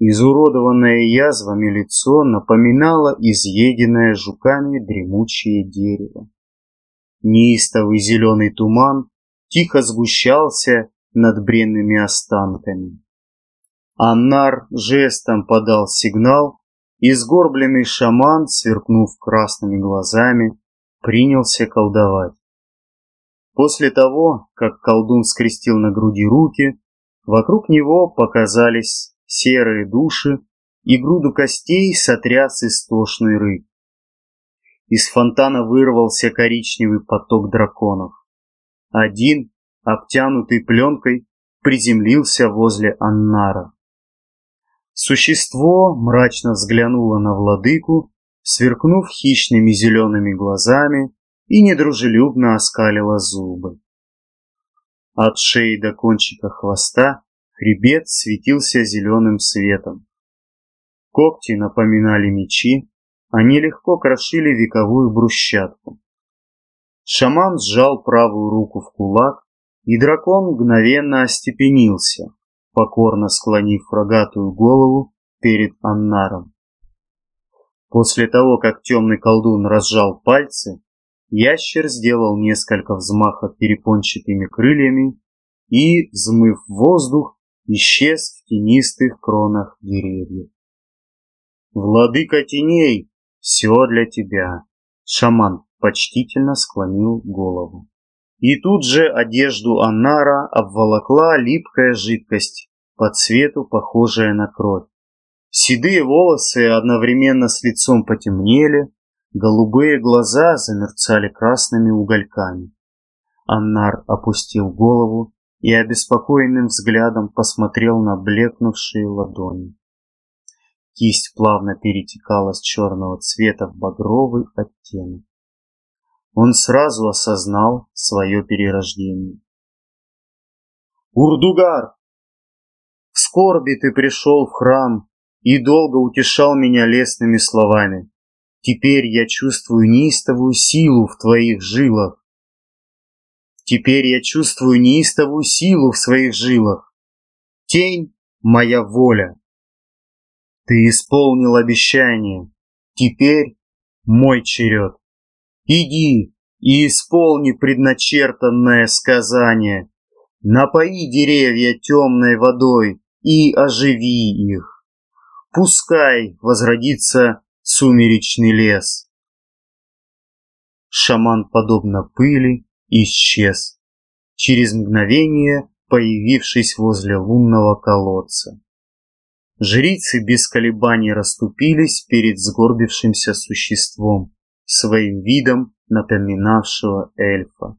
Изуродованное язвами лицо напоминало изъеденное жуками дремучее дерево. Неистовый зеленый туман тихо сгущался над бренными останками. Аннар жестом подал сигнал, и сгорбленный шаман, сверкнув красными глазами, принялся колдовать. После того, как колдун скрестил на груди руки, вокруг него показались серые души, и груду костей сотряс истошный рык. Из фонтана вырвался коричневый поток драконов. Один, обтянутый пленкой, приземлился возле Аннара. Существо мрачно взглянуло на владыку, сверкнув хищными зелеными глазами и недружелюбно оскалило зубы. От шеи до кончика хвоста хребет светился зеленым светом. Когти напоминали мечи, они легко крошили вековую брусчатку. Шаман сжал правую руку в кулак, и дракон мгновенно остепенился, покорно склонив рогатую голову перед Аннаром. После того, как темный колдун разжал пальцы, ящер сделал несколько взмахов перепончатыми крыльями и, взмыв воздух, исчез в тенистых кронах деревьев. «Владыка теней, все для тебя!» Шаман почтительно склонил голову. И тут же одежду Аннара обволокла липкая жидкость, по цвету похожая на кровь. Седые волосы одновременно с лицом потемнели, голубые глаза замерцали красными угольками. Аннар опустил голову и обеспокоенным взглядом посмотрел на блекнувшие ладони. Кисть плавно перетекала с черного цвета в багровый оттенок он сразу осознал свое перерождение. «Урдугар! В скорби ты пришел в храм и долго утешал меня лестными словами. Теперь я чувствую неистовую силу в твоих жилах. Теперь я чувствую неистовую силу в своих жилах. Тень — моя воля. Ты исполнил обещание. Теперь мой черед. Иди и исполни предначертанное сказание. Напои деревья темной водой и оживи их. Пускай возродится сумеречный лес. Шаман, подобно пыли, исчез. через мгновение появившись возле лунного колодца. Жрицы без колебаний расступились перед сгорбившимся существом, своим видом напоминавшего эльфа.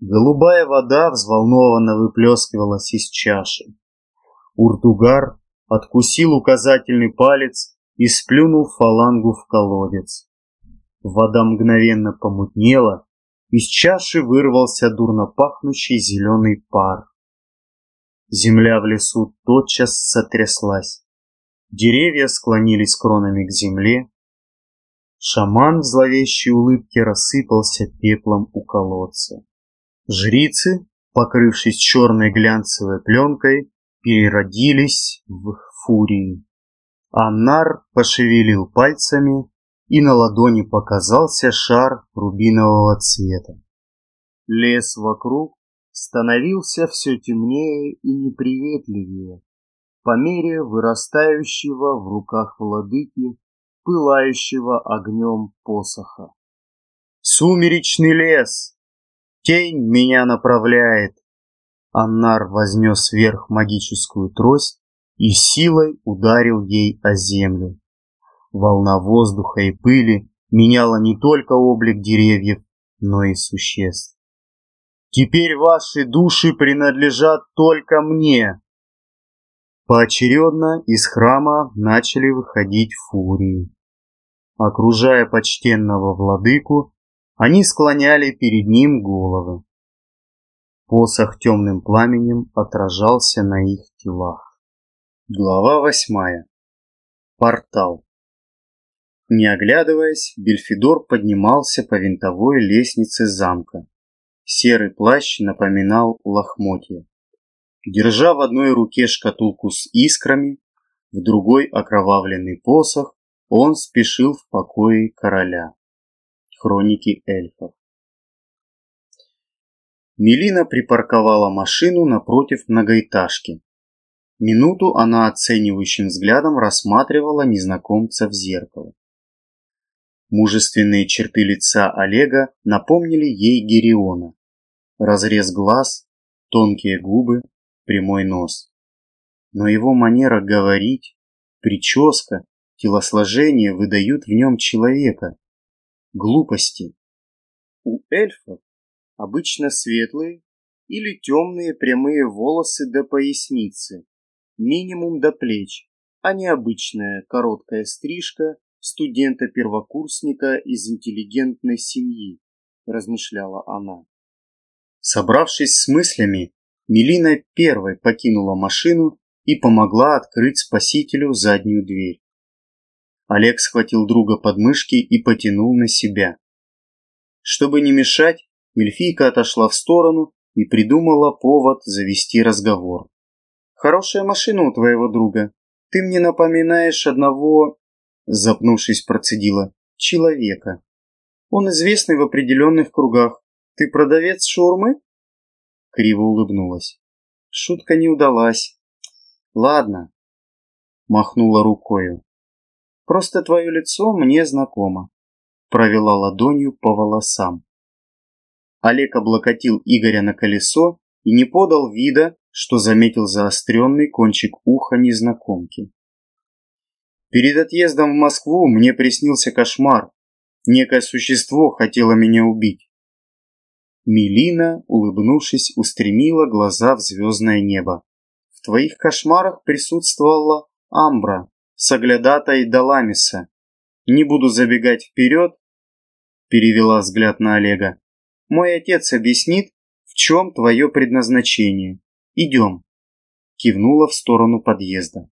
Голубая вода взволнованно выплескивалась из чаши. Уртугар откусил указательный палец и сплюнул фалангу в колодец. Вода мгновенно помутнела, из чаши вырвался дурно пахнущий зеленый пар. Земля в лесу тотчас сотряслась. Деревья склонились кронами к земле. Шаман в зловещей улыбке рассыпался пеплом у колодца. Жрицы, покрывшись черной глянцевой пленкой, переродились в фурии. Аннар пошевелил пальцами, и на ладони показался шар рубинового цвета. Лес вокруг становился все темнее и неприветливее, по мере вырастающего в руках владыки, пылающего огнем посоха. «Сумеречный лес! Тень меня направляет!» Аннар вознес вверх магическую трость и силой ударил ей о землю. Волна воздуха и пыли меняла не только облик деревьев, но и существ. Теперь ваши души принадлежат только мне. Поочередно из храма начали выходить фурии. Окружая почтенного владыку, они склоняли перед ним головы. Посох темным пламенем отражался на их телах. Глава восьмая. Портал. Не оглядываясь, Бельфидор поднимался по винтовой лестнице замка. Серый плащ напоминал лохмотья. Держа в одной руке шкатулку с искрами, в другой окровавленный посох, он спешил в покое короля. Хроники эльфов. Мелина припарковала машину напротив многоэтажки. Минуту она оценивающим взглядом рассматривала незнакомца в зеркало. Мужественные черты лица Олега напомнили ей Гериона. Разрез глаз, тонкие губы, прямой нос. Но его манера говорить, прическа, телосложение выдают в нем человека. Глупости. У эльфов обычно светлые или темные прямые волосы до поясницы, минимум до плеч, а не обычная короткая стрижка студента-первокурсника из интеллигентной семьи, размышляла она. Собравшись с мыслями, Мелина первой покинула машину и помогла открыть спасителю заднюю дверь. Олег схватил друга под мышки и потянул на себя. Чтобы не мешать, эльфийка отошла в сторону и придумала повод завести разговор. «Хорошая машина у твоего друга. Ты мне напоминаешь одного запнувшись, процедила. Человека. Он известный в определенных кругах. Ты продавец шаурмы? Криво улыбнулась. Шутка не удалась. Ладно. Махнула рукою. Просто твое лицо мне знакомо. Провела ладонью по волосам. Олег облокотил Игоря на колесо и не подал вида, что заметил заостренный кончик уха незнакомки. Перед отъездом в Москву мне приснился кошмар. Некое существо хотело меня убить. Милина, улыбнувшись, устремила глаза в звездное небо. В твоих кошмарах присутствовала Амбра, соглядатай Даламиса. Не буду забегать вперед, перевела взгляд на Олега. Мой отец объяснит, в чем твое предназначение. Идем. Кивнула в сторону подъезда.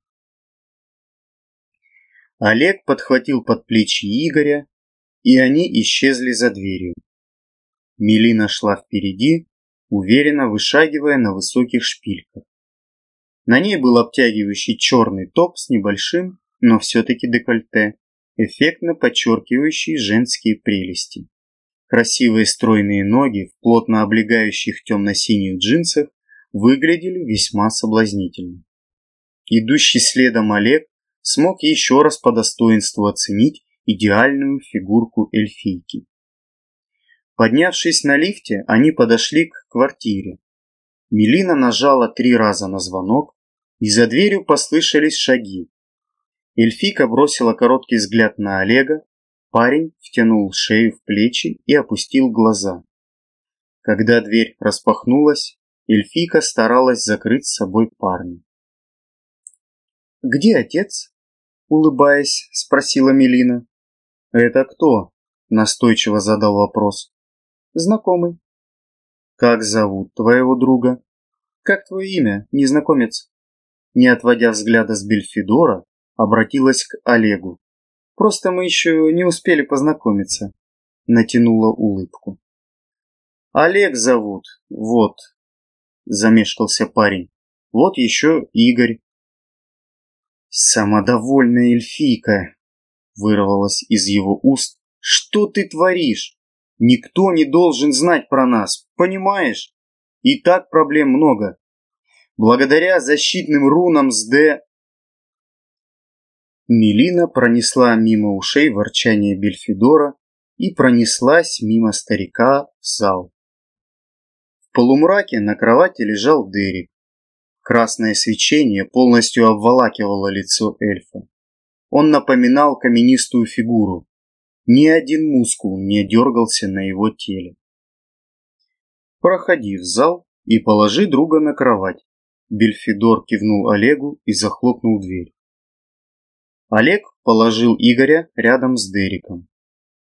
Олег подхватил под плечи Игоря, и они исчезли за дверью. Мелина шла впереди, уверенно вышагивая на высоких шпильках. На ней был обтягивающий черный топ с небольшим, но все-таки декольте, эффектно подчеркивающий женские прелести. Красивые стройные ноги в плотно облегающих темно-синих джинсах выглядели весьма соблазнительно. Идущий следом Олег смог еще раз по достоинству оценить идеальную фигурку эльфийки. Поднявшись на лифте, они подошли к квартире. Мелина нажала три раза на звонок, и за дверью послышались шаги. Эльфика бросила короткий взгляд на Олега, парень втянул шею в плечи и опустил глаза. Когда дверь распахнулась, Эльфика старалась закрыть с собой парня. «Где отец?» — улыбаясь, спросила Мелина. «Это кто?» — настойчиво задал вопрос. «Знакомый». «Как зовут твоего друга?» «Как твое имя, незнакомец?» Не отводя взгляда с Бельфидора, обратилась к Олегу. «Просто мы еще не успели познакомиться», — натянула улыбку. «Олег зовут, вот», — замешкался парень. «Вот еще Игорь». «Самодовольная эльфийка!» — вырвалась из его уст. «Что ты творишь? Никто не должен знать про нас, понимаешь? И так проблем много. Благодаря защитным рунам с Д...» Мелина пронесла мимо ушей ворчание Бельфидора и пронеслась мимо старика в зал. В полумраке на кровати лежал Дерек. Красное свечение полностью обволакивало лицо эльфа. Он напоминал каменистую фигуру. Ни один мускул не дергался на его теле. «Проходи в зал и положи друга на кровать», Бельфидор кивнул Олегу и захлопнул дверь. Олег положил Игоря рядом с Дериком.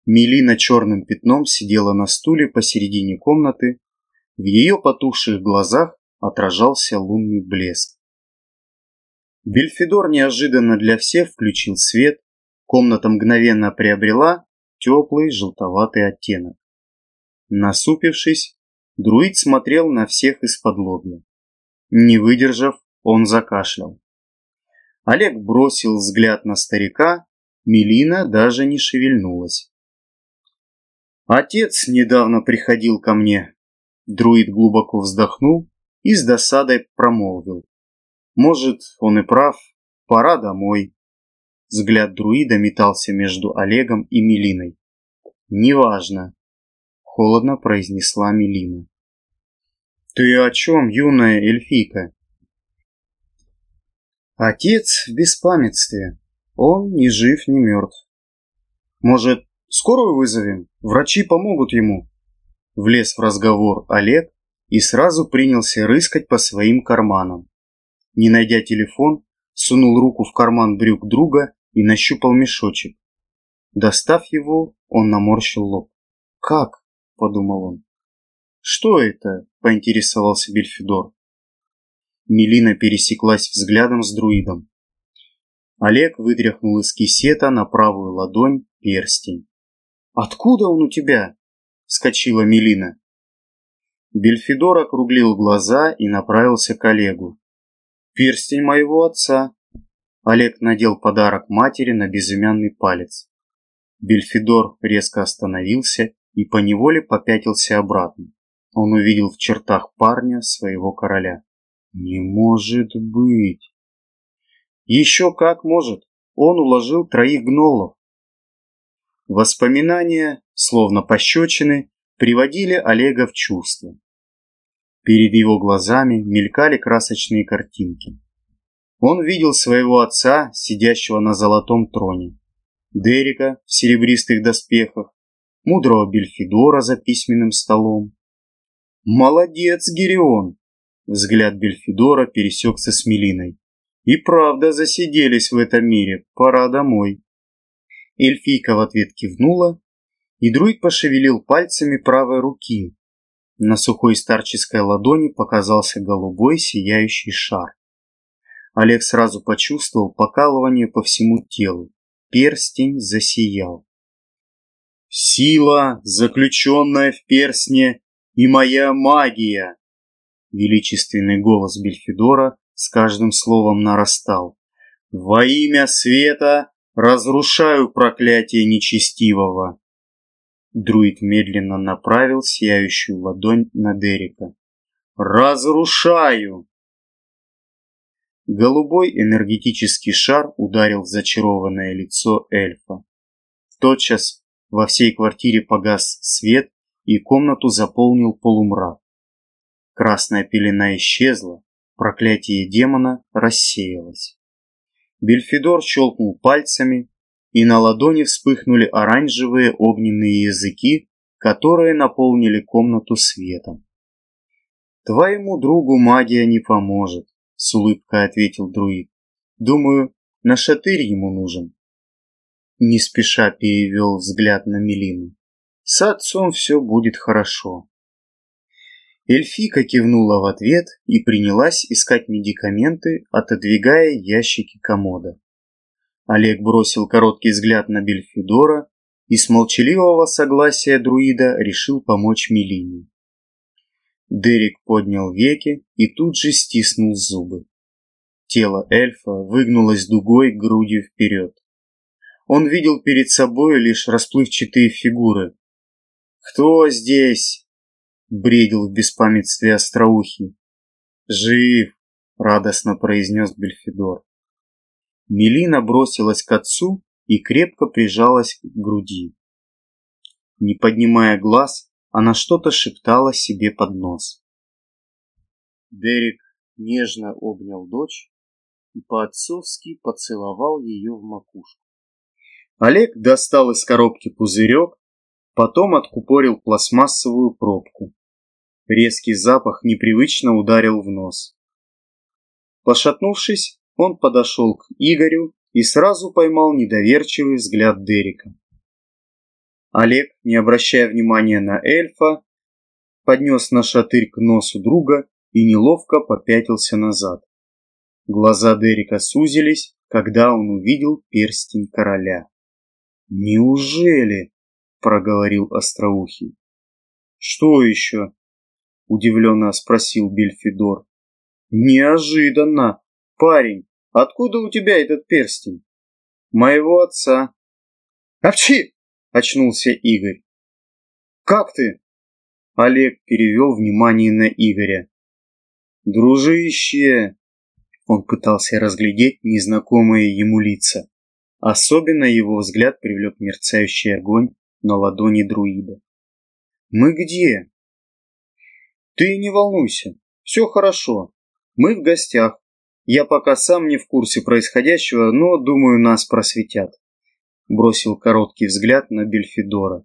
Мелина черным пятном сидела на стуле посередине комнаты. В ее потухших глазах отражался лунный блеск. Бельфидор неожиданно для всех включил свет, комната мгновенно приобрела теплый желтоватый оттенок. Насупившись, друид смотрел на всех из-под лобья. Не выдержав, он закашлял. Олег бросил взгляд на старика, Мелина даже не шевельнулась. Отец недавно приходил ко мне. Друид глубоко вздохнул и с досадой промолвил. Может, он и прав, пора домой. Взгляд друида метался между Олегом и Мелиной. «Неважно», — холодно произнесла Мелина. «Ты о чем, юная эльфийка?» «Отец в беспамятстве. Он ни жив, ни мертв. Может, скорую вызовем? Врачи помогут ему?» Влез в разговор Олег, и сразу принялся рыскать по своим карманам. Не найдя телефон, сунул руку в карман брюк друга и нащупал мешочек. Достав его, он наморщил лоб. «Как?» – подумал он. «Что это?» – поинтересовался Бельфидор. Мелина пересеклась взглядом с друидом. Олег вытряхнул из кисета на правую ладонь перстень. «Откуда он у тебя?» – вскочила Мелина. Бельфидор округлил глаза и направился к Олегу. «Перстень моего отца!» Олег надел подарок матери на безымянный палец. Бельфидор резко остановился и поневоле попятился обратно. Он увидел в чертах парня своего короля. «Не может быть!» «Еще как может! Он уложил троих гнолов!» Воспоминания, словно пощечины, приводили Олега в чувство. Перед его глазами мелькали красочные картинки. Он видел своего отца, сидящего на золотом троне, Дерека в серебристых доспехах, мудрого Бельфидора за письменным столом. «Молодец, Герион!» Взгляд Бельфидора пересекся с Мелиной. «И правда засиделись в этом мире, пора домой». Эльфийка в ответ кивнула и друид пошевелил пальцами правой руки. На сухой старческой ладони показался голубой сияющий шар. Олег сразу почувствовал покалывание по всему телу. Перстень засиял. «Сила, заключенная в перстне, и моя магия!» Величественный голос Бельфидора с каждым словом нарастал. «Во имя света разрушаю проклятие нечестивого!» Друид медленно направил сияющую ладонь на Дерека. «Разрушаю!» Голубой энергетический шар ударил в зачарованное лицо эльфа. Тотчас во всей квартире погас свет, и комнату заполнил полумрак. Красная пелена исчезла, проклятие демона рассеялось. Бельфидор щелкнул пальцами, и на ладони вспыхнули оранжевые огненные языки, которые наполнили комнату светом. «Твоему другу магия не поможет», — с улыбкой ответил друид. «Думаю, на шатырь ему нужен». Не спеша перевел взгляд на Мелину. «С отцом все будет хорошо». Эльфика кивнула в ответ и принялась искать медикаменты, отодвигая ящики комода. Олег бросил короткий взгляд на Бельфидора и с молчаливого согласия друида решил помочь Мелине. Дерек поднял веки и тут же стиснул зубы. Тело эльфа выгнулось дугой грудью вперед. Он видел перед собой лишь расплывчатые фигуры. «Кто здесь?» бредил в беспамятстве остроухий. «Жив!» — радостно произнес Бельфидор. Мелина бросилась к отцу и крепко прижалась к груди. Не поднимая глаз, она что-то шептала себе под нос. Дерек нежно обнял дочь и по-отцовски поцеловал ее в макушку. Олег достал из коробки пузырек, потом откупорил пластмассовую пробку. Резкий запах непривычно ударил в нос. Пошатнувшись, он подошел к Игорю и сразу поймал недоверчивый взгляд Дерека. Олег, не обращая внимания на эльфа, поднес на шатырь к носу друга и неловко попятился назад. Глаза Дерека сузились, когда он увидел перстень короля. «Неужели?» — проговорил Остроухий. «Что еще?» Удивленно спросил Бельфидор. Неожиданно. Парень, откуда у тебя этот перстень? Моего отца. Овчи! Очнулся Игорь. Как ты? Олег перевел внимание на Игоря. Дружище! Он пытался разглядеть незнакомые ему лица. Особенно его взгляд привлек мерцающий огонь на ладони друида. «Мы где?» Ты не волнуйся, все хорошо. Мы в гостях. Я пока сам не в курсе происходящего, но, думаю, нас просветят. Бросил короткий взгляд на Бельфидора.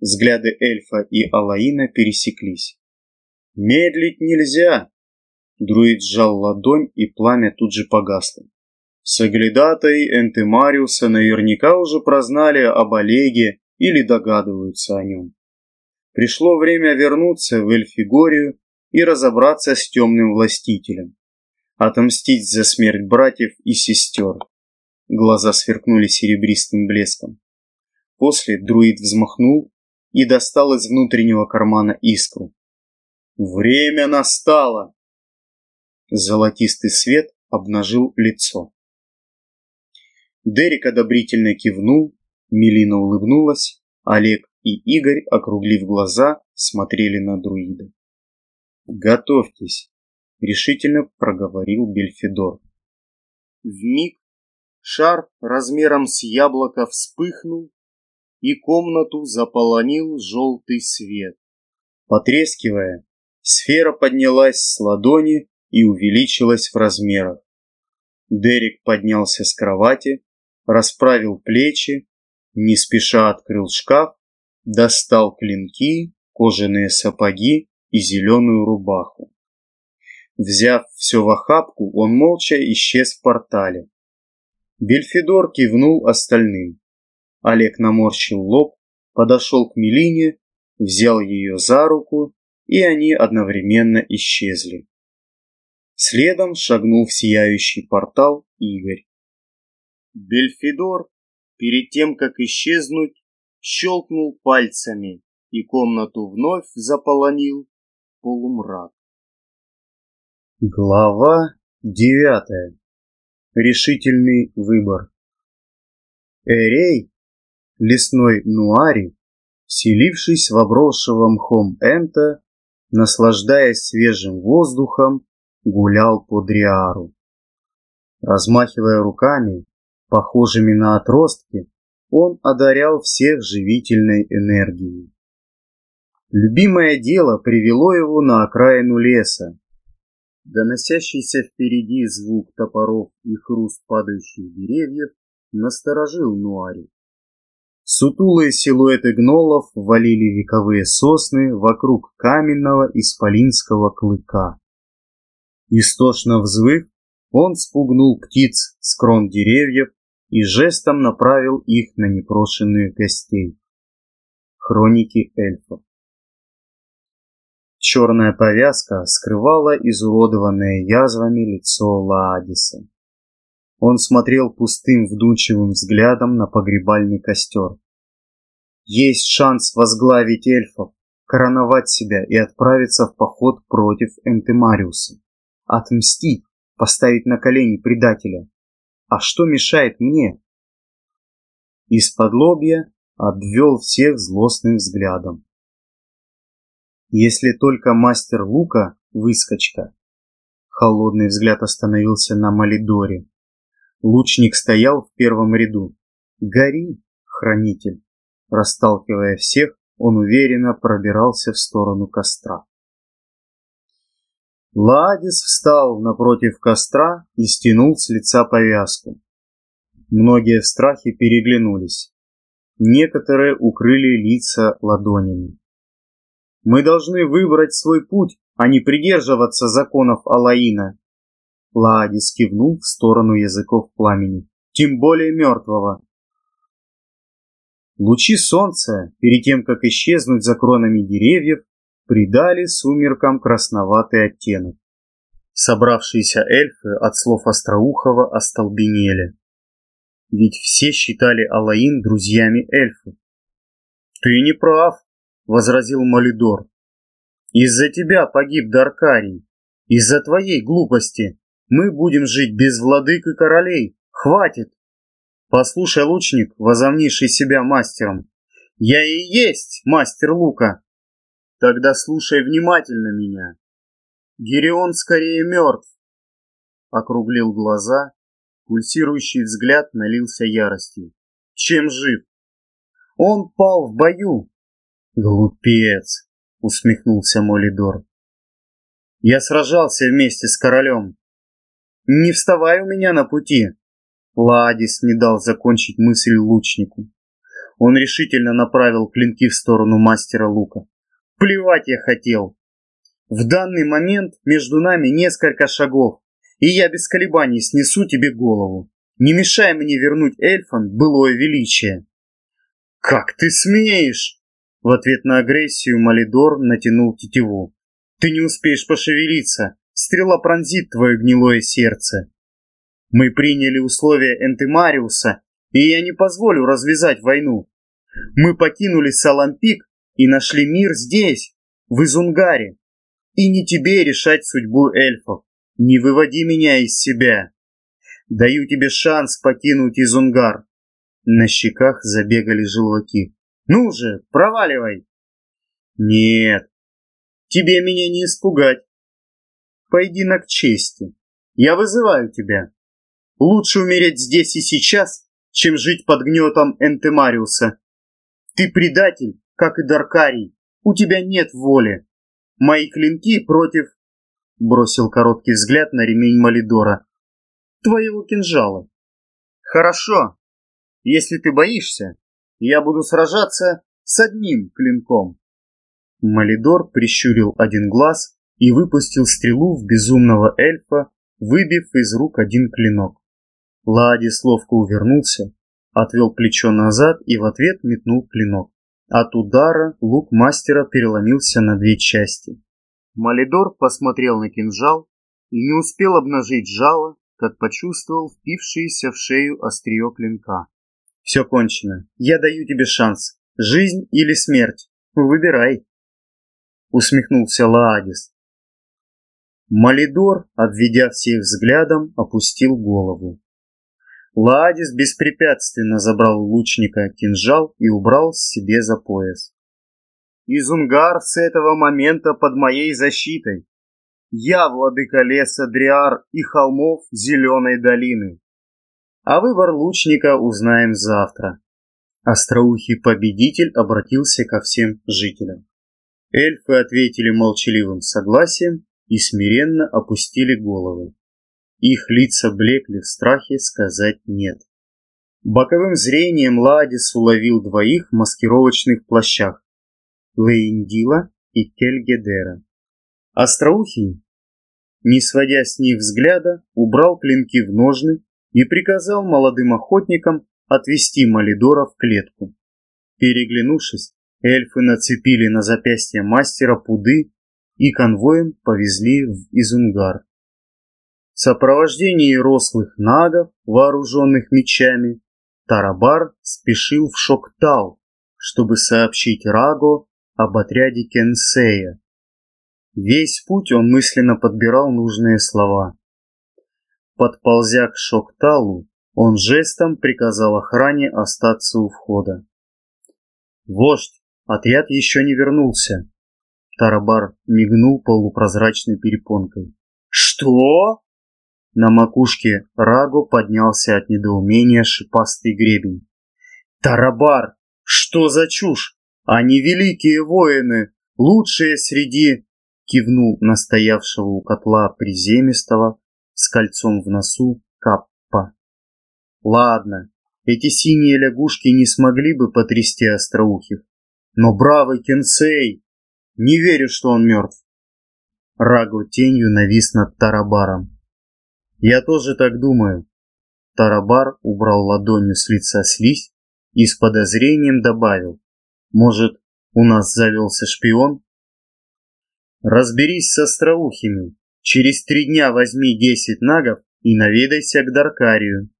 Взгляды эльфа и Алаина пересеклись. «Медлить нельзя!» Друид сжал ладонь, и пламя тут же погасло. Саглядатой Энтемариуса наверняка уже прознали об Олеге или догадываются о нем. Пришло время вернуться в Эльфигорию и разобраться с темным властителем. Отомстить за смерть братьев и сестер. Глаза сверкнули серебристым блеском. После друид взмахнул и достал из внутреннего кармана искру. Время настало! Золотистый свет обнажил лицо. Дерек одобрительно кивнул, Мелина улыбнулась, Олег и Игорь, округлив глаза, смотрели на друида. «Готовьтесь», — решительно проговорил Бельфидор. Вмиг шар размером с яблоко вспыхнул, и комнату заполонил желтый свет. Потрескивая, сфера поднялась с ладони и увеличилась в размерах. Дерек поднялся с кровати, расправил плечи, не спеша открыл шкаф достал клинки, кожаные сапоги и зеленую рубаху. Взяв все в охапку, он молча исчез в портале. Бельфидор кивнул остальным. Олег наморщил лоб, подошел к Мелине, взял ее за руку, и они одновременно исчезли. Следом шагнул в сияющий портал Игорь. Бельфидор, перед тем, как исчезнуть, щелкнул пальцами, и комнату вновь заполонил полумрак. Глава девятая. Решительный выбор. Эрей, лесной нуари, селившись в обросшего мхом Энта, наслаждаясь свежим воздухом, гулял по Дриару. Размахивая руками, похожими на отростки, он одарял всех живительной энергией. Любимое дело привело его на окраину леса. Доносящийся впереди звук топоров и хруст падающих деревьев насторожил Нуари. Сутулые силуэты гнолов валили вековые сосны вокруг каменного исполинского клыка. Истошно взвыв, он спугнул птиц с крон деревьев и жестом направил их на непрошенных гостей. Хроники эльфов Черная повязка скрывала изуродованное язвами лицо Лаадиса. Он смотрел пустым вдумчивым взглядом на погребальный костер. Есть шанс возглавить эльфов, короновать себя и отправиться в поход против Энтемариуса. Отмстить, поставить на колени предателя. А что мешает мне? Из-под лобья обвел всех злостным взглядом. Если только мастер лука выскочка. Холодный взгляд остановился на Малидоре. Лучник стоял в первом ряду. «Гори, хранитель!» Расталкивая всех, он уверенно пробирался в сторону костра. Ладис встал напротив костра и стянул с лица повязку. Многие в страхе переглянулись. Некоторые укрыли лица ладонями. Мы должны выбрать свой путь, а не придерживаться законов Алаина, Ладис кивнул в сторону языков пламени. Тем более мертвого. Лучи солнца, перед тем, как исчезнуть за кронами деревьев, придали сумеркам красноватый оттенок. Собравшиеся эльфы от слов Остроухова остолбенели. Ведь все считали Алаин друзьями эльфов. «Ты не прав», — возразил Малидор. «Из-за тебя погиб Даркарий. Из-за твоей глупости. Мы будем жить без владык и королей. Хватит. Послушай, лучник, возомнивший себя мастером. Я и есть мастер лука. Тогда слушай внимательно меня. Гирион скорее мертв. Округлил глаза, пульсирующий взгляд налился яростью. Чем жив? Он пал в бою. Глупец, усмехнулся Молидор. Я сражался вместе с королем. Не вставай у меня на пути. Ладис не дал закончить мысль лучнику. Он решительно направил клинки в сторону мастера лука. Плевать я хотел. В данный момент между нами несколько шагов, и я без колебаний снесу тебе голову. Не мешай мне вернуть эльфам былое величие. Как ты смеешь? В ответ на агрессию Малидор натянул тетиву. Ты не успеешь пошевелиться. Стрела пронзит твое гнилое сердце. Мы приняли условия Энтемариуса, и я не позволю развязать войну. Мы покинули Салампик и нашли мир здесь, в Изунгаре. И не тебе решать судьбу эльфов. Не выводи меня из себя. Даю тебе шанс покинуть Изунгар. На щеках забегали желваки. Ну же, проваливай. Нет, тебе меня не испугать поединок чести. Я вызываю тебя. Лучше умереть здесь и сейчас, чем жить под гнетом Энтемариуса. Ты предатель, как и Даркарий. У тебя нет воли. Мои клинки против... Бросил короткий взгляд на ремень Малидора. Твоего кинжала. Хорошо. Если ты боишься, я буду сражаться с одним клинком. Малидор прищурил один глаз и выпустил стрелу в безумного эльфа, выбив из рук один клинок. Ладис ловко увернулся, отвел плечо назад и в ответ метнул клинок. От удара лук мастера переломился на две части. Малидор посмотрел на кинжал и не успел обнажить жало, как почувствовал впившееся в шею острие клинка. «Все кончено. Я даю тебе шанс. Жизнь или смерть. Выбирай!» Усмехнулся Лаадис. Малидор, обведя всех взглядом, опустил голову. Ладис беспрепятственно забрал лучника кинжал и убрал себе за пояс. Изунгар с этого момента под моей защитой. Я владыка леса Дриар и холмов Зеленой долины. А выбор лучника узнаем завтра. Остроухий победитель обратился ко всем жителям. Эльфы ответили молчаливым согласием и смиренно опустили головы. Их лица блекли в страхе сказать «нет». Боковым зрением Ладис уловил двоих в маскировочных плащах – Лейндила и Кельгедера. Остроухий, не сводя с них взгляда, убрал клинки в ножны и приказал молодым охотникам отвести Малидора в клетку. Переглянувшись, эльфы нацепили на запястье мастера пуды и конвоем повезли в Изунгар. В сопровождении рослых нагов, вооруженных мечами, Тарабар спешил в Шоктал, чтобы сообщить Раго об отряде Кенсея. Весь путь он мысленно подбирал нужные слова. Подползя к Шокталу, он жестом приказал охране остаться у входа. «Вождь, отряд еще не вернулся!» Тарабар мигнул полупрозрачной перепонкой. «Что?» На макушке Раго поднялся от недоумения шипастый гребень. «Тарабар! Что за чушь? Они великие воины, лучшие среди...» Кивнул настоявшего у котла приземистого с кольцом в носу Каппа. «Ладно, эти синие лягушки не смогли бы потрясти остроухих, но бравый Кенсей! Не верю, что он мертв!» Раго тенью навис над Тарабаром. Я тоже так думаю. Тарабар убрал ладонью с лица слизь и с подозрением добавил. Может, у нас завелся шпион? Разберись с остроухими. Через три дня возьми десять нагов и наведайся к Даркарию.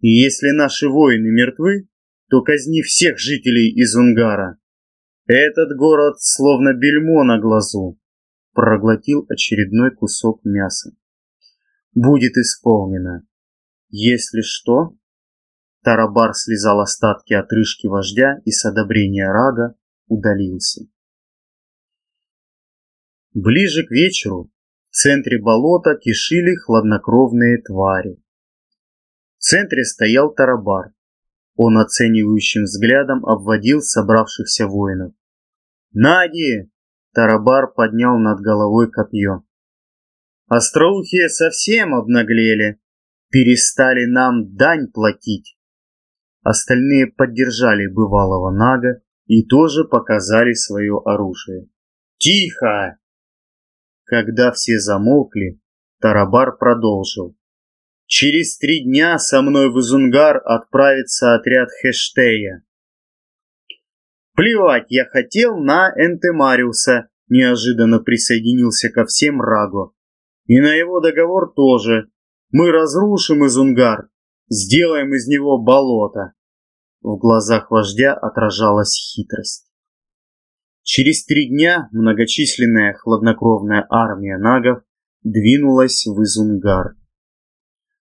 И если наши воины мертвы, то казни всех жителей из Унгара. Этот город словно бельмо на глазу. Проглотил очередной кусок мяса будет исполнено. Если что... Тарабар слезал остатки отрыжки вождя и с одобрения рага удалился. Ближе к вечеру в центре болота кишили хладнокровные твари. В центре стоял Тарабар. Он оценивающим взглядом обводил собравшихся воинов. «Наги!» Тарабар поднял над головой копье. Остроухие совсем обнаглели, перестали нам дань платить. Остальные поддержали бывалого Нага и тоже показали свое оружие. «Тихо!» Когда все замолкли, Тарабар продолжил. «Через три дня со мной в Изунгар отправится отряд Хештея. Плевать я хотел на Энтемариуса, неожиданно присоединился ко всем Раго. И на его договор тоже. Мы разрушим Изунгар, сделаем из него болото. В глазах вождя отражалась хитрость. Через три дня многочисленная хладнокровная армия нагов двинулась в Изунгар.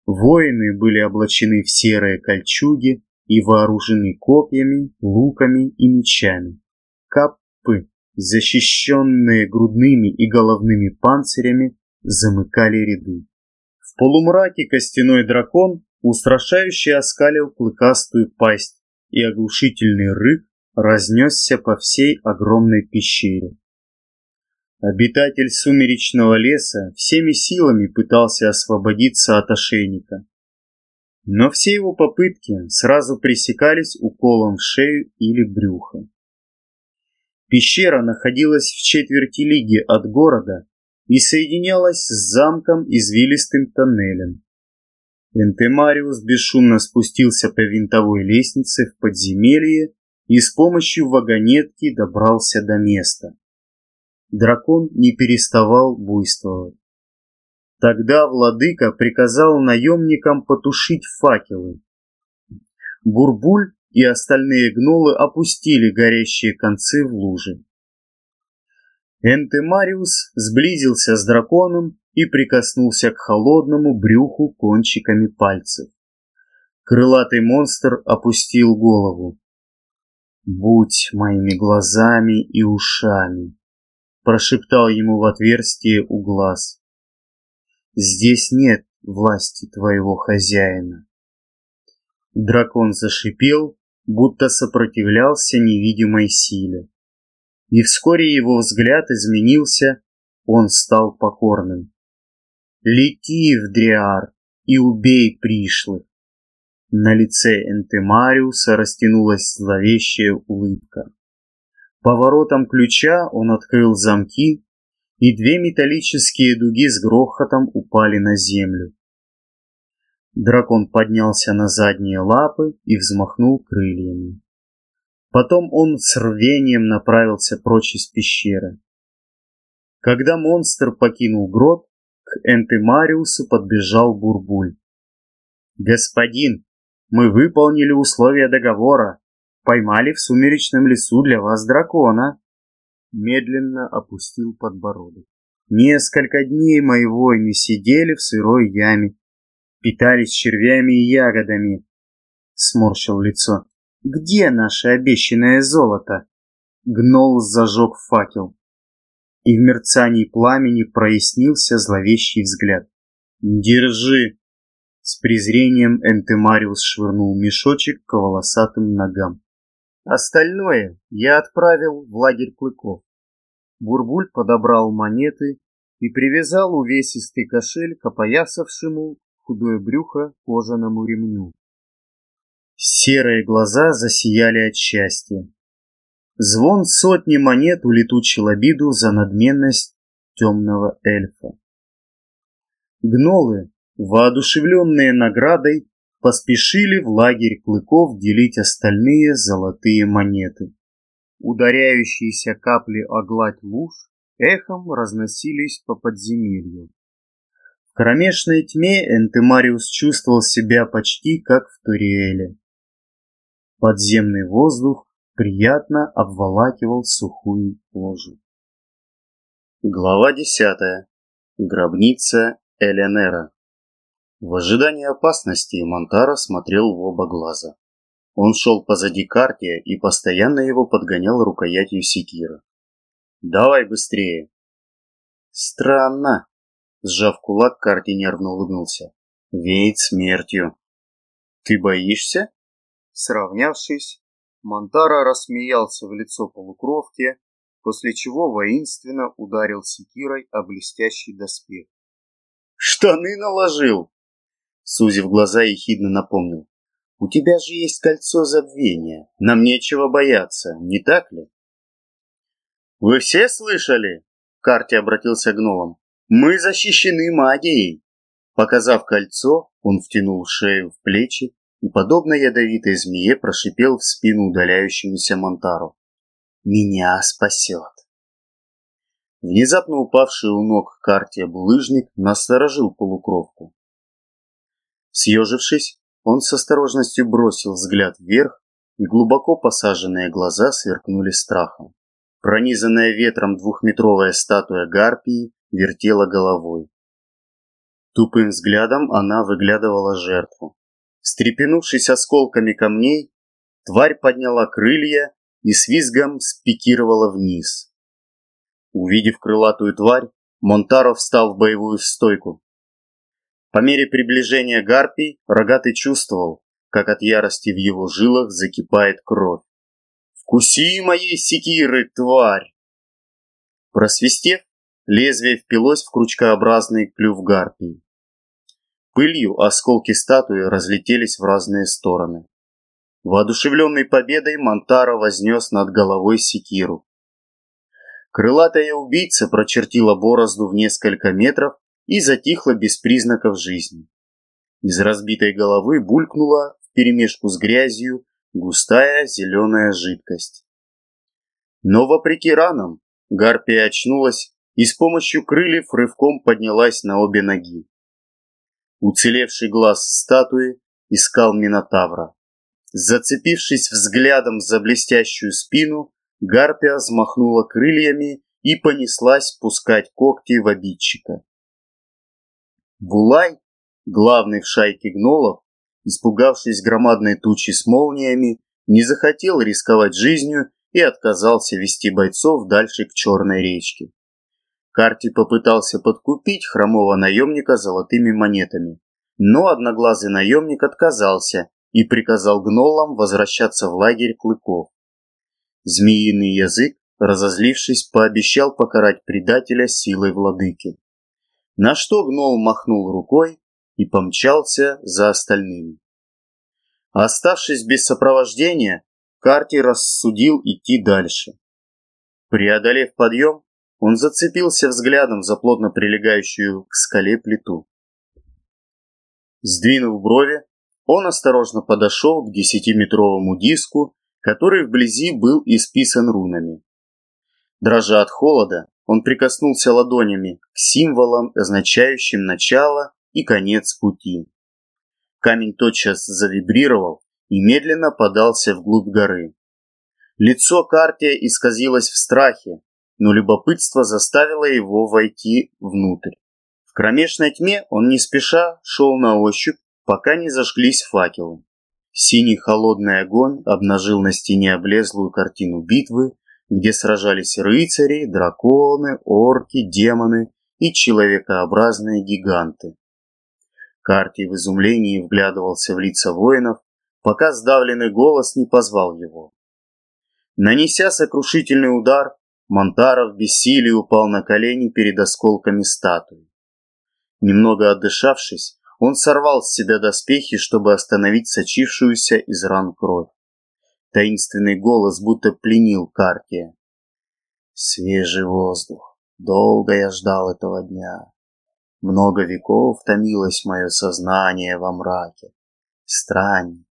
Воины были облачены в серые кольчуги и вооружены копьями, луками и мечами. Каппы, защищенные грудными и головными панцирями, замыкали ряды. В полумраке костяной дракон устрашающе оскалил клыкастую пасть, и оглушительный рык разнесся по всей огромной пещере. Обитатель сумеречного леса всеми силами пытался освободиться от ошейника. Но все его попытки сразу пресекались уколом в шею или брюхо. Пещера находилась в четверти лиги от города и соединялась с замком извилистым тоннелем. Энтемариус бесшумно спустился по винтовой лестнице в подземелье и с помощью вагонетки добрался до места. Дракон не переставал буйствовать. Тогда владыка приказал наемникам потушить факелы. Бурбуль и остальные гнолы опустили горящие концы в лужи. Энтемариус сблизился с драконом и прикоснулся к холодному брюху кончиками пальцев. Крылатый монстр опустил голову. «Будь моими глазами и ушами», — прошептал ему в отверстие у глаз. «Здесь нет власти твоего хозяина». Дракон зашипел, будто сопротивлялся невидимой силе. и вскоре его взгляд изменился, он стал покорным. «Лети в Дриар и убей пришлых!» На лице Энтемариуса растянулась зловещая улыбка. Поворотом ключа он открыл замки, и две металлические дуги с грохотом упали на землю. Дракон поднялся на задние лапы и взмахнул крыльями. Потом он с рвением направился прочь из пещеры. Когда монстр покинул грот, к Энтемариусу подбежал Бурбуль. «Господин, мы выполнили условия договора, поймали в сумеречном лесу для вас дракона», медленно опустил подбородок. «Несколько дней мои воины сидели в сырой яме, питались червями и ягодами», сморщил лицо. Где наше обещанное золото? Гнол зажег факел. И в мерцании пламени прояснился зловещий взгляд. «Держи!» С презрением Энтемариус швырнул мешочек к волосатым ногам. Остальное я отправил в лагерь клыков. Бурбуль подобрал монеты и привязал увесистый кошель к опоясавшему худое брюхо кожаному ремню. Серые глаза засияли от счастья. Звон сотни монет улетучил обиду за надменность темного эльфа. Гнолы, воодушевленные наградой, поспешили в лагерь клыков делить остальные золотые монеты. Ударяющиеся капли о гладь луж эхом разносились по подземелью. В кромешной тьме Энтемариус чувствовал себя почти как в Туриэле. Подземный воздух приятно обволакивал сухую кожу. Глава десятая. Гробница Эленера. В ожидании опасности Монтара смотрел в оба глаза. Он шел позади Картия и постоянно его подгонял рукоятью секира. «Давай быстрее!» «Странно!» Сжав кулак, Карти нервно улыбнулся. «Веет смертью!» «Ты боишься?» Сравнявшись, Монтара рассмеялся в лицо полукровки, после чего воинственно ударил секирой о блестящий доспех. «Штаны наложил!» Сузив глаза, ехидно напомнил. «У тебя же есть кольцо забвения. Нам нечего бояться, не так ли?» «Вы все слышали?» Карти обратился к гномам. «Мы защищены магией!» Показав кольцо, он втянул шею в плечи и, подобно ядовитой змее, прошипел в спину удаляющемуся Монтару. «Меня спасет!» Внезапно упавший у ног Картия булыжник насторожил полукровку. Съежившись, он с осторожностью бросил взгляд вверх, и глубоко посаженные глаза сверкнули страхом. Пронизанная ветром двухметровая статуя гарпии вертела головой. Тупым взглядом она выглядывала жертву. Стрепенувшись осколками камней, тварь подняла крылья и с визгом спикировала вниз. Увидев крылатую тварь, Монтаро встал в боевую стойку. По мере приближения гарпий Рогатый чувствовал, как от ярости в его жилах закипает кровь. «Вкуси моей секиры, тварь!» Просвистев, лезвие впилось в крючкообразный клюв гарпии. Пылью осколки статуи разлетелись в разные стороны. Воодушевленный победой Монтаро вознес над головой секиру. Крылатая убийца прочертила борозду в несколько метров и затихла без признаков жизни. Из разбитой головы булькнула вперемешку с грязью густая зеленая жидкость. Но вопреки ранам Гарпия очнулась и с помощью крыльев рывком поднялась на обе ноги. Уцелевший глаз статуи искал Минотавра. Зацепившись взглядом за блестящую спину, Гарпия взмахнула крыльями и понеслась пускать когти в обидчика. Булай, главный в шайке гнолов, испугавшись громадной тучи с молниями, не захотел рисковать жизнью и отказался вести бойцов дальше к Черной речке. Карти попытался подкупить хромого наемника золотыми монетами, но одноглазый наемник отказался и приказал гнолам возвращаться в лагерь клыков. Змеиный язык разозлившись, пообещал покарать предателя силой владыки. На что гнол махнул рукой и помчался за остальными. Оставшись без сопровождения, Карти рассудил идти дальше. Преодолев подъем, он зацепился взглядом за плотно прилегающую к скале плиту. Сдвинув брови, он осторожно подошел к десятиметровому диску, который вблизи был исписан рунами. Дрожа от холода, он прикоснулся ладонями к символам, означающим начало и конец пути. Камень тотчас завибрировал и медленно подался вглубь горы. Лицо Картия исказилось в страхе, но любопытство заставило его войти внутрь. В кромешной тьме он не спеша шел на ощупь, пока не зажглись факелы. Синий холодный огонь обнажил на стене облезлую картину битвы, где сражались рыцари, драконы, орки, демоны и человекообразные гиганты. Карти в изумлении вглядывался в лица воинов, пока сдавленный голос не позвал его. Нанеся сокрушительный удар, Монтаров в бессилии упал на колени перед осколками статуи. Немного отдышавшись, он сорвал с себя доспехи, чтобы остановить сочившуюся из ран кровь. Таинственный голос будто пленил Картия. Свежий воздух. Долго я ждал этого дня. Много веков томилось мое сознание во мраке. Странь,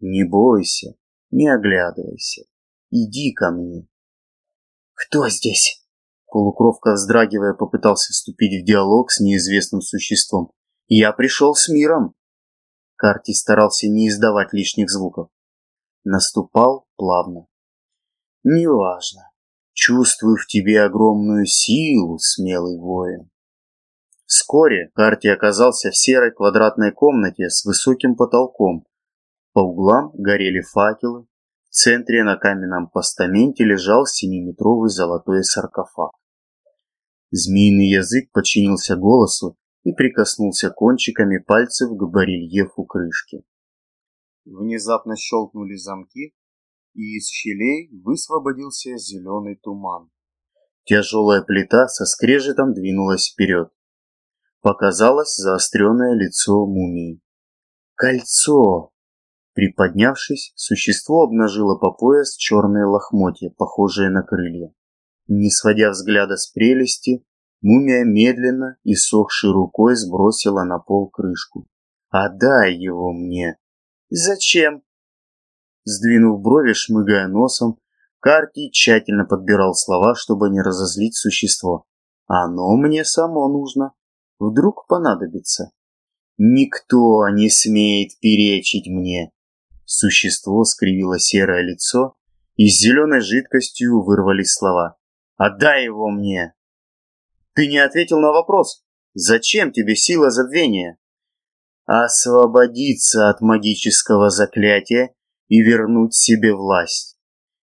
не бойся, не оглядывайся. Иди ко мне. «Кто здесь?» Полукровка, вздрагивая, попытался вступить в диалог с неизвестным существом. «Я пришел с миром!» Карти старался не издавать лишних звуков. Наступал плавно. «Неважно. Чувствую в тебе огромную силу, смелый воин». Вскоре Карти оказался в серой квадратной комнате с высоким потолком. По углам горели факелы, в центре на каменном постаменте лежал семиметровый золотой саркофаг. Змеиный язык подчинился голосу и прикоснулся кончиками пальцев к барельефу крышки. Внезапно щелкнули замки, и из щелей высвободился зеленый туман. Тяжелая плита со скрежетом двинулась вперед. Показалось заостренное лицо мумии. «Кольцо!» Приподнявшись, существо обнажило по пояс черные лохмотья, похожие на крылья. Не сводя взгляда с прелести, мумия медленно и сохшей рукой сбросила на пол крышку. «Отдай его мне!» «Зачем?» Сдвинув брови, шмыгая носом, Карти тщательно подбирал слова, чтобы не разозлить существо. «Оно мне само нужно. Вдруг понадобится. Никто не смеет перечить мне. Существо скривило серое лицо, и с зеленой жидкостью вырвались слова. «Отдай его мне!» «Ты не ответил на вопрос. Зачем тебе сила забвения?» «Освободиться от магического заклятия и вернуть себе власть.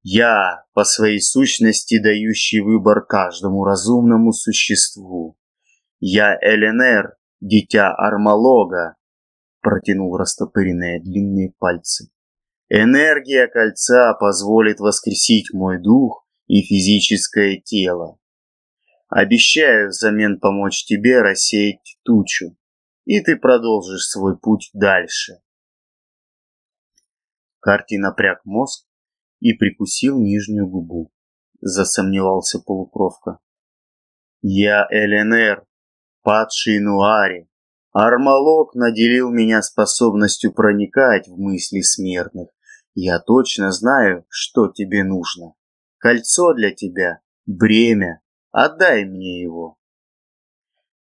Я, по своей сущности, дающий выбор каждому разумному существу. Я Эленер, дитя Армалога, протянул растопыренные длинные пальцы. Энергия кольца позволит воскресить мой дух и физическое тело. Обещаю взамен помочь тебе рассеять тучу, и ты продолжишь свой путь дальше. Карти напряг мозг и прикусил нижнюю губу. Засомневался полукровка. Я Эленер, падший Нуари, Армалок наделил меня способностью проникать в мысли смертных. Я точно знаю, что тебе нужно. Кольцо для тебя — бремя. Отдай мне его.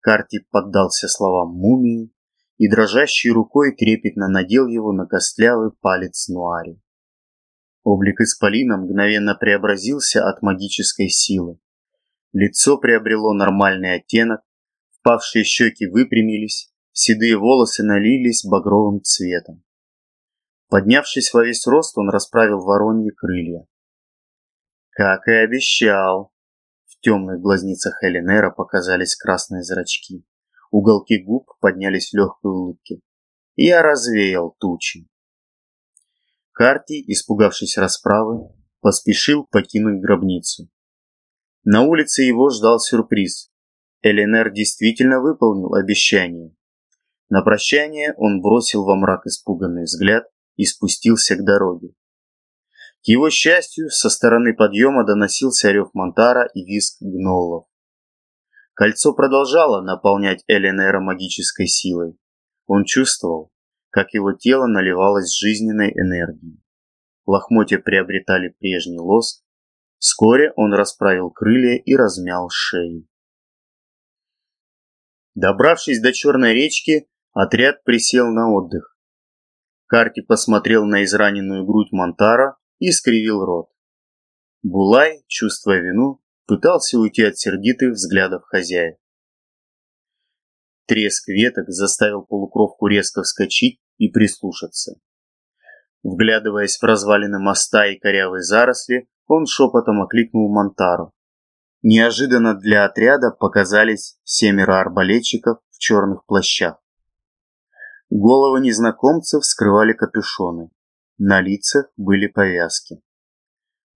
Карти поддался словам мумии и дрожащей рукой трепетно надел его на костлявый палец Нуари. Облик Исполина мгновенно преобразился от магической силы. Лицо приобрело нормальный оттенок, впавшие щеки выпрямились, седые волосы налились багровым цветом. Поднявшись во весь рост, он расправил вороньи крылья. Как и обещал. Темных глазницах Элинера показались красные зрачки. Уголки губ поднялись в легкой улыбке. Я развеял тучи. Карти, испугавшись расправы, поспешил покинуть гробницу. На улице его ждал сюрприз. Эленер действительно выполнил обещание. На прощание он бросил во мрак испуганный взгляд и спустился к дороге. К его счастью, со стороны подъема доносился рев Монтара и визг гнолов. Кольцо продолжало наполнять Эленера магической силой. Он чувствовал, как его тело наливалось жизненной энергией. Лохмотья приобретали прежний лоск. Вскоре он расправил крылья и размял шею. Добравшись до Черной речки, отряд присел на отдых. Карти посмотрел на израненную грудь Монтара и скривил рот. Булай, чувствуя вину, пытался уйти от сердитых взглядов хозяев. Треск веток заставил полукровку резко вскочить и прислушаться. Вглядываясь в развалины моста и корявые заросли, он шепотом окликнул Монтару. Неожиданно для отряда показались семеро арбалетчиков в черных плащах. Головы незнакомцев скрывали капюшоны. На лицах были повязки.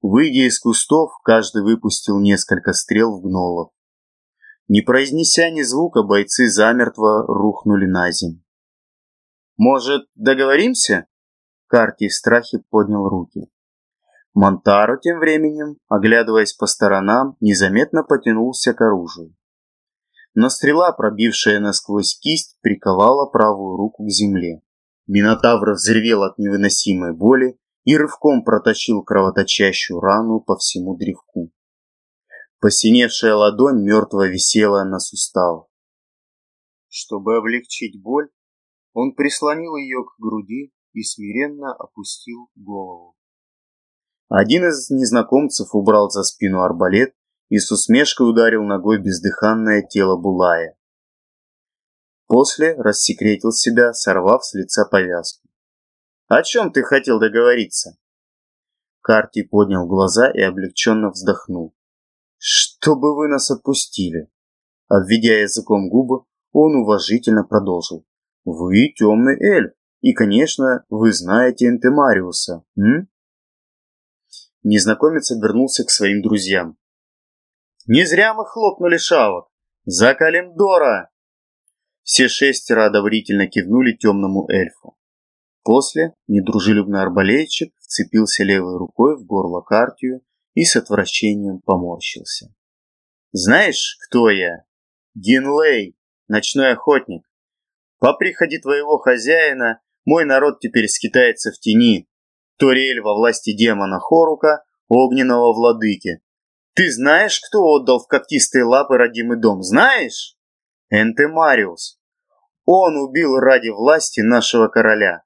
Выйдя из кустов, каждый выпустил несколько стрел в гнолов. Не произнеся ни звука, бойцы замертво рухнули на землю. «Может, договоримся?» Карти в страхе поднял руки. Монтаро тем временем, оглядываясь по сторонам, незаметно потянулся к оружию. Но стрела, пробившая насквозь кисть, приковала правую руку к земле. Минотавр взревел от невыносимой боли и рывком проточил кровоточащую рану по всему древку. Посиневшая ладонь мертво висела на суставах. Чтобы облегчить боль, он прислонил ее к груди и смиренно опустил голову. Один из незнакомцев убрал за спину арбалет и с усмешкой ударил ногой бездыханное тело Булая. После рассекретил себя, сорвав с лица повязку. «О чем ты хотел договориться?» Карти поднял глаза и облегченно вздохнул. «Чтобы вы нас отпустили!» Обведя языком губы, он уважительно продолжил. Вы темный эльф, и, конечно, вы знаете Энтемариуса, м? Незнакомец обернулся к своим друзьям. Не зря мы хлопнули шавок. За Калимдора! Все шестеро одобрительно кивнули темному эльфу. После недружелюбный арбалетчик вцепился левой рукой в горло Картию и с отвращением поморщился. «Знаешь, кто я? Гинлей, ночной охотник. По приходе твоего хозяина мой народ теперь скитается в тени. Ториэль во власти демона Хорука, огненного владыки. Ты знаешь, кто отдал в когтистые лапы родимый дом? Знаешь? Энтемариус. Он убил ради власти нашего короля.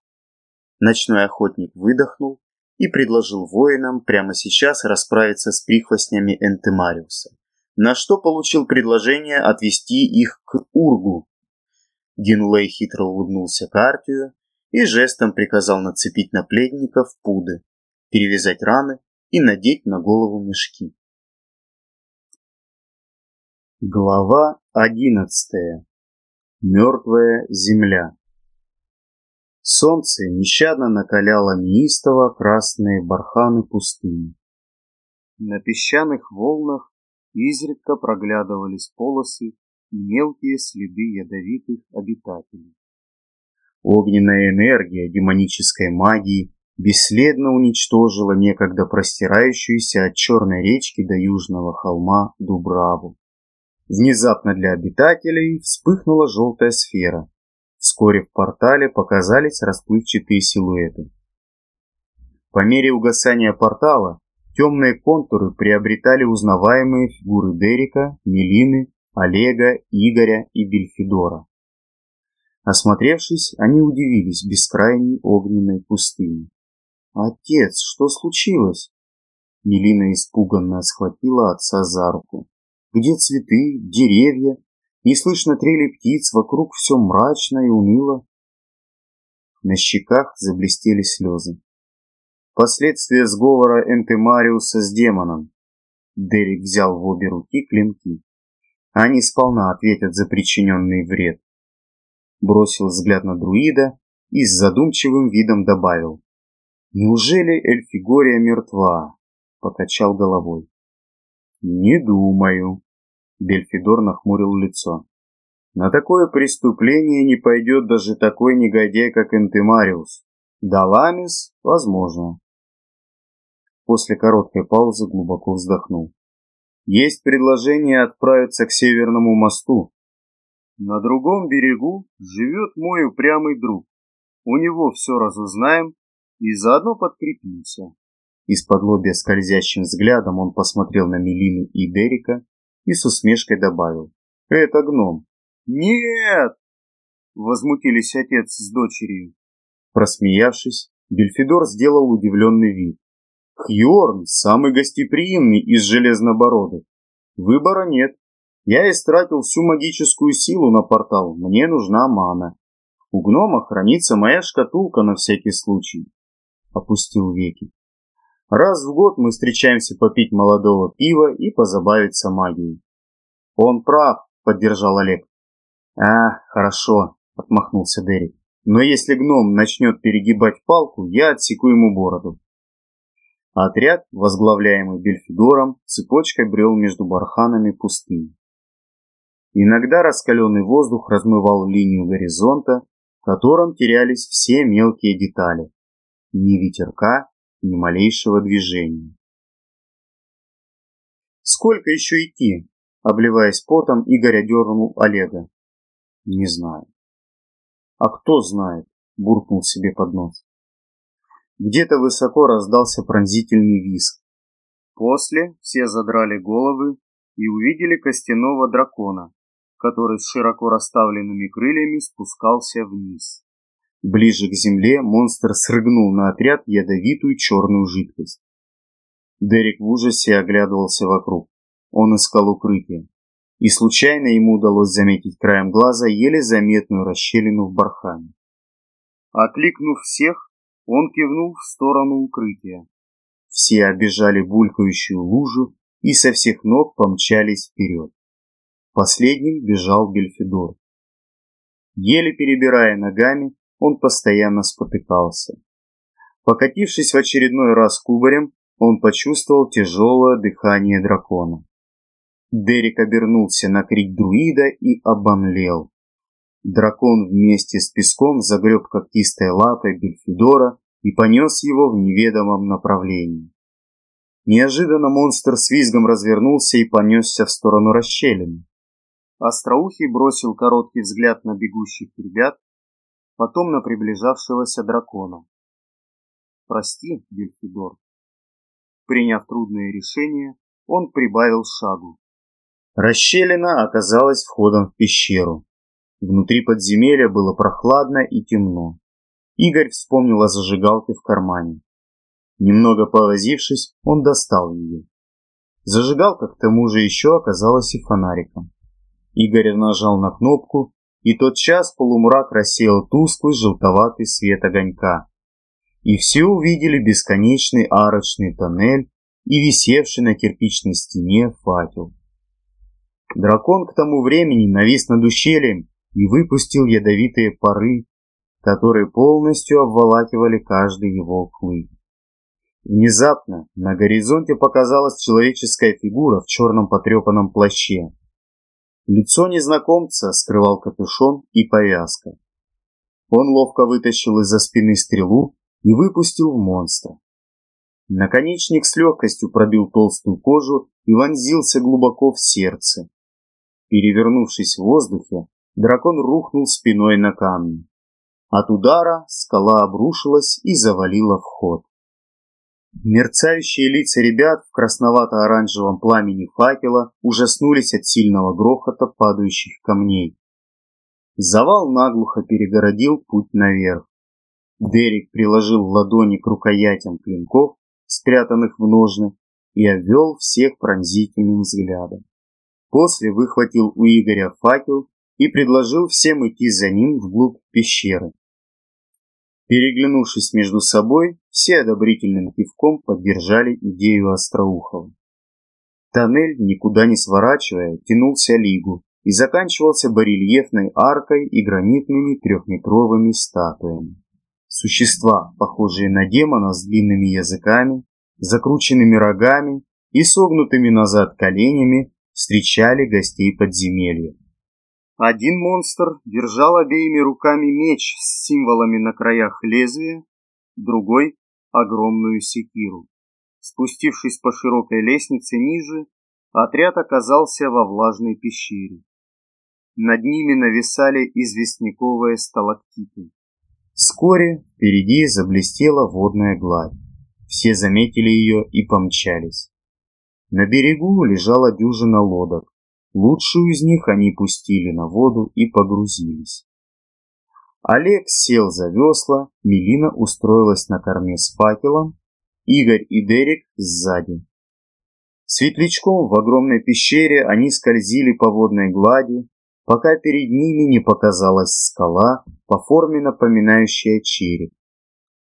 Ночной охотник выдохнул и предложил воинам прямо сейчас расправиться с прихвостнями Энтемариуса, на что получил предложение отвести их к Ургу, Генуэй хитро улыбнулся Картию и жестом приказал нацепить на пленников пуды, перевязать раны и надеть на голову мешки. Глава одиннадцатая. Мертвая земля. Солнце нещадно накаляло неистово красные барханы пустыни. На песчаных волнах изредка проглядывались полосы мелкие следы ядовитых обитателей. Огненная энергия демонической магии бесследно уничтожила некогда простирающуюся от Черной речки до южного холма Дубраву. Внезапно для обитателей вспыхнула желтая сфера. Вскоре в портале показались расплывчатые силуэты. По мере угасания портала темные контуры приобретали узнаваемые фигуры Дерека, Мелины Олега, Игоря и Бельфидора. Осмотревшись, они удивились бескрайней огненной пустыне. «Отец, что случилось?» Мелина испуганно схватила отца за руку. «Где цветы, деревья? Не слышно трели птиц, вокруг все мрачно и уныло». На щеках заблестели слезы. Последствия сговора Энтемариуса с демоном. Дерек взял в обе руки клинки. Они сполна ответят за причиненный вред. Бросил взгляд на друида и с задумчивым видом добавил. Неужели Эльфигория мертва? Покачал головой. Не думаю. Бельфидор нахмурил лицо. На такое преступление не пойдет даже такой негодяй, как Энтемариус. Даламис, возможно. После короткой паузы глубоко вздохнул. Есть предложение отправиться к Северному мосту. На другом берегу живет мой упрямый друг. У него все разузнаем и заодно подкрепимся. Из-под лобья скользящим взглядом он посмотрел на Мелину и Дерека и с усмешкой добавил. «Это гном». «Нет!» — возмутились отец с дочерью. Просмеявшись, Бельфидор сделал удивленный вид. Хьорн самый гостеприимный из железнобородых. Выбора нет. Я истратил всю магическую силу на портал, мне нужна мана. У гнома хранится моя шкатулка на всякий случай. Опустил веки. Раз в год мы встречаемся попить молодого пива и позабавиться магией. Он прав, поддержал Олег. А, хорошо, отмахнулся Дерек. Но если гном начнет перегибать палку, я отсеку ему бороду. Отряд, возглавляемый Бельфидором, цепочкой брел между барханами пустыни. Иногда раскаленный воздух размывал линию горизонта, в котором терялись все мелкие детали. Ни ветерка, ни малейшего движения. «Сколько еще идти?» Обливаясь потом, Игорь одернул Олега. «Не знаю». «А кто знает?» – буркнул себе под нос. Где-то высоко раздался пронзительный визг. После все задрали головы и увидели костяного дракона, который с широко расставленными крыльями спускался вниз. Ближе к земле монстр срыгнул на отряд ядовитую черную жидкость. Дерек в ужасе оглядывался вокруг. Он искал укрытие. И случайно ему удалось заметить краем глаза еле заметную расщелину в бархане. Окликнув всех, он кивнул в сторону укрытия. Все обежали булькающую лужу и со всех ног помчались вперед. Последним бежал Бельфидор. Еле перебирая ногами, он постоянно спотыкался. Покатившись в очередной раз кубарем, он почувствовал тяжелое дыхание дракона. Дерек обернулся на крик друида и обомлел. Дракон вместе с песком загреб когтистой лапой Бельфидора и понес его в неведомом направлении. Неожиданно монстр с визгом развернулся и понесся в сторону расщелины. Остроухий бросил короткий взгляд на бегущих ребят, потом на приближавшегося дракона. «Прости, Бельфидор». Приняв трудное решение, он прибавил шагу. Расщелина оказалась входом в пещеру. Внутри подземелья было прохладно и темно. Игорь вспомнил о зажигалке в кармане. Немного повозившись, он достал ее. Зажигалка к тому же еще оказалась и фонариком. Игорь нажал на кнопку, и тот час полумрак рассеял тусклый желтоватый свет огонька. И все увидели бесконечный арочный тоннель и висевший на кирпичной стене факел. Дракон к тому времени навис над ущельем и выпустил ядовитые пары, которые полностью обволакивали каждый его клык. Внезапно на горизонте показалась человеческая фигура в черном потрепанном плаще. Лицо незнакомца скрывал капюшон и повязка. Он ловко вытащил из-за спины стрелу и выпустил в монстра. Наконечник с легкостью пробил толстую кожу и вонзился глубоко в сердце. Перевернувшись в воздухе, дракон рухнул спиной на камни. От удара скала обрушилась и завалила вход. Мерцающие лица ребят в красновато-оранжевом пламени факела ужаснулись от сильного грохота падающих камней. Завал наглухо перегородил путь наверх. Дерек приложил ладони к рукоятям клинков, спрятанных в ножны, и обвел всех пронзительным взглядом. После выхватил у Игоря факел и предложил всем идти за ним вглубь пещеры. Переглянувшись между собой, все одобрительным кивком поддержали идею Остроухова. Тоннель, никуда не сворачивая, тянулся лигу и заканчивался барельефной аркой и гранитными трехметровыми статуями. Существа, похожие на демона с длинными языками, закрученными рогами и согнутыми назад коленями встречали гостей подземелья. Один монстр держал обеими руками меч с символами на краях лезвия, другой — огромную секиру. Спустившись по широкой лестнице ниже, отряд оказался во влажной пещере. Над ними нависали известняковые сталактиты. Вскоре впереди заблестела водная гладь. Все заметили ее и помчались. На берегу лежала дюжина лодок. Лучшую из них они пустили на воду и погрузились. Олег сел за весла, Мелина устроилась на корме с факелом, Игорь и Дерек сзади. Светлячком в огромной пещере они скользили по водной глади, пока перед ними не показалась скала, по форме напоминающая череп.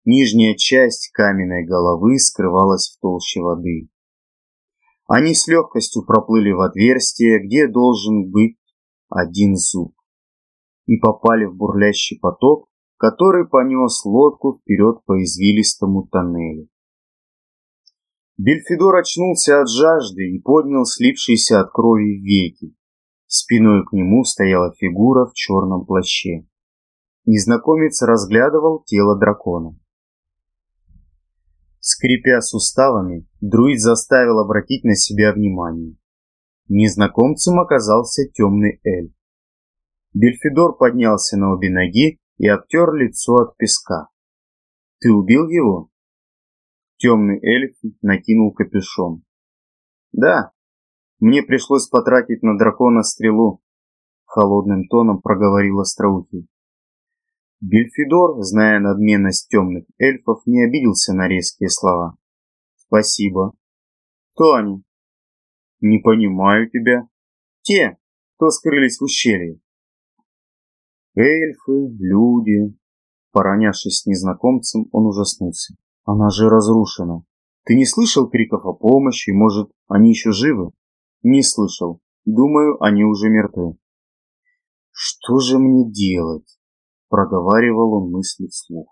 Нижняя часть каменной головы скрывалась в толще воды. Они с легкостью проплыли в отверстие, где должен быть один зуб, и попали в бурлящий поток, который понес лодку вперед по извилистому тоннелю. Бельфидор очнулся от жажды и поднял слипшиеся от крови веки. Спиной к нему стояла фигура в черном плаще. Незнакомец разглядывал тело дракона. Скрипя суставами, друид заставил обратить на себя внимание. Незнакомцем оказался темный эльф. Бельфидор поднялся на обе ноги и обтер лицо от песка. «Ты убил его?» Темный эльф накинул капюшон. «Да, мне пришлось потратить на дракона стрелу», — холодным тоном проговорил Остроухий. Бельфидор, зная надменность темных эльфов, не обиделся на резкие слова. «Спасибо». «Кто они?» «Не понимаю тебя». «Те, кто скрылись в ущелье». «Эльфы, люди...» Поронявшись с незнакомцем, он ужаснулся. «Она же разрушена. Ты не слышал криков о помощи? Может, они еще живы?» «Не слышал. Думаю, они уже мертвы». «Что же мне делать?» Проговаривал он мысли вслух.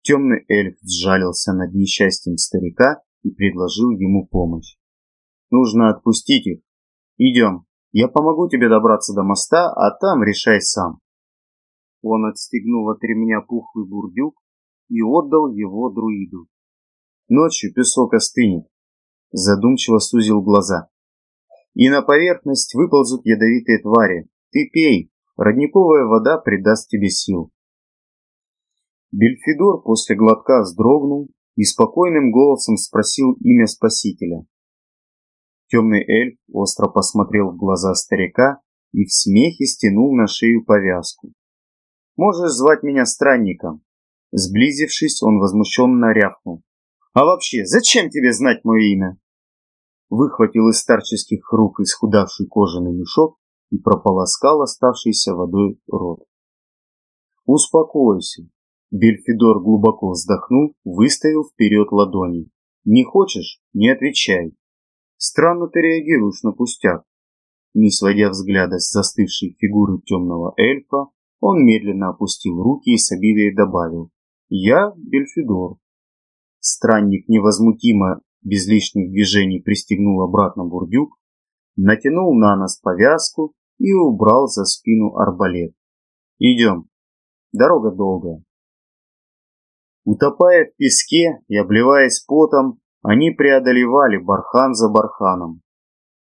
Темный эльф сжалился над несчастьем старика и предложил ему помощь. Нужно отпустить их. Идем, я помогу тебе добраться до моста, а там решай сам. Он отстегнул от ремня пухлый бурдюк и отдал его друиду. Ночью песок остынет. Задумчиво сузил глаза. И на поверхность выползут ядовитые твари. Ты пей, Родниковая вода придаст тебе сил. Бельфидор после глотка вздрогнул и спокойным голосом спросил имя спасителя. Темный эльф остро посмотрел в глаза старика и в смехе стянул на шею повязку. «Можешь звать меня странником». Сблизившись, он возмущенно рявкнул. «А вообще, зачем тебе знать мое имя?» Выхватил из старческих рук исхудавший кожаный мешок и прополоскал оставшейся водой рот. «Успокойся!» Бельфидор глубоко вздохнул, выставил вперед ладони. «Не хочешь? Не отвечай. Странно ты реагируешь на пустяк». Не сводя взгляда с застывшей фигуры темного эльфа, он медленно опустил руки и с обидой добавил «Я Бельфидор». Странник невозмутимо, без лишних движений пристегнул обратно бурдюк, натянул на нос повязку и убрал за спину арбалет. «Идем. Дорога долгая». Утопая в песке и обливаясь потом, они преодолевали бархан за барханом.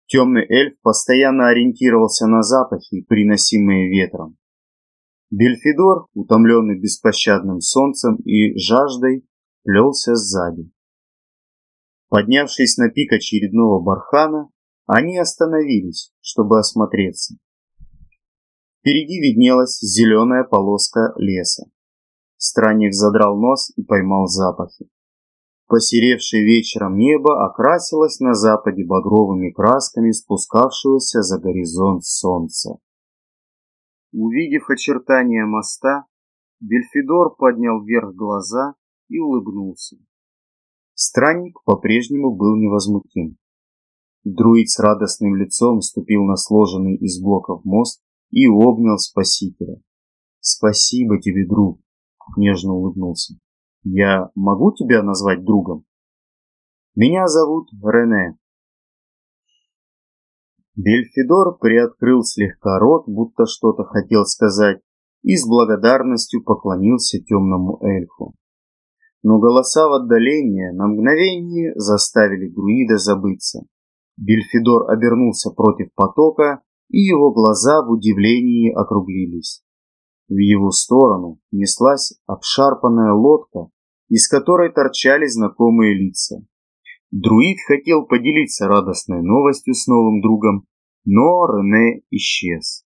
Темный эльф постоянно ориентировался на запахи, приносимые ветром. Бельфидор, утомленный беспощадным солнцем и жаждой, плелся сзади. Поднявшись на пик очередного бархана, они остановились, чтобы осмотреться. Впереди виднелась зеленая полоска леса. Странник задрал нос и поймал запахи. Посеревшее вечером небо окрасилось на западе багровыми красками спускавшегося за горизонт солнца. Увидев очертания моста, Бельфидор поднял вверх глаза и улыбнулся. Странник по-прежнему был невозмутим. Друид с радостным лицом ступил на сложенный из блоков мост и обнял спасителя. «Спасибо тебе, друг!» — нежно улыбнулся. «Я могу тебя назвать другом?» Меня зовут Рене. Бельфидор приоткрыл слегка рот, будто что-то хотел сказать, и с благодарностью поклонился темному эльфу. Но голоса в отдалении на мгновение заставили друида забыться. Бельфидор обернулся против потока, и его глаза в удивлении округлились. В его сторону неслась обшарпанная лодка, из которой торчали знакомые лица. Друид хотел поделиться радостной новостью с новым другом, но Рене исчез.